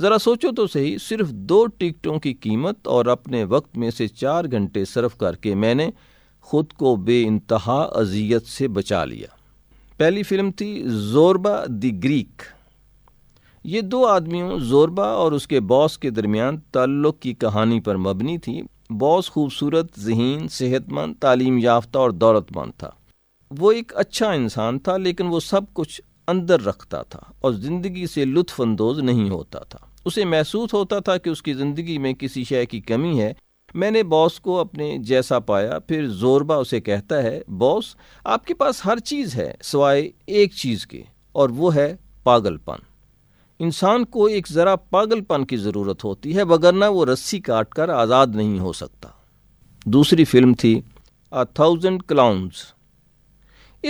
ذرا سوچو تو صحیح صرف دو ٹکٹوں کی قیمت اور اپنے وقت میں سے چار گھنٹے صرف کر کے میں نے خود کو بے انتہا اذیت سے بچا لیا پہلی فلم تھی زوربا دی گریک یہ دو آدمیوں زوربا اور اس کے باس کے درمیان تعلق کی کہانی پر مبنی تھی باس خوبصورت ذہین صحت مند تعلیم یافتہ اور دولت مند تھا وہ ایک اچھا انسان تھا لیکن وہ سب کچھ اندر رکھتا تھا اور زندگی سے لطف اندوز نہیں ہوتا تھا اسے محسوس ہوتا تھا کہ اس کی زندگی میں کسی شے کی کمی ہے میں نے باس کو اپنے جیسا پایا پھر زوربا اسے کہتا ہے باس آپ کے پاس ہر چیز ہے سوائے ایک چیز کے اور وہ ہے پاگل پن انسان کو ایک ذرا پاگل پن کی ضرورت ہوتی ہے بگرنا وہ رسی کاٹ کر آزاد نہیں ہو سکتا دوسری فلم تھی آ تھاؤزنڈ کلاؤنز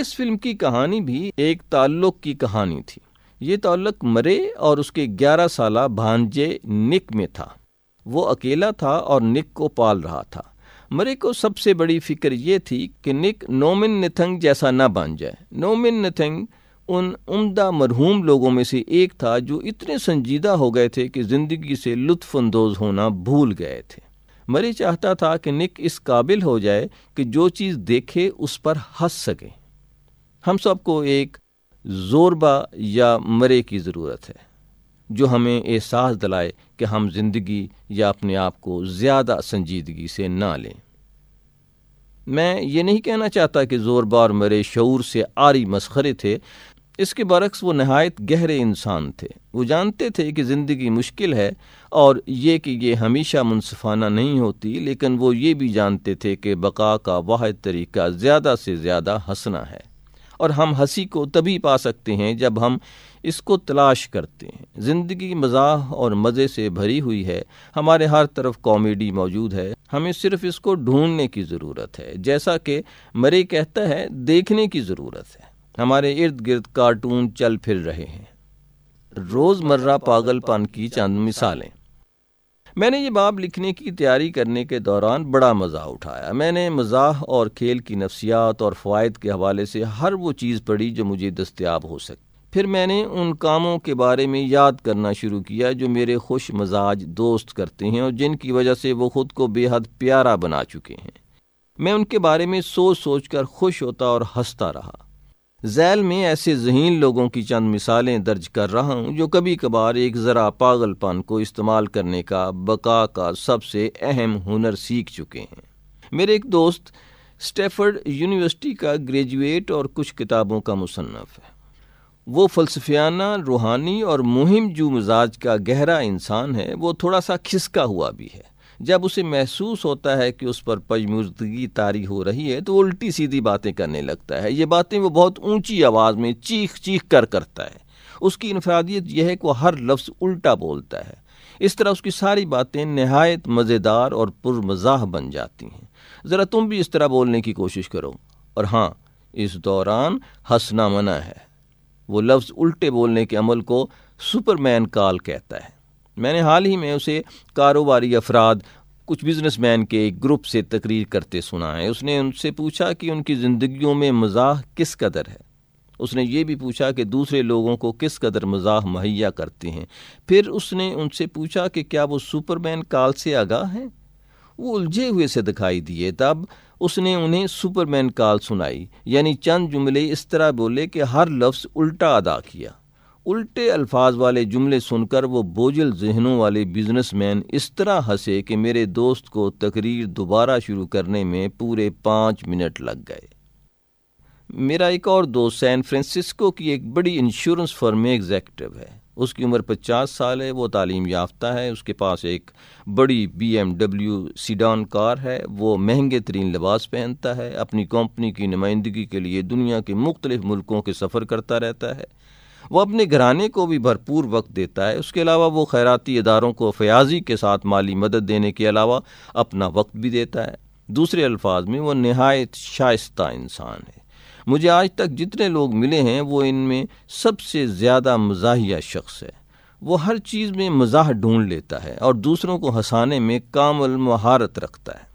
اس فلم کی کہانی بھی ایک تعلق کی کہانی تھی یہ تعلق مرے اور اس کے گیارہ سالہ بھانجے نک میں تھا وہ اکیلا تھا اور نک کو پال رہا تھا مرے کو سب سے بڑی فکر یہ تھی کہ نک نومن نتھنگ جیسا نہ بان جائے نومن نتھنگ ان عمدہ مرحوم لوگوں میں سے ایک تھا جو اتنے سنجیدہ ہو گئے تھے کہ زندگی سے لطف اندوز ہونا بھول گئے تھے مری چاہتا تھا کہ نک اس قابل ہو جائے کہ جو چیز دیکھے اس پر ہنس سکے ہم سب کو ایک زوربا یا مرے کی ضرورت ہے جو ہمیں احساس دلائے کہ ہم زندگی یا اپنے آپ کو زیادہ سنجیدگی سے نہ لیں میں یہ نہیں کہنا چاہتا کہ زوربا اور مرے شعور سے آری مسخرے تھے اس کے برعکس وہ نہایت گہرے انسان تھے وہ جانتے تھے کہ زندگی مشکل ہے اور یہ کہ یہ ہمیشہ منصفانہ نہیں ہوتی لیکن وہ یہ بھی جانتے تھے کہ بقا کا واحد طریقہ زیادہ سے زیادہ ہنسنا ہے اور ہم ہنسی کو تبھی پا سکتے ہیں جب ہم اس کو تلاش کرتے ہیں زندگی مزاح اور مزے سے بھری ہوئی ہے ہمارے ہر طرف کامیڈی موجود ہے ہمیں صرف اس کو ڈھونڈنے کی ضرورت ہے جیسا کہ مرے کہتا ہے دیکھنے کی ضرورت ہے ہمارے ارد گرد کارٹون چل پھر رہے ہیں روز مرہ پاگل پن کی چند مثالیں میں نے یہ باب لکھنے کی تیاری کرنے کے دوران بڑا مزہ اٹھایا میں نے مزاح اور کھیل کی نفسیات اور فوائد کے حوالے سے ہر وہ چیز پڑھی جو مجھے دستیاب ہو سکتی پھر میں نے ان کاموں کے بارے میں یاد کرنا شروع کیا جو میرے خوش مزاج دوست کرتے ہیں اور جن کی وجہ سے وہ خود کو بے حد پیارا بنا چکے ہیں میں ان کے بارے میں سوچ سوچ کر خوش ہوتا اور ہنستا رہا ذیل میں ایسے ذہین لوگوں کی چند مثالیں درج کر رہا ہوں جو کبھی کبھار ایک ذرا پاگل پن کو استعمال کرنے کا بقا کا سب سے اہم ہنر سیکھ چکے ہیں میرے ایک دوست اسٹیفرڈ یونیورسٹی کا گریجویٹ اور کچھ کتابوں کا مصنف ہے وہ فلسفیانہ روحانی اور مہم جو مزاج کا گہرا انسان ہے وہ تھوڑا سا کھسکا ہوا بھی ہے جب اسے محسوس ہوتا ہے کہ اس پر پجمردگی تاری ہو رہی ہے تو وہ الٹی سیدھی باتیں کرنے لگتا ہے یہ باتیں وہ بہت اونچی آواز میں چیخ چیخ کر کرتا ہے اس کی انفرادیت یہ ہے کہ وہ ہر لفظ الٹا بولتا ہے اس طرح اس کی ساری باتیں نہایت مزیدار اور پرمزاح بن جاتی ہیں ذرا تم بھی اس طرح بولنے کی کوشش کرو اور ہاں اس دوران ہنسنا منع ہے وہ لفظ الٹے بولنے کے عمل کو سپر مین کال کہتا ہے میں نے حال ہی میں اسے کاروباری افراد کچھ بزنس مین کے ایک گروپ سے تقریر کرتے سنا ہے اس نے ان سے پوچھا کہ ان کی زندگیوں میں مزاح کس قدر ہے اس نے یہ بھی پوچھا کہ دوسرے لوگوں کو کس قدر مزاح مہیا کرتے ہیں پھر اس نے ان سے پوچھا کہ کیا وہ سپر مین کال سے آگاہ ہیں وہ الجھے ہوئے سے دکھائی دیے تب اس نے انہیں سپر مین کال سنائی یعنی چند جملے اس طرح بولے کہ ہر لفظ الٹا ادا کیا الٹے الفاظ والے جملے سن کر وہ بوجھل ذہنوں والے بزنس مین اس طرح ہنسے کہ میرے دوست کو تقریر دوبارہ شروع کرنے میں پورے پانچ منٹ لگ گئے میرا ایک اور دوست سین فرانسسکو کی ایک بڑی انشورنس فرم میں ایگزیکٹو ہے اس کی عمر پچاس سال ہے وہ تعلیم یافتہ ہے اس کے پاس ایک بڑی B M W sedan car ہے وہ مہنگے ترین لباس پہنتا ہے اپنی کمپنی کی نمائندگی کے لیے دنیا کے مختلف ملکوں کے سفر کرتا رہتا ہے وہ اپنے گھرانے کو بھی بھرپور وقت دیتا ہے اس کے علاوہ وہ خیراتی اداروں کو فیاضی کے ساتھ مالی مدد دینے کے علاوہ اپنا وقت بھی دیتا ہے دوسرے الفاظ میں وہ نہایت شائستہ انسان ہے مجھے آج تک جتنے لوگ ملے ہیں وہ ان میں سب سے زیادہ مزاحیہ شخص ہے وہ ہر چیز میں مزاح ڈھونڈ لیتا ہے اور دوسروں کو ہنسانے میں کامل مہارت رکھتا ہے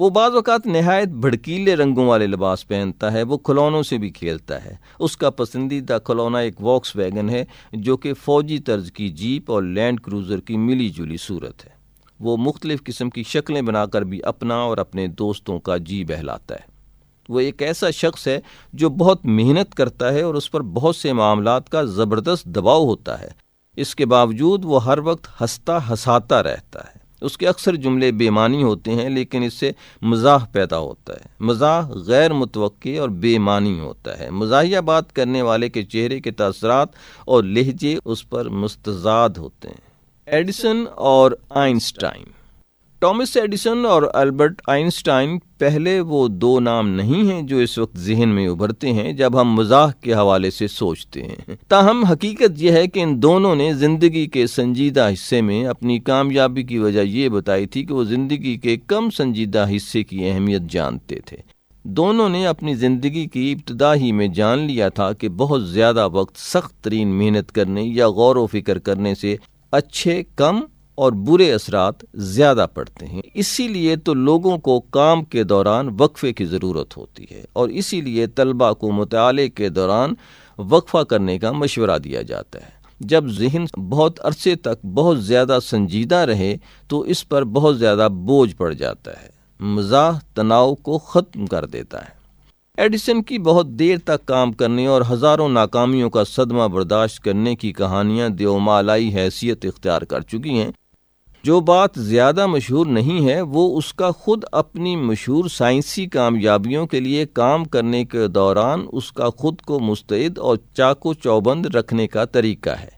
وہ بعض اوقات نہایت بھڑکیلے رنگوں والے لباس پہنتا ہے وہ کھلونوں سے بھی کھیلتا ہے اس کا پسندیدہ کھلونا ایک واکس ویگن ہے جو کہ فوجی طرز کی جیپ اور لینڈ کروزر کی ملی جلی صورت ہے وہ مختلف قسم کی شکلیں بنا کر بھی اپنا اور اپنے دوستوں کا جی بہلاتا ہے وہ ایک ایسا شخص ہے جو بہت محنت کرتا ہے اور اس پر بہت سے معاملات کا زبردست دباؤ ہوتا ہے اس کے باوجود وہ ہر وقت ہنستا ہساتا رہتا ہے اس کے اکثر جملے بے معنی ہوتے ہیں لیکن اس سے مزاح پیدا ہوتا ہے مزاح غیر متوقع اور بے معنی ہوتا ہے مزاحیہ بات کرنے والے کے چہرے کے تاثرات اور لہجے اس پر مستضاد ہوتے ہیں ایڈیسن اور آئنسٹائن ٹامس ایڈیسن اور البرٹ آئنسٹائن پہلے وہ دو نام نہیں ہیں جو اس وقت ذہن میں ابھرتے ہیں جب ہم مزاح کے حوالے سے سوچتے ہیں تاہم حقیقت یہ ہے کہ ان دونوں نے زندگی کے سنجیدہ حصے میں اپنی کامیابی کی وجہ یہ بتائی تھی کہ وہ زندگی کے کم سنجیدہ حصے کی اہمیت جانتے تھے دونوں نے اپنی زندگی کی ابتدا ہی میں جان لیا تھا کہ بہت زیادہ وقت سخت ترین محنت کرنے یا غور و فکر کرنے سے اچھے کم اور برے اثرات زیادہ پڑتے ہیں اسی لیے تو لوگوں کو کام کے دوران وقفے کی ضرورت ہوتی ہے اور اسی لیے طلبہ کو مطالعے کے دوران وقفہ کرنے کا مشورہ دیا جاتا ہے جب ذہن بہت عرصے تک بہت زیادہ سنجیدہ رہے تو اس پر بہت زیادہ بوجھ پڑ جاتا ہے مزاح تناؤ کو ختم کر دیتا ہے ایڈیسن کی بہت دیر تک کام کرنے اور ہزاروں ناکامیوں کا صدمہ برداشت کرنے کی کہانیاں دیومالائی حیثیت اختیار کر چکی ہیں جو بات زیادہ مشہور نہیں ہے وہ اس کا خود اپنی مشہور سائنسی کامیابیوں کے لیے کام کرنے کے دوران اس کا خود کو مستعد اور چاکو چوبند رکھنے کا طریقہ ہے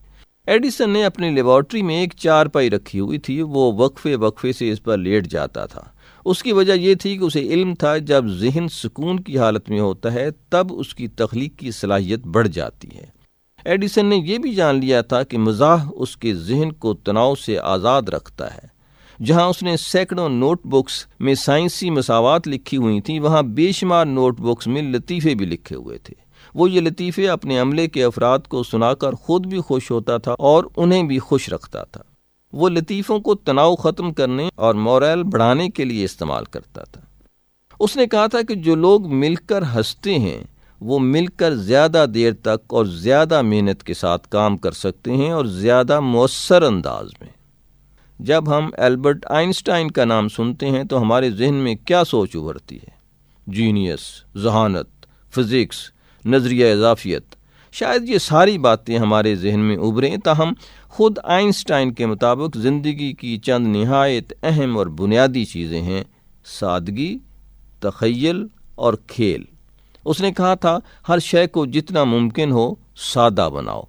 ایڈیسن نے اپنی لیبارٹری میں ایک چار پائی رکھی ہوئی تھی وہ وقفے وقفے سے اس پر لیٹ جاتا تھا اس کی وجہ یہ تھی کہ اسے علم تھا جب ذہن سکون کی حالت میں ہوتا ہے تب اس کی تخلیق کی صلاحیت بڑھ جاتی ہے ایڈیسن نے یہ بھی جان لیا تھا کہ مزاح اس کے ذہن کو تناؤ سے آزاد رکھتا ہے جہاں اس نے سینکڑوں نوٹ بکس میں سائنسی مساوات لکھی ہوئی تھیں وہاں بے شمار نوٹ بکس میں لطیفے بھی لکھے ہوئے تھے وہ یہ لطیفے اپنے عملے کے افراد کو سنا کر خود بھی خوش ہوتا تھا اور انہیں بھی خوش رکھتا تھا وہ لطیفوں کو تناؤ ختم کرنے اور مورائل بڑھانے کے لیے استعمال کرتا تھا اس نے کہا تھا کہ جو لوگ مل کر ہنستے ہیں وہ مل کر زیادہ دیر تک اور زیادہ محنت کے ساتھ کام کر سکتے ہیں اور زیادہ مؤثر انداز میں جب ہم البرٹ آئنسٹائن کا نام سنتے ہیں تو ہمارے ذہن میں کیا سوچ ابھرتی ہے جینیس ذہانت فزکس نظریہ اضافیت شاید یہ ساری باتیں ہمارے ذہن میں ابھریں تاہم خود آئنسٹائن کے مطابق زندگی کی چند نہایت اہم اور بنیادی چیزیں ہیں سادگی تخیل اور کھیل اس نے کہا تھا ہر شے کو جتنا ممکن ہو سادہ بناؤ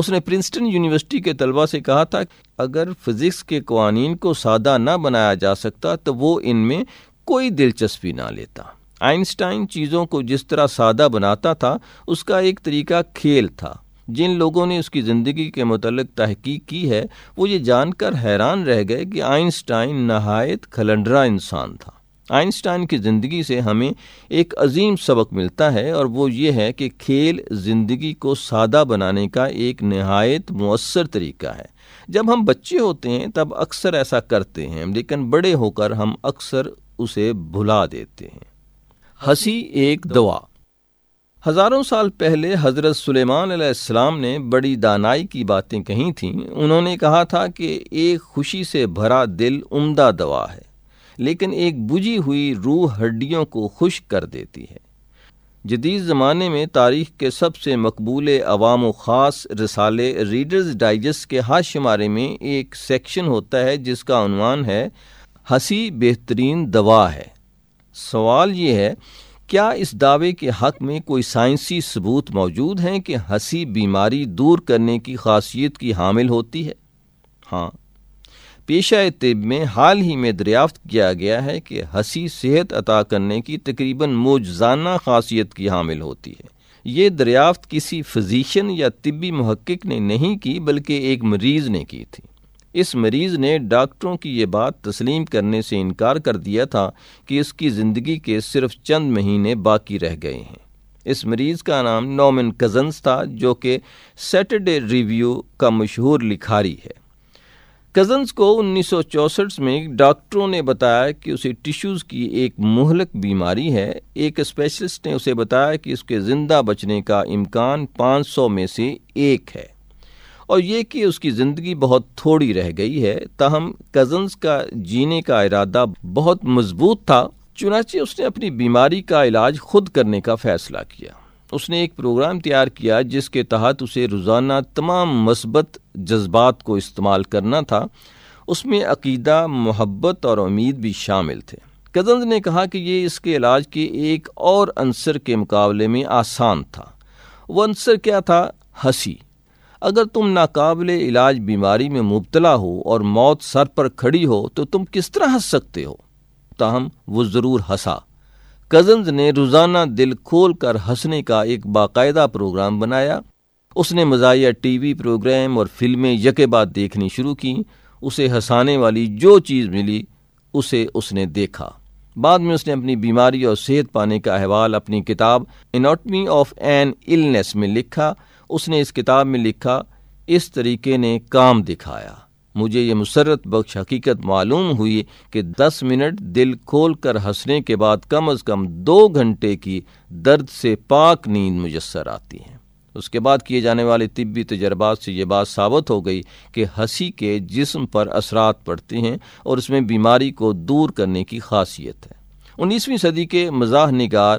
اس نے پرنسٹن یونیورسٹی کے طلبہ سے کہا تھا کہ اگر فزکس کے قوانین کو سادہ نہ بنایا جا سکتا تو وہ ان میں کوئی دلچسپی نہ لیتا آئنسٹائن چیزوں کو جس طرح سادہ بناتا تھا اس کا ایک طریقہ کھیل تھا جن لوگوں نے اس کی زندگی کے متعلق تحقیق کی ہے وہ یہ جان کر حیران رہ گئے کہ آئنسٹائن نہایت کھلنڈرا انسان تھا آئنسٹائن کی زندگی سے ہمیں ایک عظیم سبق ملتا ہے اور وہ یہ ہے کہ کھیل زندگی کو سادہ بنانے کا ایک نہایت مؤثر طریقہ ہے جب ہم بچے ہوتے ہیں تب اکثر ایسا کرتے ہیں لیکن بڑے ہو کر ہم اکثر اسے بھلا دیتے ہیں ہنسی ایک دوا ہزاروں سال پہلے حضرت سلیمان علیہ السلام نے بڑی دانائی کی باتیں کہی تھیں انہوں نے کہا تھا کہ ایک خوشی سے بھرا دل عمدہ دوا ہے لیکن ایک بجھی ہوئی روح ہڈیوں کو خشک کر دیتی ہے جدید زمانے میں تاریخ کے سب سے مقبول عوام و خاص رسالے ریڈرز ڈائجسٹ کے ہاتھ شمارے میں ایک سیکشن ہوتا ہے جس کا عنوان ہے ہنسی بہترین دوا ہے سوال یہ ہے کیا اس دعوے کے حق میں کوئی سائنسی ثبوت موجود ہیں کہ ہنسی بیماری دور کرنے کی خاصیت کی حامل ہوتی ہے ہاں پیشہ طب میں حال ہی میں دریافت کیا گیا ہے کہ ہنسی صحت عطا کرنے کی تقریباً موجزانہ خاصیت کی حامل ہوتی ہے یہ دریافت کسی فزیشین یا طبی محقق نے نہیں کی بلکہ ایک مریض نے کی تھی اس مریض نے ڈاکٹروں کی یہ بات تسلیم کرنے سے انکار کر دیا تھا کہ اس کی زندگی کے صرف چند مہینے باقی رہ گئے ہیں اس مریض کا نام نومن کزنز تھا جو کہ سیٹرڈے ریویو کا مشہور لکھاری ہے کزنز کو انیس سو چونسٹھ میں ڈاکٹروں نے بتایا کہ اسے ٹیشوز کی ایک مہلک بیماری ہے ایک اسپیشلسٹ نے اسے بتایا کہ اس کے زندہ بچنے کا امکان پانچ سو میں سے ایک ہے اور یہ کہ اس کی زندگی بہت تھوڑی رہ گئی ہے تاہم کزنز کا جینے کا ارادہ بہت مضبوط تھا چنانچہ اس نے اپنی بیماری کا علاج خود کرنے کا فیصلہ کیا اس نے ایک پروگرام تیار کیا جس کے تحت اسے روزانہ تمام مثبت جذبات کو استعمال کرنا تھا اس میں عقیدہ محبت اور امید بھی شامل تھے کزنز نے کہا کہ یہ اس کے علاج کے ایک اور عنصر کے مقابلے میں آسان تھا وہ عنصر کیا تھا ہنسی اگر تم ناقابل علاج بیماری میں مبتلا ہو اور موت سر پر کھڑی ہو تو تم کس طرح ہنس سکتے ہو تاہم وہ ضرور ہنسا کزنز نے روزانہ دل کھول کر ہنسنے کا ایک باقاعدہ پروگرام بنایا اس نے مزاحیہ ٹی وی پروگرام اور فلمیں یکے بعد دیکھنی شروع کیں اسے ہنسانے والی جو چیز ملی اسے اس نے دیکھا بعد میں اس نے اپنی بیماری اور صحت پانے کا احوال اپنی کتاب انوٹمی آف این النیس میں لکھا اس نے اس کتاب میں لکھا اس طریقے نے کام دکھایا مجھے یہ مسرت بخش حقیقت معلوم ہوئی کہ دس منٹ دل کھول کر ہنسنے کے بعد کم از کم دو گھنٹے کی درد سے پاک نیند میسر آتی ہے اس کے بعد کیے جانے والے طبی تجربات سے یہ بات ثابت ہو گئی کہ ہنسی کے جسم پر اثرات پڑتے ہیں اور اس میں بیماری کو دور کرنے کی خاصیت ہے انیسویں صدی کے مزاح نگار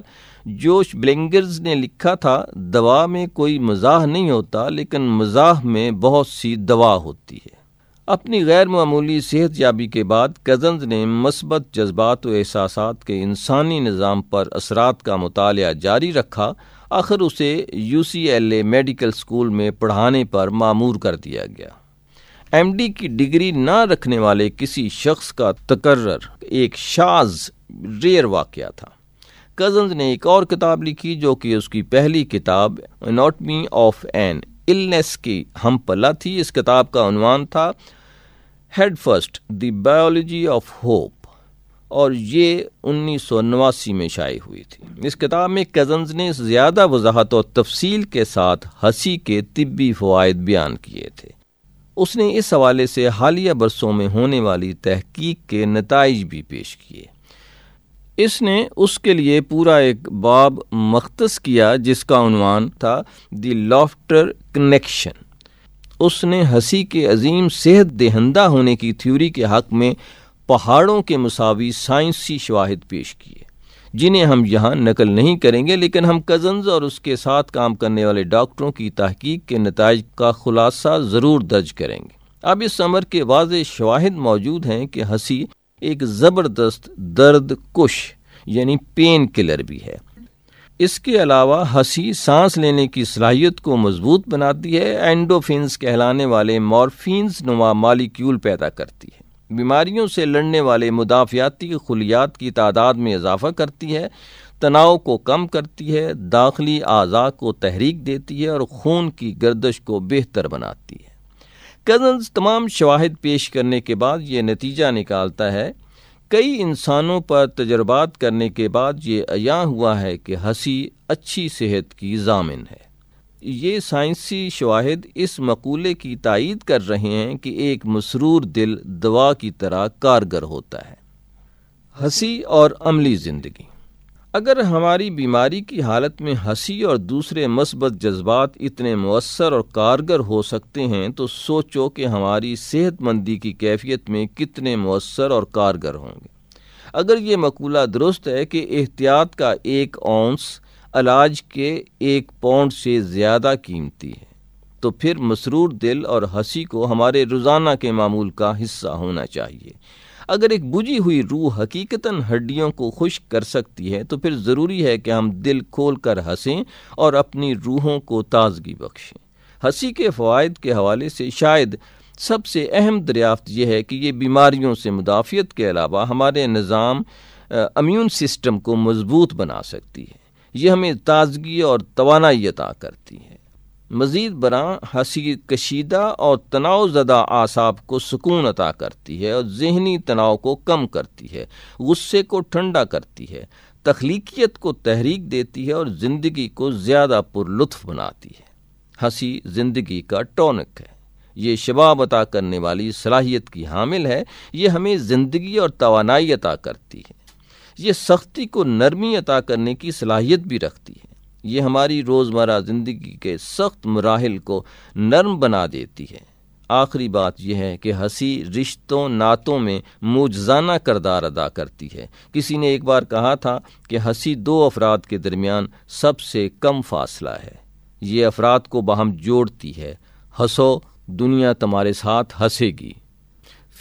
جوش بلنگرز نے لکھا تھا دوا میں کوئی مزاح نہیں ہوتا لیکن مزاح میں بہت سی دوا ہوتی ہے اپنی غیر معمولی صحت یابی کے بعد کزنز نے مثبت جذبات و احساسات کے انسانی نظام پر اثرات کا مطالعہ جاری رکھا آخر اسے U C L A medical school میں پڑھانے پر معمور کر دیا گیا ایم ڈی کی ڈگری نہ رکھنے والے کسی شخص کا تقرر ایک شاز ریئر واقعہ تھا کزنز نے ایک اور کتاب لکھی جو کہ اس کی پہلی کتاب اناٹمی آف این النیس کی ہم پلہ تھی اس کتاب کا عنوان تھا head first the biology of hope اور یہ انیس سو نواسی میں شائع ہوئی تھی اس کتاب میں کزنز نے زیادہ وضاحت اور تفصیل کے ساتھ ہنسی کے طبی فوائد بیان کیے تھے اس نے اس حوالے سے حالیہ برسوں میں ہونے والی تحقیق کے نتائج بھی پیش کیے اس نے اس کے لیے پورا ایک باب مختص کیا جس کا عنوان تھا دی لافٹر کنیکشن اس نے ہنسی کے عظیم صحت دہندہ ہونے کی تھیوری کے حق میں پہاڑوں کے مساوی سائنسی شواہد پیش کیے جنہیں ہم یہاں نقل نہیں کریں گے لیکن ہم کزنز اور اس کے ساتھ کام کرنے والے ڈاکٹروں کی تحقیق کے نتائج کا خلاصہ ضرور درج کریں گے اب اس عمر کے واضح شواہد موجود ہیں کہ ہنسی ایک زبردست درد کش یعنی پین کلر بھی ہے اس کے علاوہ ہنسی سانس لینے کی صلاحیت کو مضبوط بناتی ہے اینڈوفینس کہلانے والے مورفینز نما مالیکیول پیدا کرتی ہے بیماریوں سے لڑنے والے مدافعاتی خلیات کی تعداد میں اضافہ کرتی ہے تناؤ کو کم کرتی ہے داخلی اعضاء کو تحریک دیتی ہے اور خون کی گردش کو بہتر بناتی ہے کزنز تمام شواہد پیش کرنے کے بعد یہ نتیجہ نکالتا ہے کئی انسانوں پر تجربات کرنے کے بعد یہ عیاں ہوا ہے کہ ہنسی اچھی صحت کی ضامن ہے یہ سائنسی شواہد اس مقولے کی تائید کر رہے ہیں کہ ایک مسرور دل دوا کی طرح کارگر ہوتا ہے ہنسی اور عملی زندگی اگر ہماری بیماری کی حالت میں ہنسی اور دوسرے مثبت جذبات اتنے مؤثر اور کارگر ہو سکتے ہیں تو سوچو کہ ہماری صحت مندی کی کیفیت میں کتنے مؤثر اور کارگر ہوں گے اگر یہ مقولہ درست ہے کہ احتیاط کا ایک اونس علاج کے ایک پونڈ سے زیادہ قیمتی ہے تو پھر مسرور دل اور ہنسی کو ہمارے روزانہ کے معمول کا حصہ ہونا چاہیے اگر ایک بجھی ہوئی روح حقیقتاً ہڈیوں کو خشک کر سکتی ہے تو پھر ضروری ہے کہ ہم دل کھول کر ہنسیں اور اپنی روحوں کو تازگی بخشیں ہنسی کے فوائد کے حوالے سے شاید سب سے اہم دریافت یہ ہے کہ یہ بیماریوں سے مدافعت کے علاوہ ہمارے نظام امیون سسٹم کو مضبوط بنا سکتی ہے یہ ہمیں تازگی اور توانائی عطا کرتی ہے مزید برآں ہنسی کشیدہ اور تناؤ زدہ اعصاب کو سکون عطا کرتی ہے اور ذہنی تناؤ کو کم کرتی ہے غصے کو ٹھنڈا کرتی ہے تخلیقیت کو تحریک دیتی ہے اور زندگی کو زیادہ پر لطف بناتی ہے ہنسی زندگی کا ٹونک ہے یہ شباب عطا کرنے والی صلاحیت کی حامل ہے یہ ہمیں زندگی اور توانائی عطا کرتی ہے یہ سختی کو نرمی عطا کرنے کی صلاحیت بھی رکھتی ہے یہ ہماری روزمرہ زندگی کے سخت مراحل کو نرم بنا دیتی ہے آخری بات یہ ہے کہ ہنسی رشتوں نعتوں میں موجزانہ کردار ادا کرتی ہے کسی نے ایک بار کہا تھا کہ ہنسی دو افراد کے درمیان سب سے کم فاصلہ ہے یہ افراد کو باہم جوڑتی ہے ہنسو دنیا تمہارے ساتھ ہنسے گی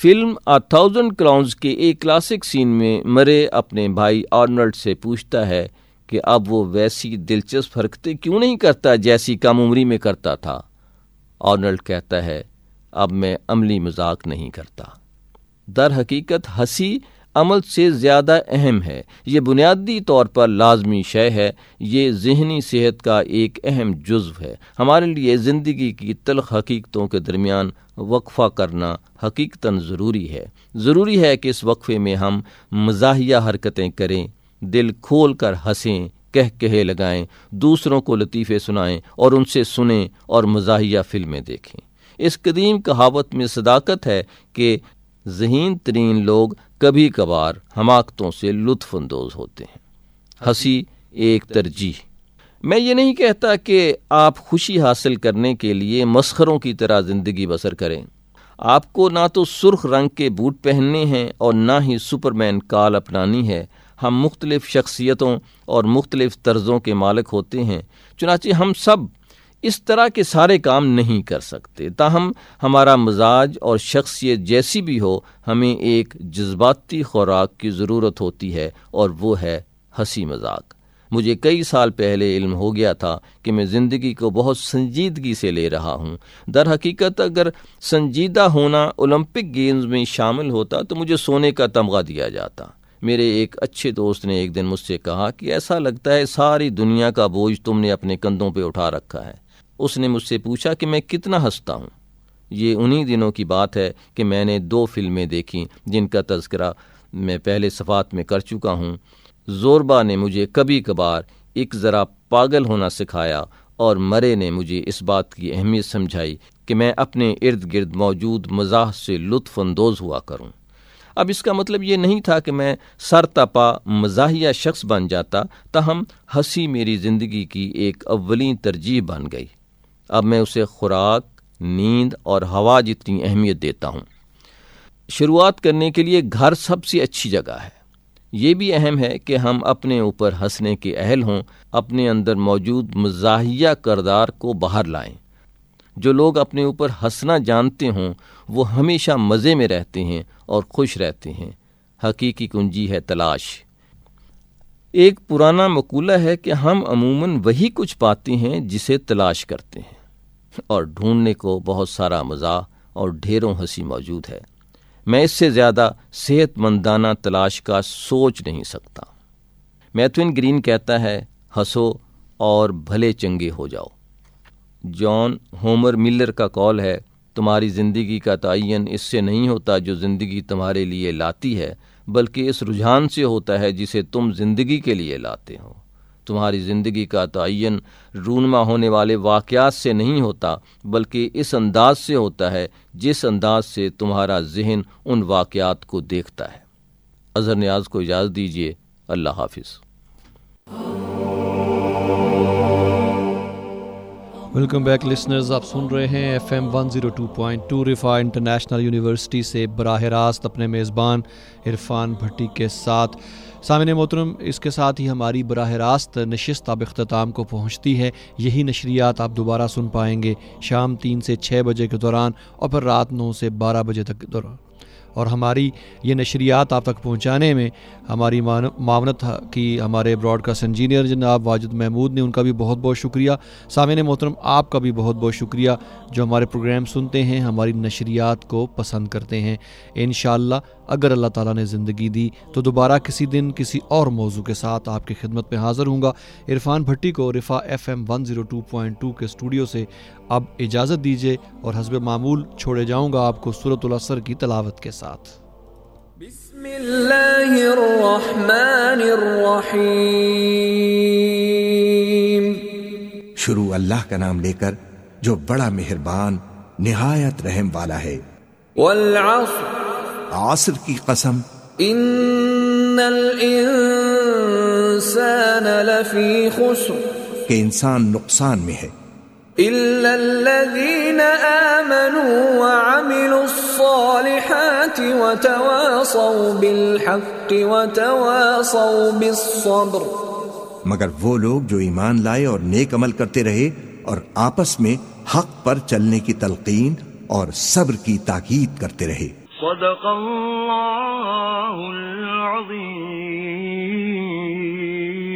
فلم آ تھاؤزنڈ کراؤنز کے ایک کلاسک سین میں مرے اپنے بھائی آرنلڈ سے پوچھتا ہے کہ اب وہ ویسی دلچسپ حرکتیں کیوں نہیں کرتا جیسی کم عمری میں کرتا تھا آرنلڈ کہتا ہے اب میں عملی مذاق نہیں کرتا در حقیقت ہنسی عمل سے زیادہ اہم ہے یہ بنیادی طور پر لازمی شے ہے یہ ذہنی صحت کا ایک اہم جزو ہے ہمارے لیے زندگی کی تلخ حقیقتوں کے درمیان وقفہ کرنا حقیقتاً ضروری ہے ضروری ہے کہ اس وقفے میں ہم مزاحیہ حرکتیں کریں دل کھول کر ہنسیں کہہ کہے لگائیں دوسروں کو لطیفے سنائیں اور ان سے سنیں اور مزاحیہ فلمیں دیکھیں اس قدیم کہاوت میں صداقت ہے کہ ذہین ترین لوگ کبھی کبھار حماقتوں سے لطف اندوز ہوتے ہیں ہنسی ایک ترجیح میں یہ نہیں کہتا کہ آپ خوشی حاصل کرنے کے لیے مسخروں کی طرح زندگی بسر کریں آپ کو نہ تو سرخ رنگ کے بوٹ پہننے ہیں اور نہ ہی سپر مین کال اپنانی ہے ہم مختلف شخصیتوں اور مختلف طرزوں کے مالک ہوتے ہیں چنانچہ ہم سب اس طرح کے سارے کام نہیں کر سکتے تاہم ہمارا مزاج اور شخصیت جیسی بھی ہو ہمیں ایک جذباتی خوراک کی ضرورت ہوتی ہے اور وہ ہے ہنسی مذاق مجھے کئی سال پہلے علم ہو گیا تھا کہ میں زندگی کو بہت سنجیدگی سے لے رہا ہوں در حقیقت اگر سنجیدہ ہونا اولمپک گیمز میں شامل ہوتا تو مجھے سونے کا تمغہ دیا جاتا میرے ایک اچھے دوست نے ایک دن مجھ سے کہا کہ ایسا لگتا ہے ساری دنیا کا بوجھ تم نے اپنے کندھوں پہ اٹھا رکھا ہے اس نے مجھ سے پوچھا کہ میں کتنا ہنستا ہوں یہ انہی دنوں کی بات ہے کہ میں نے دو فلمیں دیکھیں جن کا تذکرہ میں پہلے صفات میں کر چکا ہوں زوربا نے مجھے کبھی کبھار ایک ذرا پاگل ہونا سکھایا اور مرے نے مجھے اس بات کی اہمیت سمجھائی کہ میں اپنے ارد گرد موجود مزاح سے لطف اندوز ہوا کروں اب اس کا مطلب یہ نہیں تھا کہ میں سر تپا مزاحیہ شخص بن جاتا تاہم ہنسی میری زندگی کی ایک اولین ترجیح بن گئی اب میں اسے خوراک نیند اور ہوا جتنی اہمیت دیتا ہوں شروعات کرنے کے لیے گھر سب سے اچھی جگہ ہے یہ بھی اہم ہے کہ ہم اپنے اوپر ہنسنے کے اہل ہوں اپنے اندر موجود مزاحیہ کردار کو باہر لائیں جو لوگ اپنے اوپر ہنسنا جانتے ہوں وہ ہمیشہ مزے میں رہتے ہیں اور خوش رہتے ہیں حقیقی کنجی ہے تلاش ایک پرانا مقولہ ہے کہ ہم عموماً وہی کچھ پاتے ہیں جسے تلاش کرتے ہیں اور ڈھونڈنے کو بہت سارا مزہ اور ڈھیروں ہنسی موجود ہے میں اس سے زیادہ صحت مندانہ تلاش کا سوچ نہیں سکتا میتھوین گرین کہتا ہے ہنسو اور بھلے چنگے ہو جاؤ جان ہومر ملر کا کال ہے تمہاری زندگی کا تعین اس سے نہیں ہوتا جو زندگی تمہارے لیے لاتی ہے بلکہ اس رجحان سے ہوتا ہے جسے تم زندگی کے لیے لاتے ہو تمہاری زندگی کا تعین رونما ہونے والے واقعات سے نہیں ہوتا بلکہ اس انداز سے ہوتا ہے جس انداز سے تمہارا ذہن ان واقعات کو دیکھتا ہے اظہر نیاز کو اجازت دیجیے اللہ حافظ ویلکم بیک لسنرز آپ سن رہے ہیں F M one zero two point two international university سے براہ راست اپنے میزبان عرفان بھٹی کے ساتھ سامعین محترم اس کے ساتھ ہی ہماری براہ راست نشست اب اختتام کو پہنچتی ہے یہی نشریات آپ دوبارہ سن پائیں گے شام تین سے چھ بجے کے دوران اور پھر رات نو سے بارہ بجے تک کے دوران اور ہماری یہ نشریات آپ تک پہنچانے میں ہماری معاونت کی ہمارے براڈ کاسٹ انجینئر جناب واجد محمود نے ان کا بھی بہت بہت شکریہ سامعین محترم آپ کا بھی بہت بہت شکریہ جو ہمارے پروگرام سنتے ہیں ہماری نشریات کو پسند کرتے ہیں انشاءاللہ اگر اللہ تعالیٰ نے زندگی دی تو دوبارہ کسی دن کسی اور موضوع کے ساتھ آپ کی خدمت میں حاضر ہوں گا عرفان بھٹی کو رفا ایف ایم 102.2 کے اسٹوڈیو سے اب اجازت دیجیے اور حسب معمول چھوڑے جاؤں گا آپ کو صورت الاسر کی تلاوت کے ساتھ بسم اللہ الرحمن الرحیم شروع اللہ کا نام لے کر جو بڑا مہربان نہایت رحم والا ہے والعصر عصر کی قسم ان الانسان لفی خسر کہ انسان نقصان میں ہے الا الذین آمنوا وعملوا الصالحات وتواصوا بالحق وتواصوا بالصبر مگر وہ لوگ جو ایمان لائے اور نیک عمل کرتے رہے اور آپس میں حق پر چلنے کی تلقین اور صبر کی تاکید کرتے رہے صدق اللہ العظیم